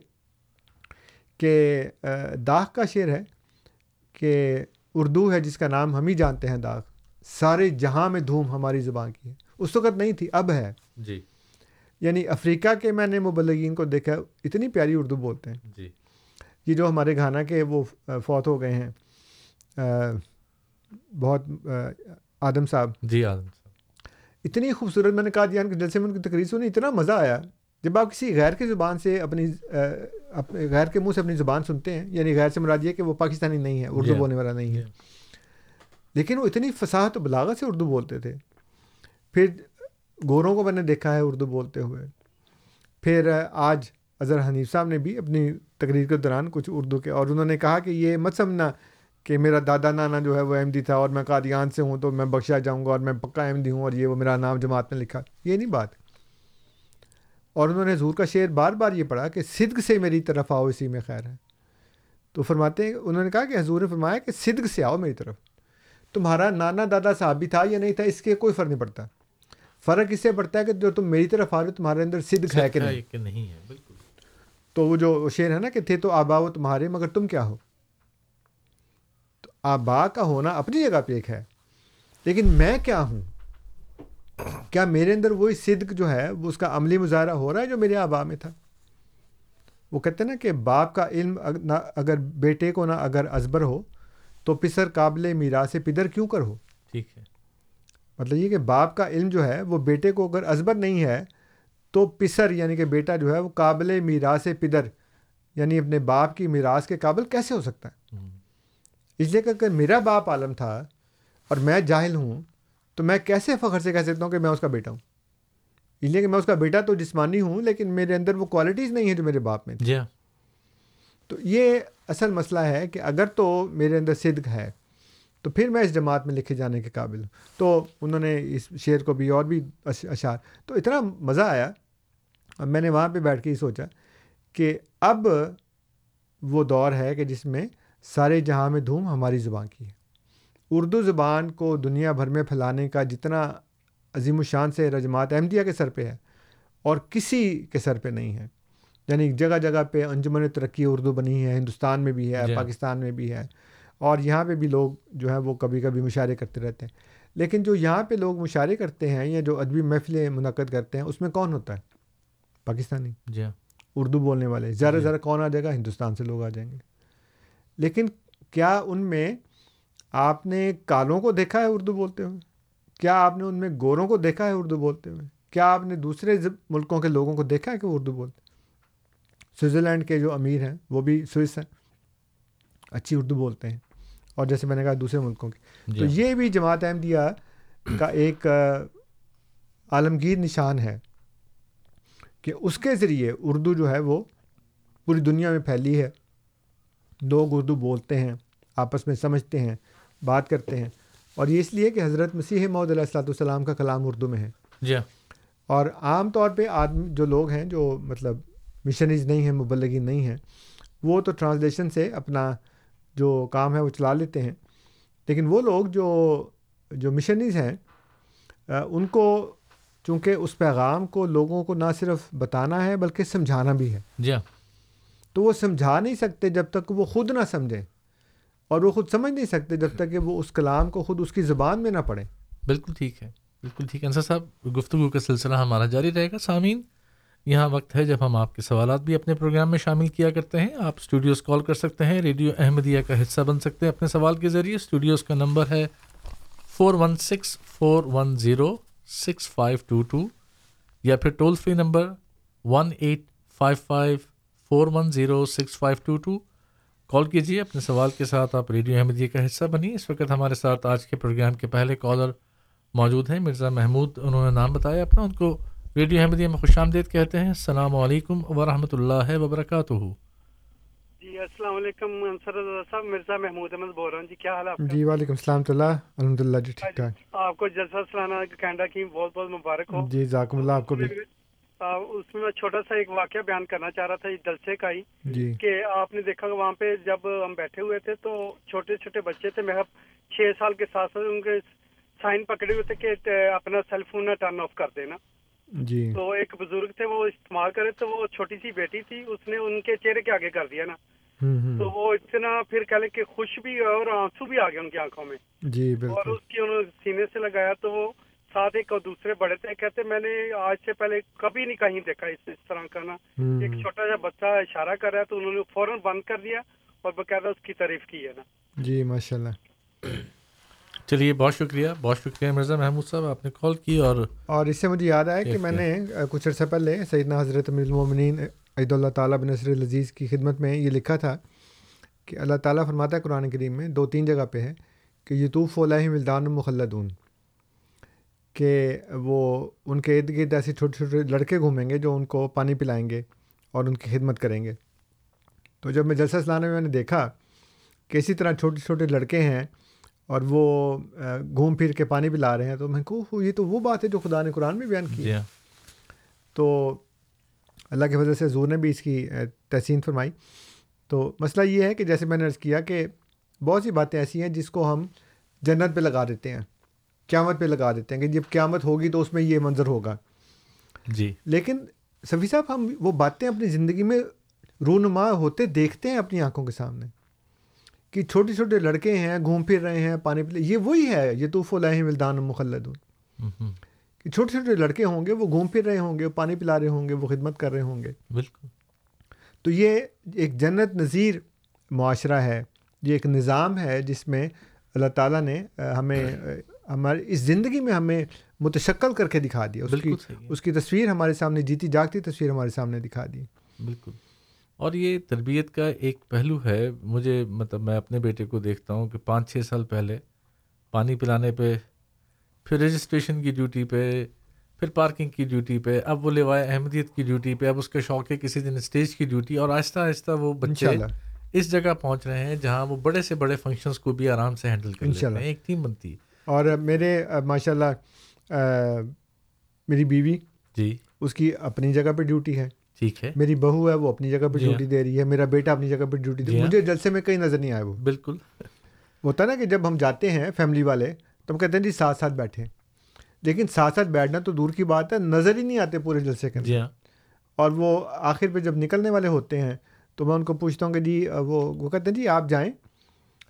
کہ داغ کا شعر ہے کہ اردو ہے جس کا نام ہم ہی جانتے ہیں داغ سارے جہاں میں دھوم ہماری زبان کی ہے اس وقت نہیں تھی اب ہے جی یعنی افریقہ کے میں نے مبلغین کو دیکھا اتنی پیاری اردو بولتے ہیں جی یہ جو ہمارے گھانا کے وہ فوت ہو گئے ہیں بہت آدم صاحب جی آدم اتنی خوبصورت میں نے کہا دیا جی، یعنی کہ جلسے میں ان کی تقریر سنی اتنا مزہ آیا جب آپ کسی غیر کی زبان سے اپنی اپنے غیر کے منہ سے اپنی زبان سنتے ہیں یعنی غیر مراد یہ کہ وہ پاکستانی نہیں ہے اردو جی۔ بولنے والا نہیں ہے جی۔ لیکن وہ اتنی فصاحت و بلاغت سے اردو بولتے تھے پھر گوروں کو میں نے دیکھا ہے اردو بولتے ہوئے پھر آج اظہر حنیف صاحب نے بھی اپنی تقریر کے دوران کچھ اردو کے اور انہوں نے کہا کہ یہ مت سمجھنا کہ میرا دادا نانا جو ہے وہ احمدی تھا اور میں قادیان سے ہوں تو میں بخشا جاؤں گا اور میں پکا احمدی ہوں اور یہ وہ میرا نام جماعت نے لکھا یہ نہیں بات اور انہوں نے حضور کا شعر بار بار یہ پڑھا کہ صدق سے میری طرف آؤ اسی میں خیر ہے تو فرماتے ہیں انہوں نے کہا کہ حضور نے فرمایا کہ صدق سے آؤ میری طرف تمہارا نانا دادا صاحب بھی تھا یا نہیں تھا اس کے کوئی فرق نہیں پڑتا فرق اس سے پڑتا ہے کہ جو تم میری طرف آ رہے ہو تمہارے اندر صدق ہے کہ نہیں ہے بالکل تو وہ جو شعر ہے نا کہ تھے تو آبا ہو تمہارے مگر تم کیا ہو آبا کا ہونا اپنی جگہ پہ ایک ہے لیکن میں کیا ہوں کیا میرے اندر وہی صدق جو ہے وہ اس کا عملی مظاہرہ ہو رہا ہے جو میرے آبا میں تھا وہ کہتے ہیں نا کہ باپ کا علم اگر بیٹے کو نہ اگر ازبر ہو تو پسر قابل میرا سے پدر کیوں کر ہو ٹھیک ہے مطلب یہ کہ باپ کا علم جو ہے وہ بیٹے کو اگر ازبر نہیں ہے تو پسر یعنی کہ بیٹا جو ہے وہ قابل میرا سے پدر یعنی اپنے باپ کی میراث کے قابل کیسے ہو سکتا ہے اس لیے کہ اگر میرا باپ عالم تھا اور میں جاہل ہوں تو میں کیسے فخر سے کہہ سکتا ہوں کہ میں اس کا بیٹا ہوں اس لیے کہ میں اس کا بیٹا تو جسمانی ہوں لیکن میرے اندر وہ کوالٹیز نہیں ہیں جو میرے باپ میں تھی yeah. جی ہاں۔ تو یہ اصل مسئلہ ہے کہ اگر تو میرے اندر صدق ہے تو پھر میں اس جماعت میں لکھے جانے کے قابل ہوں تو انہوں نے اس شعر کو بھی اور بھی اشعار تو اتنا مزہ آیا اور میں نے وہاں پہ بیٹھ کے یہ سوچا کہ اب وہ دور ہے کہ جس میں سارے جہاں میں دھوم ہماری زبان کی ہے اردو زبان کو دنیا بھر میں پھیلانے کا جتنا عظیم الشان سے رجمات احمدیہ کے سر پہ ہے اور کسی کے سر پہ نہیں ہے یعنی جگہ جگہ پہ انجمن ترقی اردو بنی ہے ہندوستان میں بھی ہے جی۔ پاکستان میں بھی ہے اور یہاں پہ بھی لوگ جو ہے وہ کبھی کبھی مشاعرے کرتے رہتے ہیں لیکن جو یہاں پہ لوگ مشاعرے کرتے ہیں یا جو ادبی محفلیں منعقد کرتے ہیں اس میں کون ہوتا ہے پاکستانی جی اردو بولنے والے زیادہ سے زیادہ کون آ جائے گا ہندوستان سے لوگ آ جائیں گے لیکن کیا ان میں آپ نے کالوں کو دیکھا ہے اردو بولتے ہوئے کیا آپ نے ان میں گوروں کو دیکھا ہے اردو بولتے ہوئے کیا آپ نے دوسرے ملکوں کے لوگوں کو دیکھا ہے کہ وہ اردو بولتے سوئٹزرلینڈ کے جو امیر ہیں وہ بھی سوئس ہیں اچھی اردو بولتے ہیں اور جیسے میں نے کہا دوسرے ملکوں کی جی تو ہاں۔ یہ بھی جماعت احمدیہ کا ایک عالمگیر نشان ہے کہ اس کے ذریعے اردو جو ہے وہ پوری دنیا میں پھیلی ہے لوگ اردو بولتے ہیں آپس میں سمجھتے ہیں بات کرتے ہیں اور یہ اس لیے کہ حضرت مسیح محدود علیہ صلاح والسلام کا کلام اردو میں ہے جی ہاں۔ اور عام طور پہ آدمی جو لوگ ہیں جو مطلب مشنریز نہیں ہیں مبلگی نہیں ہیں وہ تو ٹرانسلیشن سے اپنا جو کام ہے وہ چلا لیتے ہیں لیکن وہ لوگ جو جو مشنریز ہیں ان کو چونکہ اس پیغام کو لوگوں کو نہ صرف بتانا ہے بلکہ سمجھانا بھی ہے جی yeah. ہاں۔ تو وہ سمجھا نہیں سکتے جب تک وہ خود نہ سمجھیں اور وہ خود سمجھ نہیں سکتے جب تک کہ وہ اس کلام کو خود اس کی زبان میں نہ پڑھیں بالکل ٹھیک ہے بالکل ٹھیک ہے انصر صاحب گفتگو کا سلسلہ ہمارا جاری رہے گا سامعین یہاں وقت ہے جب ہم آپ کے سوالات بھی اپنے پروگرام میں شامل کیا کرتے ہیں آپ اسٹوڈیوز کال کر سکتے ہیں ریڈیو احمدیہ کا حصہ بن سکتے ہیں اپنے سوال کے ذریعے اسٹوڈیوز کا نمبر ہے four one six four one zero six five two two یا پھر toll free number one eight five five four one zero six five two two call کیجیے اپنے سوال کے ساتھ آپ ریڈیو احمدیہ کا حصہ بنی اس وقت ہمارے ساتھ آج کے پروگرام کے پہلے کالر موجود ہیں مرزا محمود انہوں نے نام بتایا اپنا ان کو ریڈیو احمدیہ میں خوش آمدید کہتے ہیں السلام علیکم ورحمۃ اللہ وبرکاتہ جی جی کیا حال جی، وعلیکم السلام اللہ الحمد للہ جی ٹھیک جی، ٹھاک آپ کو جلسہ کی بہت بہت مبارک ہو جی ذاکم اللہ آپ کو بھی جی، اس میں میں چھوٹا سا ایک واقعہ بیان کرنا چاہ رہا تھا اس جلسے کا ہی جی. کہ آپ نے دیکھا کہ وہاں پہ جب ہم بیٹھے ہوئے تھے تو چھوٹے چھوٹے بچے تھے میں چھ سال کے ساتھ ساتھ ان کے سائن پکڑے ہوئے تھے کہ اپنا سیل فون نہ ٹرن آف کر دینا جی. تو ایک بزرگ تھے وہ استعمال کرے تو وہ چھوٹی سی بیٹی تھی اس نے ان کے چہرے کے آگے کر دیا نا تو وہ اتنا پھر کہہ لیں کہ خوش بھی اور آنسو بھی آ گیا ان کی آنکھوں میں جی, اور اس کی انہوں نے سینے سے لگایا تو وہ ساتھ ایک اور دوسرے بڑے تھے کہتے میں نے آج سے پہلے کبھی نہیں کہیں دیکھا اس, طرح کا نا ایک چھوٹا سا بچہ اشارہ کر رہا ہے تو انہوں نے فوراً بند کر دیا اور باقاعدہ اس کی تعریف کی ہے نا جی ماشاء اللہ چلیے بہت شکریہ بہت شکریہ مرزا محمود صاحب آپ نے کال کی اور اور اس سے مجھے یاد آیا کہ میں نے کچھ عرصہ پہلے سیدنا حضرت المومنین عید اللہ تعالیٰ بن نصر العزیز کی خدمت میں یہ لکھا تھا کہ اللہ تعالیٰ فرماتا ہے قرآن کریم میں دو تین جگہ پہ ہے کہ یتوف علیہ ولدان مخلدون کہ وہ ان کے ارد گرد ایسے چھوٹے چھوٹے لڑکے گھومیں گے جو ان کو پانی پلائیں گے اور ان کی خدمت کریں گے تو جب میں جلسہ سلانے میں نے دیکھا کہ اسی طرح چھوٹے چھوٹے لڑکے ہیں اور وہ گھوم پھر کے پانی پلا رہے ہیں تو میں کو یہ تو وہ بات ہے جو خدا نے قرآن میں بیان کی جی ہاں۔ تو اللہ کے فضل سے زور نے بھی اس کی تحسین فرمائی تو مسئلہ یہ ہے کہ جیسے میں نے عرض کیا کہ بہت سی باتیں ایسی ہیں جس کو ہم جنت پہ لگا دیتے ہیں قیامت پہ لگا دیتے ہیں کہ جب قیامت ہوگی تو اس میں یہ منظر ہوگا جی لیکن سفی صاحب ہم وہ باتیں اپنی زندگی میں رونما ہوتے دیکھتے ہیں اپنی آنکھوں کے سامنے کہ چھوٹے چھوٹے لڑکے ہیں گھوم پھر رہے ہیں پانی پلے یہ وہی ہے یتوف الحمل ولدان مخلد کہ چھوٹے چھوٹے لڑکے ہوں گے وہ گھوم پھر رہے ہوں گے پانی پلا رہے ہوں گے وہ خدمت کر رہے ہوں گے بالکل تو یہ ایک جنت نظیر معاشرہ ہے یہ ایک نظام ہے جس میں اللہ تعالیٰ نے ہمیں ہماری اس زندگی میں ہمیں متشقل کر کے دکھا دیا اس کی اس کی تصویر ہمارے سامنے جیتی جاگتی تصویر ہمارے سامنے دکھا دی بالکل اور یہ تربیت کا ایک پہلو ہے مجھے مطلب میں اپنے بیٹے کو دیکھتا ہوں کہ پانچ چھ سال پہلے پانی پلانے پہ پھر رجسٹریشن کی ڈیوٹی پہ پھر پارکنگ کی ڈیوٹی پہ اب وہ لیوائے احمدیت کی ڈیوٹی پہ اب اس کے شوق ہے کسی دن اسٹیج کی ڈیوٹی اور آہستہ آہستہ وہ بچے اس جگہ پہنچ رہے ہیں جہاں وہ بڑے سے بڑے فنکشنس کو بھی آرام سے ہینڈل کر رہے ہیں ایک ٹیم بنتی ہے اور میرے ماشاء اللہ میری بیوی جی اس کی اپنی جگہ پہ ڈیوٹی ہے ٹھیک ہے میری بہو ہے وہ اپنی جگہ پہ جی ڈیوٹی ہاں۔ دے رہی ہے میرا بیٹا اپنی جگہ پہ ڈیوٹی دے رہی ہے جی ہاں۔ مجھے جلسے میں کہیں نظر نہیں آیا وہ بالکل ہوتا نا کہ جب ہم جاتے ہیں فیملی والے تو ہم کہتے ہیں جی ساتھ ساتھ بیٹھے لیکن ساتھ ساتھ بیٹھنا تو دور کی بات ہے نظر ہی نہیں آتے پورے جلسے کے اندر جی ہاں۔ اور وہ آخر پہ جب نکلنے والے ہوتے ہیں تو میں ان کو پوچھتا ہوں کہ جی وہ وہ کہتے ہیں جی آپ جائیں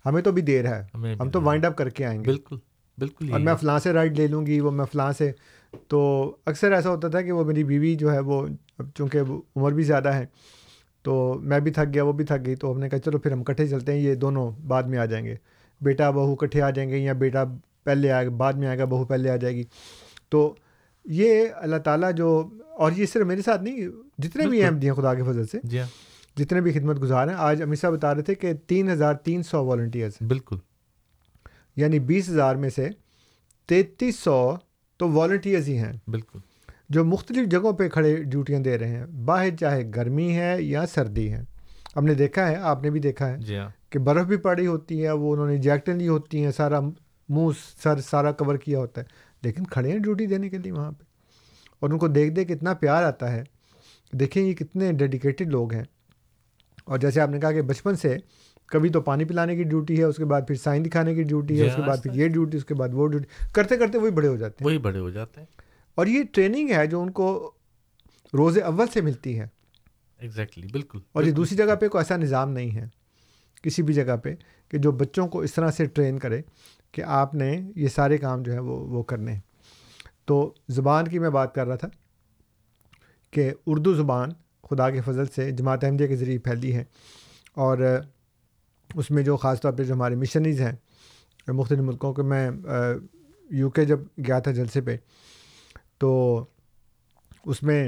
ہمیں تو ابھی دیر ہے ہم تو وائنڈ اپ کر کے آئیں گے بالکل بالکل اور میں فلاں سے رائڈ لے لوں گی وہ میں فلاں سے تو اکثر ایسا ہوتا تھا کہ وہ میری بیوی جو ہے وہ چونکہ عمر بھی زیادہ ہے تو میں بھی تھک گیا وہ بھی تھک گئی تو ہم نے کہا چلو پھر ہم کٹھے چلتے ہیں یہ دونوں بعد میں آ جائیں گے بیٹا بہو کٹھے آ جائیں گے یا بیٹا پہلے آئے بعد میں آئے گا بہو پہلے آ جائے گی تو یہ اللہ تعالیٰ جو اور یہ صرف میرے ساتھ نہیں جتنے بھی اہم دیے ہیں خدا کے فضل سے جی ہاں۔ جتنے بھی خدمت گزار ہیں آج امیشہ بتا رہے تھے کہ تین ہزار تین سو والنٹیئرس بالکل یعنی بیس ہزار میں سے تینتیس سو تو والنٹیئرز ہی ہیں بالکل جو مختلف جگہوں پہ کھڑے ڈیوٹیاں دے رہے ہیں باہر چاہے گرمی ہے یا سردی ہے ہم نے دیکھا ہے آپ نے بھی دیکھا ہے جی ہاں کہ برف بھی پڑی ہوتی ہے وہ انہوں نے جیکٹیں لی ہوتی ہیں سارا منہ سر سارا کور کیا ہوتا ہے لیکن کھڑے ہیں ڈیوٹی دینے کے لیے وہاں پہ اور ان کو دیکھ دے اتنا پیار آتا ہے دیکھیں یہ کتنے ڈیڈیکیٹڈ لوگ ہیں اور جیسے آپ نے کہا کہ بچپن سے کبھی تو پانی پلانے کی ڈیوٹی ہے اس کے بعد پھر سائن دکھانے کی ڈیوٹی ہے اس کے بعد پھر یہ ڈیوٹی اس کے بعد وہ ڈیوٹی کرتے کرتے وہی بڑے ہو جاتے ہیں وہی بڑے ہو جاتے ہیں اور یہ ٹریننگ ہے جو ان کو روز اول سے ملتی ہے ایگزیکٹلی بالکل اور یہ دوسری جگہ پہ کوئی ایسا نظام نہیں ہے کسی بھی جگہ پہ کہ جو بچوں کو اس طرح سے ٹرین کرے کہ آپ نے یہ سارے کام جو ہے وہ وہ کرنے ہیں تو زبان کی میں بات کر رہا تھا کہ اردو زبان خدا کے فضل سے جماعت احمدیہ کے ذریعے پھیلی ہے اور اس میں جو خاص طور پہ جو ہمارے مشنریز ہیں مختلف ملکوں کے میں یو کے جب گیا تھا جلسے پہ تو اس میں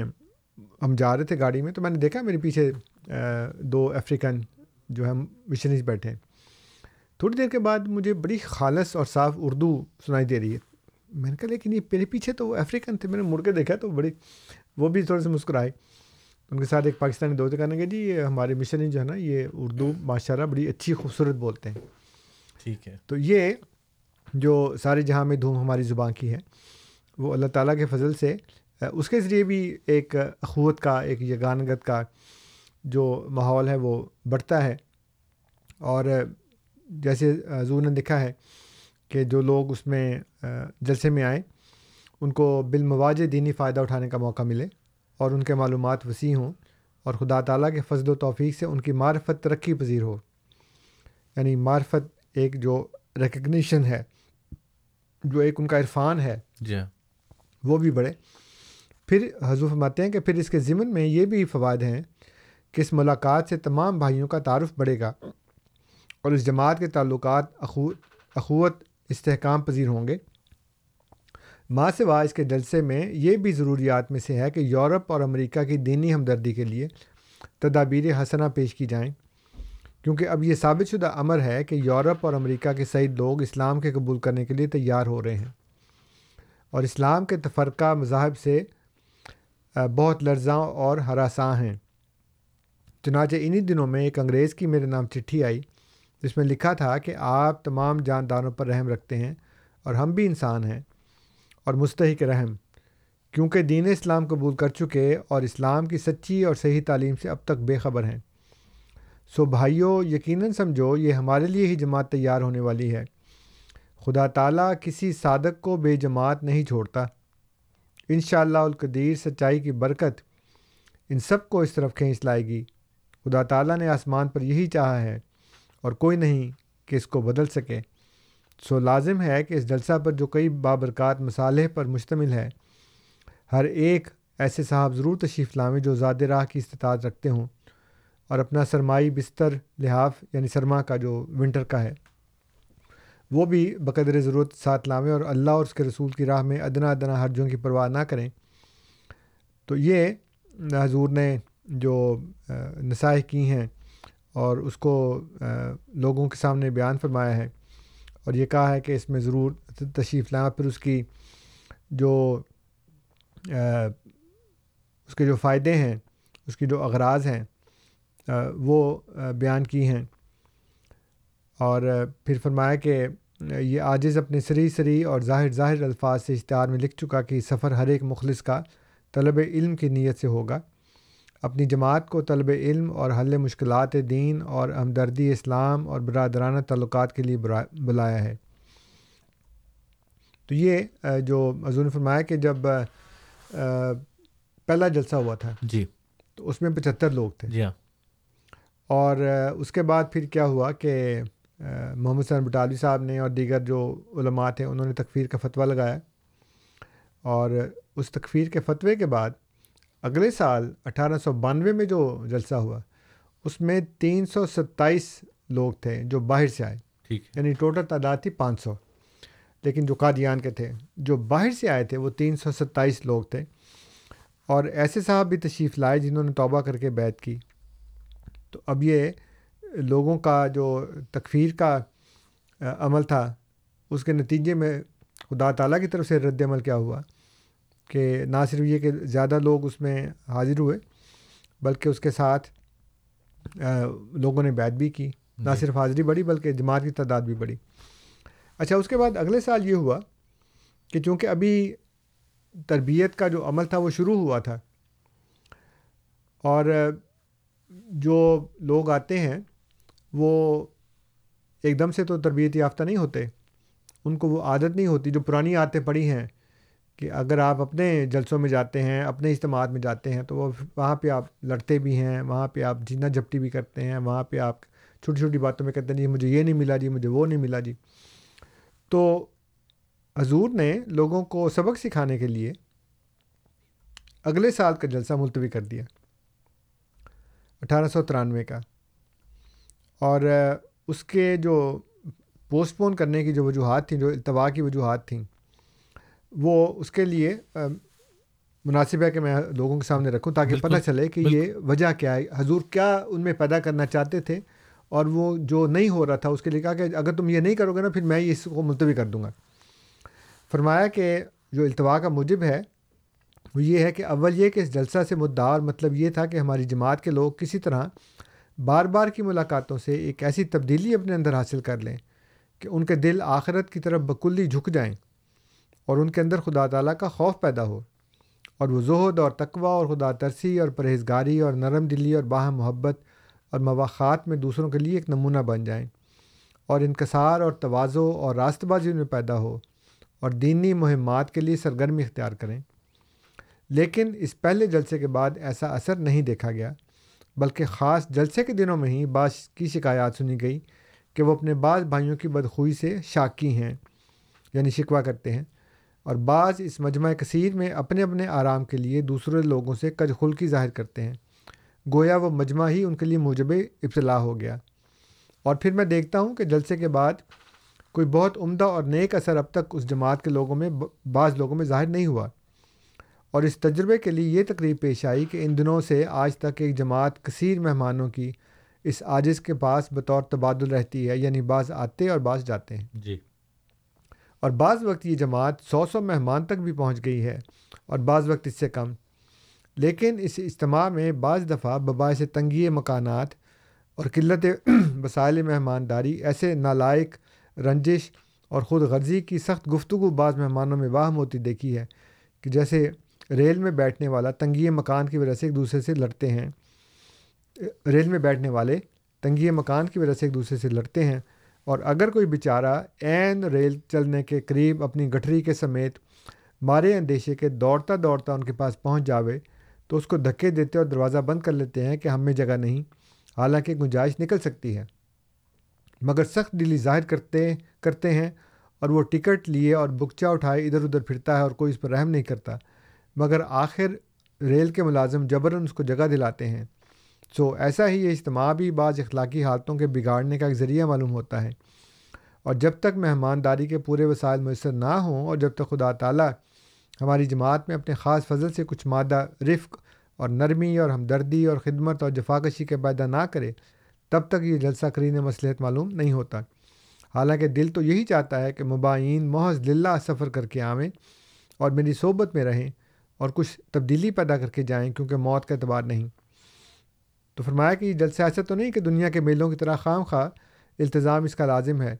ہم جا رہے تھے گاڑی میں تو میں نے دیکھا میرے پیچھے دو افریقن جو ہے مشنریز بیٹھے ہیں تھوڑی دیر کے بعد مجھے بڑی خالص اور صاف اردو سنائی دے رہی ہے میں نے کہا لیکن یہ میرے پیچھے تو وہ افریقن تھے میں نے مڑ کے دیکھا تو بڑی وہ بھی تھوڑے سے مسکرائے ان کے ساتھ ایک پاکستانی دوست کہنے کے جی یہ ہمارے مشن جو ہے نا یہ اردو ماشاء اللہ بڑی اچھی خوبصورت بولتے ہیں ٹھیک ہے تو یہ جو سارے جہاں میں دھوم ہماری زبان کی ہے وہ اللہ تعالیٰ کے فضل سے اس کے ذریعے بھی ایک اخوت کا ایک یگانگت کا جو ماحول ہے وہ بڑھتا ہے اور جیسے حضور نے دکھا ہے کہ جو لوگ اس میں جلسے میں آئیں ان کو بالمواج دینی فائدہ اٹھانے کا موقع ملے اور ان کے معلومات وسیع ہوں اور خدا تعالیٰ کے فضل و توفیق سے ان کی معرفت ترقی پذیر ہو یعنی معرفت ایک جو ریکگنیشن ہے جو ایک ان کا عرفان ہے جی ہاں۔ وہ بھی بڑھے پھر حضوف ہیں کہ پھر اس کے ضمن میں یہ بھی فوائد ہیں کہ اس ملاقات سے تمام بھائیوں کا تعارف بڑھے گا اور اس جماعت کے تعلقات اخوت استحکام پذیر ہوں گے ماں سے اس کے جلسے میں یہ بھی ضروریات میں سے ہے کہ یورپ اور امریکہ کی دینی ہمدردی کے لیے تدابیر حسنہ پیش کی جائیں کیونکہ اب یہ ثابت شدہ امر ہے کہ یورپ اور امریکہ کے سعید لوگ اسلام کے قبول کرنے کے لیے تیار ہو رہے ہیں اور اسلام کے تفرقہ مذاہب سے بہت لرزاں اور ہراساں ہیں چنانچہ انہی دنوں میں ایک انگریز کی میرے نام چٹھی آئی جس میں لکھا تھا کہ آپ تمام جانداروں پر رحم رکھتے ہیں اور ہم بھی انسان ہیں اور مستحق رحم کیونکہ دین اسلام قبول کر چکے اور اسلام کی سچی اور صحیح تعلیم سے اب تک بے خبر ہیں سو بھائیوں یقیناً سمجھو یہ ہمارے لیے ہی جماعت تیار ہونے والی ہے خدا تعالیٰ کسی صادق کو بے جماعت نہیں چھوڑتا ان شاء اللہ القدیر سچائی کی برکت ان سب کو اس طرف کھینچ لائے گی خدا تعالیٰ نے آسمان پر یہی چاہا ہے اور کوئی نہیں کہ اس کو بدل سکے سو لازم ہے کہ اس جلسہ پر جو کئی بابرکات مصالح پر مشتمل ہے ہر ایک ایسے صاحب ضرور تشریف لاؤں جو زاد راہ کی استطاعت رکھتے ہوں اور اپنا سرمائی بستر لحاف یعنی سرما کا جو ونٹر کا ہے وہ بھی بقدر ضرورت ساتھ لاویں اور اللہ اور اس کے رسول کی راہ میں ادنا ادنا حرجوں کی پرواہ نہ کریں تو یہ حضور نے جو نصائح کی ہیں اور اس کو لوگوں کے سامنے بیان فرمایا ہے اور یہ کہا ہے کہ اس میں ضرور تشریف لائیں پھر اس کی جو اس کے جو فائدے ہیں اس کی جو اغراض ہیں وہ بیان کی ہیں اور پھر فرمایا کہ یہ عاجز اپنے سری سری اور ظاہر ظاہر الفاظ سے اشتہار میں لکھ چکا کہ سفر ہر ایک مخلص کا طلب علم کی نیت سے ہوگا اپنی جماعت کو طلب علم اور حل مشکلات دین اور ہمدردی اسلام اور برادرانہ تعلقات کے لیے بلایا ہے تو یہ جو حضور نے فرمایا کہ جب پہلا جلسہ ہوا تھا جی تو اس میں پچہتر لوگ تھے جی ہاں اور اس کے بعد پھر کیا ہوا کہ محمد سن بٹالوی صاحب نے اور دیگر جو علماء تھے انہوں نے تکفیر کا فتویٰ لگایا اور اس تکفیر کے فتوے کے بعد اگلے سال اٹھارہ سو بانوے میں جو جلسہ ہوا اس میں تین سو ستائیس لوگ تھے جو باہر سے آئے یعنی ٹوٹل تعداد تھی پانچ سو لیکن جو قادیان کے تھے جو باہر سے آئے تھے وہ تین سو ستائیس لوگ تھے اور ایسے صاحب بھی تشریف لائے جنہوں نے توبہ کر کے بیت کی تو اب یہ لوگوں کا جو تکفیر کا عمل تھا اس کے نتیجے میں خدا تعالیٰ کی طرف سے رد عمل کیا ہوا کہ نہ صرف یہ کہ زیادہ لوگ اس میں حاضر ہوئے بلکہ اس کے ساتھ لوگوں نے بیت بھی کی نہ جی۔ صرف حاضری بڑھی بلکہ جماعت کی تعداد بھی بڑھی اچھا اس کے بعد اگلے سال یہ ہوا کہ چونکہ ابھی تربیت کا جو عمل تھا وہ شروع ہوا تھا اور جو لوگ آتے ہیں وہ ایک دم سے تو تربیت یافتہ نہیں ہوتے ان کو وہ عادت نہیں ہوتی جو پرانی عادتیں پڑی ہیں کہ اگر آپ اپنے جلسوں میں جاتے ہیں اپنے اجتماعات میں جاتے ہیں تو وہ وہاں پہ آپ لڑتے بھی ہیں وہاں پہ آپ جینا جھپٹی بھی کرتے ہیں وہاں پہ آپ چھوٹی چھوٹی باتوں میں کہتے ہیں جی مجھے یہ نہیں ملا جی مجھے وہ نہیں ملا جی تو حضور نے لوگوں کو سبق سکھانے کے لیے اگلے سال کا جلسہ ملتوی کر دیا اٹھارہ سو ترانوے کا اور اس کے جو پوسٹ پون کرنے کی جو وجوہات تھیں جو التوا کی وجوہات تھیں وہ اس کے لیے مناسب ہے کہ میں لوگوں کے سامنے رکھوں تاکہ پتہ چلے کہ یہ وجہ کیا ہے حضور کیا ان میں پیدا کرنا چاہتے تھے اور وہ جو نہیں ہو رہا تھا اس کے لیے کہا کہ اگر تم یہ نہیں کرو گے نا پھر میں یہ اس کو ملتوی کر دوں گا فرمایا کہ جو التوا کا مجب ہے وہ یہ ہے کہ اول یہ کہ اس جلسہ سے مدعا اور مطلب یہ تھا کہ ہماری جماعت کے لوگ کسی طرح بار بار کی ملاقاتوں سے ایک ایسی تبدیلی اپنے اندر حاصل کر لیں کہ ان کے دل آخرت کی طرف بکلی جھک جائیں اور ان کے اندر خدا تعالیٰ کا خوف پیدا ہو اور وہ زہد اور تقوی اور خدا ترسی اور پرہیزگاری اور نرم دلی اور باہ محبت اور مواقعات میں دوسروں کے لیے ایک نمونہ بن جائیں اور انکسار اور توازو اور راست بازی میں پیدا ہو اور دینی مہمات کے لیے سرگرمی اختیار کریں لیکن اس پہلے جلسے کے بعد ایسا اثر نہیں دیکھا گیا بلکہ خاص جلسے کے دنوں میں ہی بعض کی شکایات سنی گئی کہ وہ اپنے بعض بھائیوں کی بدخوئی سے شاکی ہیں یعنی شکوہ کرتے ہیں اور بعض اس مجمع کثیر میں اپنے اپنے آرام کے لیے دوسرے لوگوں سے کج خلقی ظاہر کرتے ہیں گویا وہ مجمع ہی ان کے لیے موجب ابتلا ہو گیا اور پھر میں دیکھتا ہوں کہ جلسے کے بعد کوئی بہت عمدہ اور نیک اثر اب تک اس جماعت کے لوگوں میں بعض لوگوں میں ظاہر نہیں ہوا اور اس تجربے کے لیے یہ تقریب پیش آئی کہ ان دنوں سے آج تک ایک جماعت کثیر مہمانوں کی اس عاجز کے پاس بطور تبادل رہتی ہے یعنی بعض آتے اور بعض جاتے ہیں جی اور بعض وقت یہ جماعت سو سو مہمان تک بھی پہنچ گئی ہے اور بعض وقت اس سے کم لیکن اس اجتماع میں بعض دفعہ بباعث تنگی مکانات اور قلت وسائل مہمانداری ایسے نالائق رنجش اور خود غرضی کی سخت گفتگو بعض مہمانوں میں واہم ہوتی دیکھی ہے کہ جیسے ریل میں بیٹھنے والا تنگی مکان کی وجہ سے ایک دوسرے سے لڑتے ہیں ریل میں بیٹھنے والے تنگی مکان کی وجہ سے ایک دوسرے سے لڑتے ہیں اور اگر کوئی بیچارہ عین ریل چلنے کے قریب اپنی گٹھری کے سمیت مارے اندیشے کے دوڑتا دوڑتا ان کے پاس پہنچ جاوے تو اس کو دھکے دیتے اور دروازہ بند کر لیتے ہیں کہ ہم میں جگہ نہیں حالانکہ گنجائش نکل سکتی ہے مگر سخت دلی ظاہر کرتے کرتے ہیں اور وہ ٹکٹ لیے اور بکچا اٹھائے ادھر ادھر پھرتا ہے اور کوئی اس پر رحم نہیں کرتا مگر آخر ریل کے ملازم جبراً اس کو جگہ دلاتے ہیں سو ایسا ہی یہ اجتماع بھی بعض اخلاقی حالتوں کے بگاڑنے کا ایک ذریعہ معلوم ہوتا ہے اور جب تک مہمانداری کے پورے وسائل میسر نہ ہوں اور جب تک خدا تعالیٰ ہماری جماعت میں اپنے خاص فضل سے کچھ مادہ رفق اور نرمی اور ہمدردی اور خدمت اور جفاکشی کے پیدا نہ کرے تب تک یہ جلسہ کرین مصلحت معلوم نہیں ہوتا حالانکہ دل تو یہی چاہتا ہے کہ مبائین محض للہ سفر کر کے آویں اور میری صحبت میں رہیں اور کچھ تبدیلی پیدا کر کے جائیں کیونکہ موت کا اعتبار نہیں تو فرمایا کہ یہ جلسہ ایسا تو نہیں کہ دنیا کے میلوں کی طرح خام خواہ التظام اس کا لازم ہے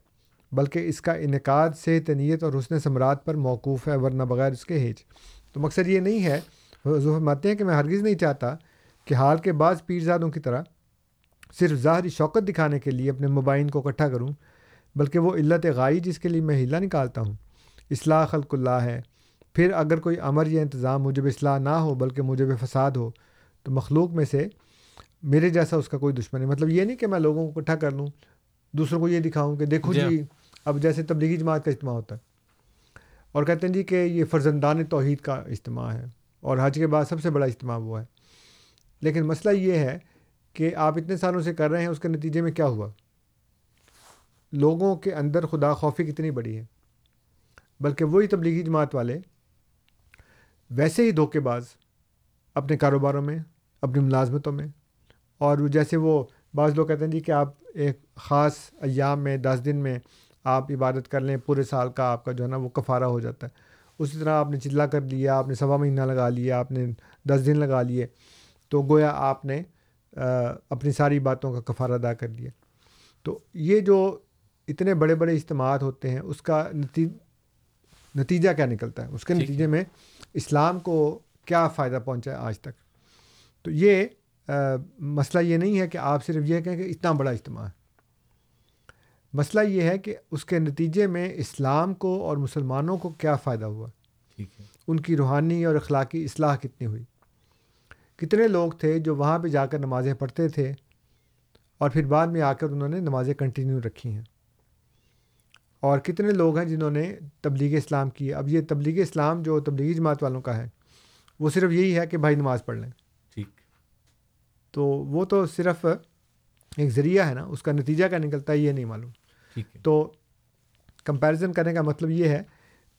بلکہ اس کا انعقاد صحت نیت اور حسن ثمرات پر موقوف ہے ورنہ بغیر اس کے ہیچ تو مقصد یہ نہیں ہے ظہر فرماتے ہیں کہ میں ہرگز نہیں چاہتا کہ حال کے بعض پیرزادوں کی طرح صرف ظاہری شوقت دکھانے کے لیے اپنے مبائن کو اکٹھا کروں بلکہ وہ علت غائی جس کے لیے میں ہیلا نکالتا ہوں اصلاح خلق اللہ ہے پھر اگر کوئی امر یا انتظام مجھے اصلاح نہ ہو بلکہ مجھے فساد ہو تو مخلوق میں سے میرے جیسا اس کا کوئی دشمن نہیں مطلب یہ نہیں کہ میں لوگوں کو اکٹھا کر لوں دوسروں کو یہ دکھاؤں کہ دیکھو جی, جی اب جیسے تبلیغی جماعت کا اجتماع ہوتا ہے اور کہتے ہیں جی کہ یہ فرزندان توحید کا اجتماع ہے اور حج کے بعد سب سے بڑا اجتماع وہ ہے لیکن مسئلہ یہ ہے کہ آپ اتنے سالوں سے کر رہے ہیں اس کے نتیجے میں کیا ہوا لوگوں کے اندر خدا خوفی کتنی بڑی ہے بلکہ وہی تبلیغی جماعت والے ویسے ہی دھوکے باز اپنے کاروباروں میں اپنی ملازمتوں میں اور جیسے وہ بعض لوگ کہتے ہیں جی کہ آپ ایک خاص ایام میں دس دن میں آپ عبادت کر لیں پورے سال کا آپ کا جو ہے نا وہ کفارہ ہو جاتا ہے اسی طرح آپ نے چلا کر لیا آپ نے سوا مہینہ لگا لیا آپ نے دس دن لگا لیے تو گویا آپ نے اپنی ساری باتوں کا کفارہ ادا کر لیا تو یہ جو اتنے بڑے بڑے اجتماعات ہوتے ہیں اس کا نتی نتیجہ کیا نکلتا ہے اس کے نتیجے میں اسلام کو کیا فائدہ پہنچا ہے آج تک تو یہ مسئلہ یہ نہیں ہے کہ آپ صرف یہ کہیں کہ اتنا بڑا اجتماع ہے مسئلہ یہ ہے کہ اس کے نتیجے میں اسلام کو اور مسلمانوں کو کیا فائدہ ہوا ان کی روحانی اور اخلاقی اصلاح کتنی ہوئی کتنے لوگ تھے جو وہاں پہ جا کر نمازیں پڑھتے تھے اور پھر بعد میں آ کر انہوں نے نمازیں کنٹینیو رکھی ہیں اور کتنے لوگ ہیں جنہوں نے تبلیغ اسلام کی اب یہ تبلیغ اسلام جو تبلیغی جماعت والوں کا ہے وہ صرف یہی ہے کہ بھائی نماز پڑھ لیں تو وہ تو صرف ایک ذریعہ ہے نا اس کا نتیجہ کیا نکلتا ہے یہ نہیں معلوم تو کمپیریزن کرنے کا مطلب یہ ہے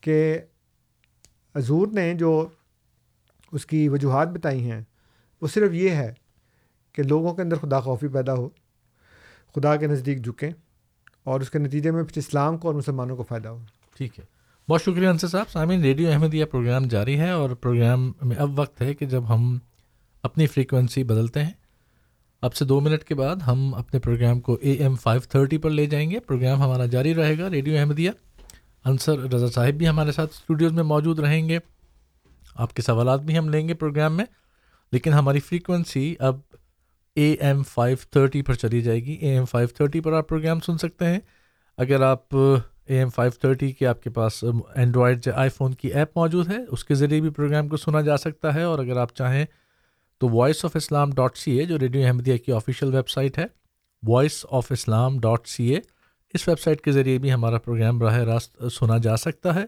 کہ حضور نے جو اس کی وجوہات بتائی ہیں وہ صرف یہ ہے کہ لوگوں کے اندر خدا خوفی پیدا ہو خدا کے نزدیک جھکیں اور اس کے نتیجے میں پھر اسلام کو اور مسلمانوں کو فائدہ ہو ٹھیک ہے بہت شکریہ انصر صاحب سامعین ریڈیو احمدیہ پروگرام جاری ہے اور پروگرام میں اب وقت ہے کہ جب ہم اپنی فریکوینسی بدلتے ہیں اب سے دو منٹ کے بعد ہم اپنے پروگرام کو اے ایم فائیو تھرٹی پر لے جائیں گے پروگرام ہمارا جاری رہے گا ریڈیو احمدیہ انصر رضا صاحب بھی ہمارے ساتھ اسٹوڈیوز میں موجود رہیں گے آپ کے سوالات بھی ہم لیں گے پروگرام میں لیکن ہماری فریکوینسی اب اے ایم فائیو تھرٹی پر چلی جائے گی اے ایم فائیو تھرٹی پر آپ پروگرام سن سکتے ہیں اگر آپ اے ایم فائیو تھرٹی کے آپ کے پاس اینڈرائڈ یا آئی فون کی ایپ موجود ہے اس کے ذریعے بھی پروگرام کو سنا جا سکتا ہے اور اگر آپ چاہیں تو voice of Islam dot C A جو ریڈیو احمدیہ کی آفیشیل ویب سائٹ ہے voice of Islam dot C A us website کے ذریعے بھی ہمارا پروگرام براہ راست سنا جا سکتا ہے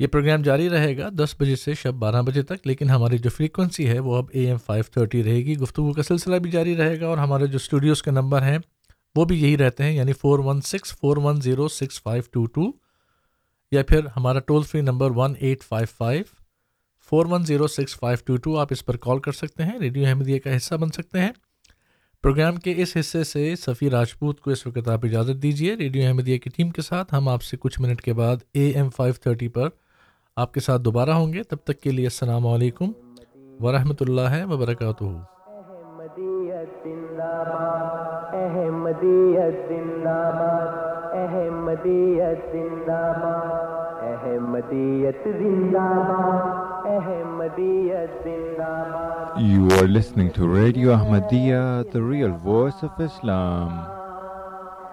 یہ پروگرام جاری رہے گا دس بجے سے شب بارہ بجے تک لیکن ہماری جو فریکوینسی ہے وہ اب اے ایم فائیو تھرٹی رہے گی گفتگو کا سلسلہ بھی جاری رہے گا اور ہمارے جو اسٹوڈیوز کے نمبر ہیں وہ بھی یہی رہتے ہیں یعنی four one six four one zero six five two two یا پھر ہمارا toll free number one eight five five four one zero six five two two آپ اس پر کال کر سکتے ہیں ریڈیو احمدیہ کا حصہ بن سکتے ہیں پروگرام کے اس حصے سے صفی راجپوت کو اس وقت آپ اجازت دیجیے ریڈیو احمدیہ کی ٹیم کے ساتھ ہم آپ سے کچھ منٹ کے بعد اے ایم فائیو تھرٹی پر آپ کے ساتھ دوبارہ ہوں گے تب تک کے لیے السلام علیکم ورحمۃ اللہ وبرکاتہ You are listening to Radio Ahmadiyya, the real voice of Islam.